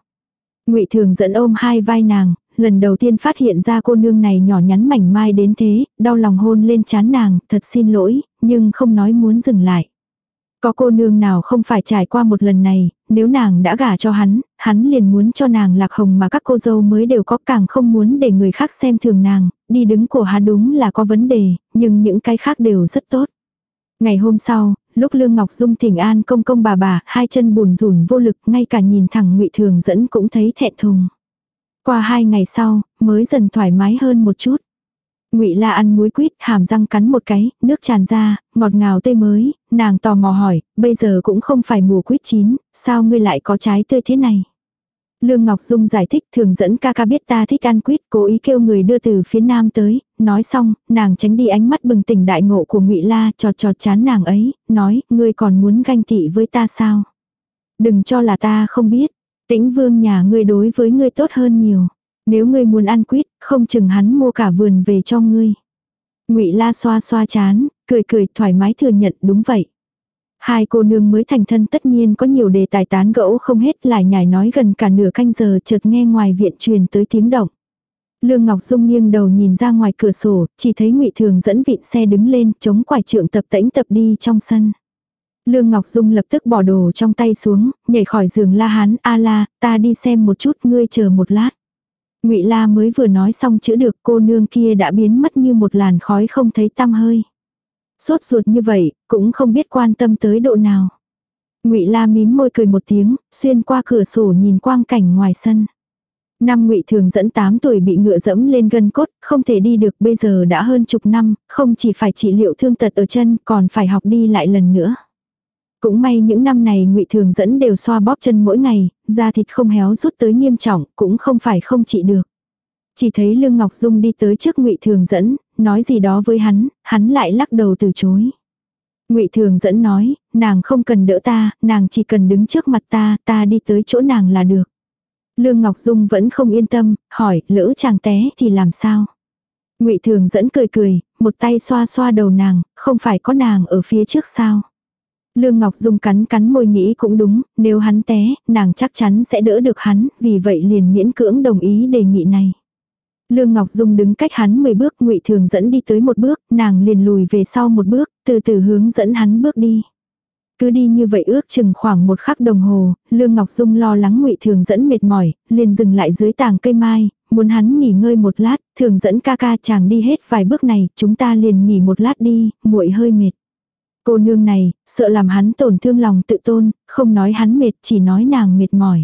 Ngụy Thường dẫn ôm hai vai nàng, lần đầu tiên phát hiện ra cô nương này nhỏ nhắn mảnh mai đến thế, đau lòng hôn lên chán nàng, thật xin lỗi, nhưng không nói muốn dừng lại. Có cô nương nào không phải trải qua một lần này, nếu nàng đã gả cho hắn, hắn liền muốn cho nàng lạc hồng mà các cô dâu mới đều có càng không muốn để người khác xem thường nàng, đi đứng của hắn đúng là có vấn đề, nhưng những cái khác đều rất tốt. Ngày hôm sau, lúc Lương Ngọc Dung thỉnh an công công bà bà, hai chân bùn rùn vô lực, ngay cả nhìn thẳng ngụy Thường dẫn cũng thấy thẹn thùng. Qua hai ngày sau, mới dần thoải mái hơn một chút. Ngụy La ăn muối quýt, hàm răng cắn một cái, nước tràn ra, ngọt ngào tươi mới, nàng tò mò hỏi, bây giờ cũng không phải mùa quýt chín, sao ngươi lại có trái tươi thế này? Lương Ngọc Dung giải thích thường dẫn ca ca biết ta thích ăn quýt, cố ý kêu người đưa từ phía nam tới, nói xong, nàng tránh đi ánh mắt bừng tỉnh đại ngộ của ngụy La, trọt trọt chán nàng ấy, nói, ngươi còn muốn ganh tị với ta sao? Đừng cho là ta không biết, tĩnh vương nhà ngươi đối với ngươi tốt hơn nhiều. Nếu ngươi muốn ăn quýt, không chừng hắn mua cả vườn về cho ngươi. Ngụy La xoa xoa chán, cười cười thoải mái thừa nhận đúng vậy. Hai cô nương mới thành thân tất nhiên có nhiều đề tài tán gẫu không hết lại nhảy nói gần cả nửa canh giờ chợt nghe ngoài viện truyền tới tiếng động. Lương Ngọc Dung nghiêng đầu nhìn ra ngoài cửa sổ, chỉ thấy ngụy Thường dẫn vịn xe đứng lên, chống quải trượng tập tễnh tập đi trong sân. Lương Ngọc Dung lập tức bỏ đồ trong tay xuống, nhảy khỏi giường la hán, a la, ta đi xem một chút, ngươi chờ một lát. Ngụy La mới vừa nói xong chữ được cô nương kia đã biến mất như một làn khói không thấy tăm hơi. Sốt ruột như vậy, cũng không biết quan tâm tới độ nào. Ngụy La mím môi cười một tiếng, xuyên qua cửa sổ nhìn quang cảnh ngoài sân. Năm Ngụy Thường dẫn 8 tuổi bị ngựa dẫm lên gân cốt, không thể đi được bây giờ đã hơn chục năm, không chỉ phải trị liệu thương tật ở chân, còn phải học đi lại lần nữa. Cũng may những năm này ngụy Thường dẫn đều xoa bóp chân mỗi ngày, da thịt không héo rút tới nghiêm trọng, cũng không phải không trị được. Chỉ thấy Lương Ngọc Dung đi tới trước ngụy Thường dẫn, nói gì đó với hắn, hắn lại lắc đầu từ chối. Ngụy Thường dẫn nói, nàng không cần đỡ ta, nàng chỉ cần đứng trước mặt ta, ta đi tới chỗ nàng là được. Lương Ngọc Dung vẫn không yên tâm, hỏi, lỡ chàng té thì làm sao? Ngụy Thường dẫn cười cười, một tay xoa xoa đầu nàng, không phải có nàng ở phía trước sao? Lương Ngọc Dung cắn cắn môi nghĩ cũng đúng, nếu hắn té, nàng chắc chắn sẽ đỡ được hắn, vì vậy liền miễn cưỡng đồng ý đề nghị này. Lương Ngọc Dung đứng cách hắn 10 bước, Ngụy Thường dẫn đi tới một bước, nàng liền lùi về sau một bước, từ từ hướng dẫn hắn bước đi. Cứ đi như vậy ước chừng khoảng một khắc đồng hồ, Lương Ngọc Dung lo lắng Ngụy Thường dẫn mệt mỏi, liền dừng lại dưới tàng cây mai, muốn hắn nghỉ ngơi một lát, Thường dẫn ca ca chàng đi hết vài bước này, chúng ta liền nghỉ một lát đi, muội hơi mệt. Cô nương này, sợ làm hắn tổn thương lòng tự tôn, không nói hắn mệt, chỉ nói nàng mệt mỏi.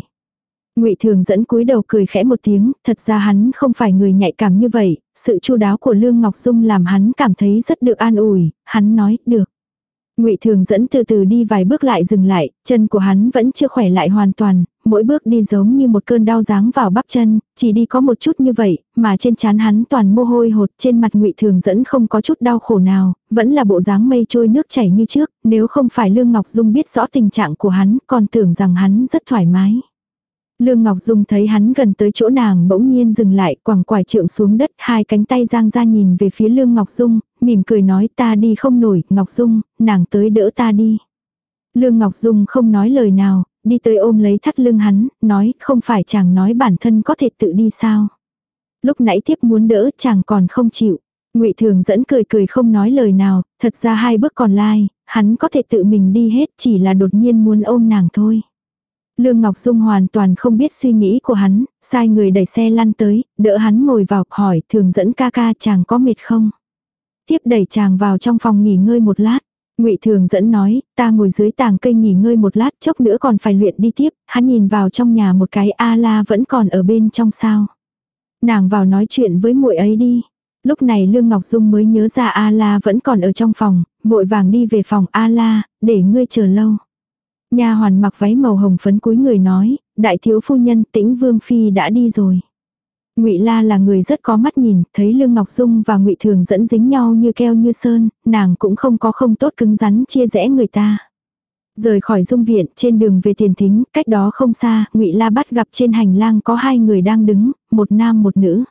Ngụy Thường dẫn cúi đầu cười khẽ một tiếng, thật ra hắn không phải người nhạy cảm như vậy, sự chu đáo của Lương Ngọc Dung làm hắn cảm thấy rất được an ủi, hắn nói, được. Ngụy Thường dẫn từ từ đi vài bước lại dừng lại, chân của hắn vẫn chưa khỏe lại hoàn toàn, mỗi bước đi giống như một cơn đau dáng vào bắp chân, chỉ đi có một chút như vậy, mà trên trán hắn toàn mồ hôi hột, trên mặt Ngụy Thường dẫn không có chút đau khổ nào, vẫn là bộ dáng mây trôi nước chảy như trước, nếu không phải Lương Ngọc Dung biết rõ tình trạng của hắn, còn tưởng rằng hắn rất thoải mái. Lương Ngọc Dung thấy hắn gần tới chỗ nàng bỗng nhiên dừng lại, quẳng quải trượng xuống đất, hai cánh tay giang ra nhìn về phía Lương Ngọc Dung, mỉm cười nói ta đi không nổi, Ngọc Dung, nàng tới đỡ ta đi. Lương Ngọc Dung không nói lời nào, đi tới ôm lấy thắt lưng hắn, nói không phải chàng nói bản thân có thể tự đi sao. Lúc nãy tiếp muốn đỡ chàng còn không chịu. ngụy Thường dẫn cười cười không nói lời nào, thật ra hai bước còn lai, hắn có thể tự mình đi hết chỉ là đột nhiên muốn ôm nàng thôi. Lương Ngọc Dung hoàn toàn không biết suy nghĩ của hắn, sai người đẩy xe lăn tới, đỡ hắn ngồi vào, hỏi thường dẫn ca ca chàng có mệt không. Tiếp đẩy chàng vào trong phòng nghỉ ngơi một lát. Ngụy Thường dẫn nói, ta ngồi dưới tàng cây nghỉ ngơi một lát, chốc nữa còn phải luyện đi tiếp, hắn nhìn vào trong nhà một cái A La vẫn còn ở bên trong sao. Nàng vào nói chuyện với muội ấy đi. Lúc này Lương Ngọc Dung mới nhớ ra A La vẫn còn ở trong phòng, vội vàng đi về phòng A La, để ngươi chờ lâu. Nha hoàn mặc váy màu hồng phấn cúi người nói, đại thiếu phu nhân tĩnh vương phi đã đi rồi. Ngụy La là người rất có mắt nhìn, thấy Lương Ngọc Dung và Ngụy Thường dẫn dính nhau như keo như sơn, nàng cũng không có không tốt cứng rắn chia rẽ người ta. Rời khỏi dung viện, trên đường về tiền thính, cách đó không xa, Ngụy La bắt gặp trên hành lang có hai người đang đứng, một nam một nữ.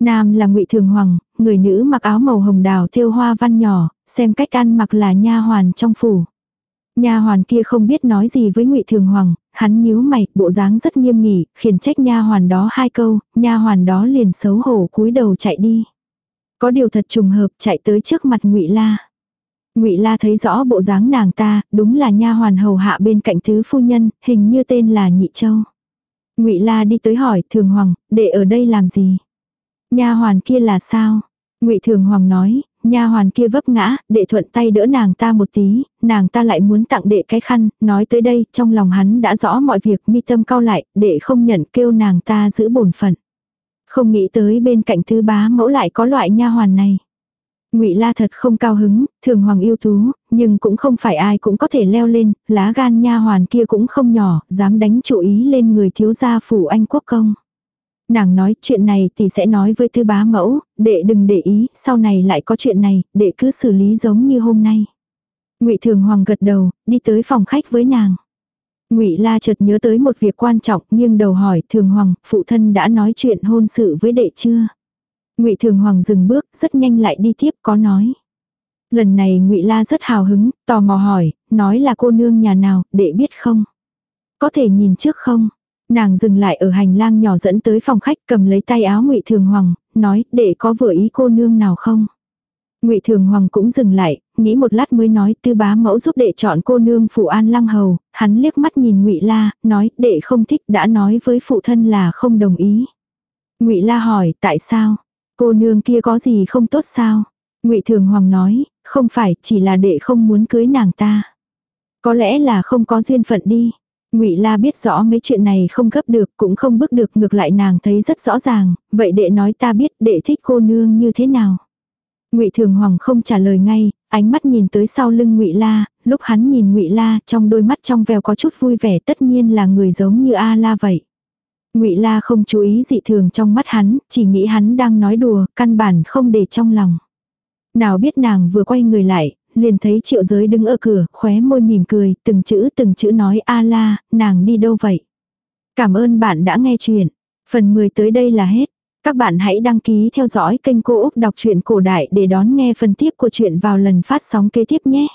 Nam là Ngụy Thường Hoàng, người nữ mặc áo màu hồng đào thêu hoa văn nhỏ, xem cách ăn mặc là nha hoàn trong phủ. Nha hoàn kia không biết nói gì với Ngụy Thường Hoàng, hắn nhíu mày, bộ dáng rất nghiêm nghị, khiển trách nha hoàn đó hai câu, nha hoàn đó liền xấu hổ cúi đầu chạy đi. Có điều thật trùng hợp chạy tới trước mặt Ngụy La. Ngụy La thấy rõ bộ dáng nàng ta, đúng là nha hoàn hầu hạ bên cạnh thứ phu nhân, hình như tên là Nhị Châu. Ngụy La đi tới hỏi, "Thường Hoàng, để ở đây làm gì?" Nha hoàn kia là sao? Ngụy Thường Hoàng nói, nha hoàn kia vấp ngã, đệ thuận tay đỡ nàng ta một tí, nàng ta lại muốn tặng đệ cái khăn, nói tới đây, trong lòng hắn đã rõ mọi việc, mi tâm cao lại, đệ không nhận kêu nàng ta giữ bổn phận. Không nghĩ tới bên cạnh thứ bá mẫu lại có loại nha hoàn này. Ngụy La thật không cao hứng, thường hoàng yêu tú, nhưng cũng không phải ai cũng có thể leo lên, lá gan nha hoàn kia cũng không nhỏ, dám đánh chủ ý lên người thiếu gia phủ anh quốc công. Nàng nói chuyện này thì sẽ nói với tư bá mẫu, đệ đừng để ý, sau này lại có chuyện này, đệ cứ xử lý giống như hôm nay. ngụy Thường Hoàng gật đầu, đi tới phòng khách với nàng. ngụy La chợt nhớ tới một việc quan trọng, nghiêng đầu hỏi, Thường Hoàng, phụ thân đã nói chuyện hôn sự với đệ chưa? ngụy Thường Hoàng dừng bước, rất nhanh lại đi tiếp có nói. Lần này ngụy La rất hào hứng, tò mò hỏi, nói là cô nương nhà nào, đệ biết không? Có thể nhìn trước không? Nàng dừng lại ở hành lang nhỏ dẫn tới phòng khách cầm lấy tay áo ngụy Thường Hoàng, nói để có vừa ý cô nương nào không. ngụy Thường Hoàng cũng dừng lại, nghĩ một lát mới nói tư bá mẫu giúp đệ chọn cô nương phụ an lăng hầu, hắn liếc mắt nhìn ngụy La, nói đệ không thích đã nói với phụ thân là không đồng ý. ngụy La hỏi tại sao, cô nương kia có gì không tốt sao? ngụy Thường Hoàng nói, không phải chỉ là đệ không muốn cưới nàng ta. Có lẽ là không có duyên phận đi. Ngụy La biết rõ mấy chuyện này không gấp được, cũng không bước được, ngược lại nàng thấy rất rõ ràng, vậy đệ nói ta biết đệ thích cô nương như thế nào. Ngụy Thường Hoàng không trả lời ngay, ánh mắt nhìn tới sau lưng Ngụy La, lúc hắn nhìn Ngụy La, trong đôi mắt trong veo có chút vui vẻ, tất nhiên là người giống như A La vậy. Ngụy La không chú ý dị thường trong mắt hắn, chỉ nghĩ hắn đang nói đùa, căn bản không để trong lòng. Nào biết nàng vừa quay người lại, liền thấy triệu giới đứng ở cửa, khóe môi mỉm cười, từng chữ từng chữ nói a la, nàng đi đâu vậy? Cảm ơn bạn đã nghe chuyện. Phần 10 tới đây là hết. Các bạn hãy đăng ký theo dõi kênh Cô Úc Đọc truyện Cổ Đại để đón nghe phần tiếp của chuyện vào lần phát sóng kế tiếp nhé.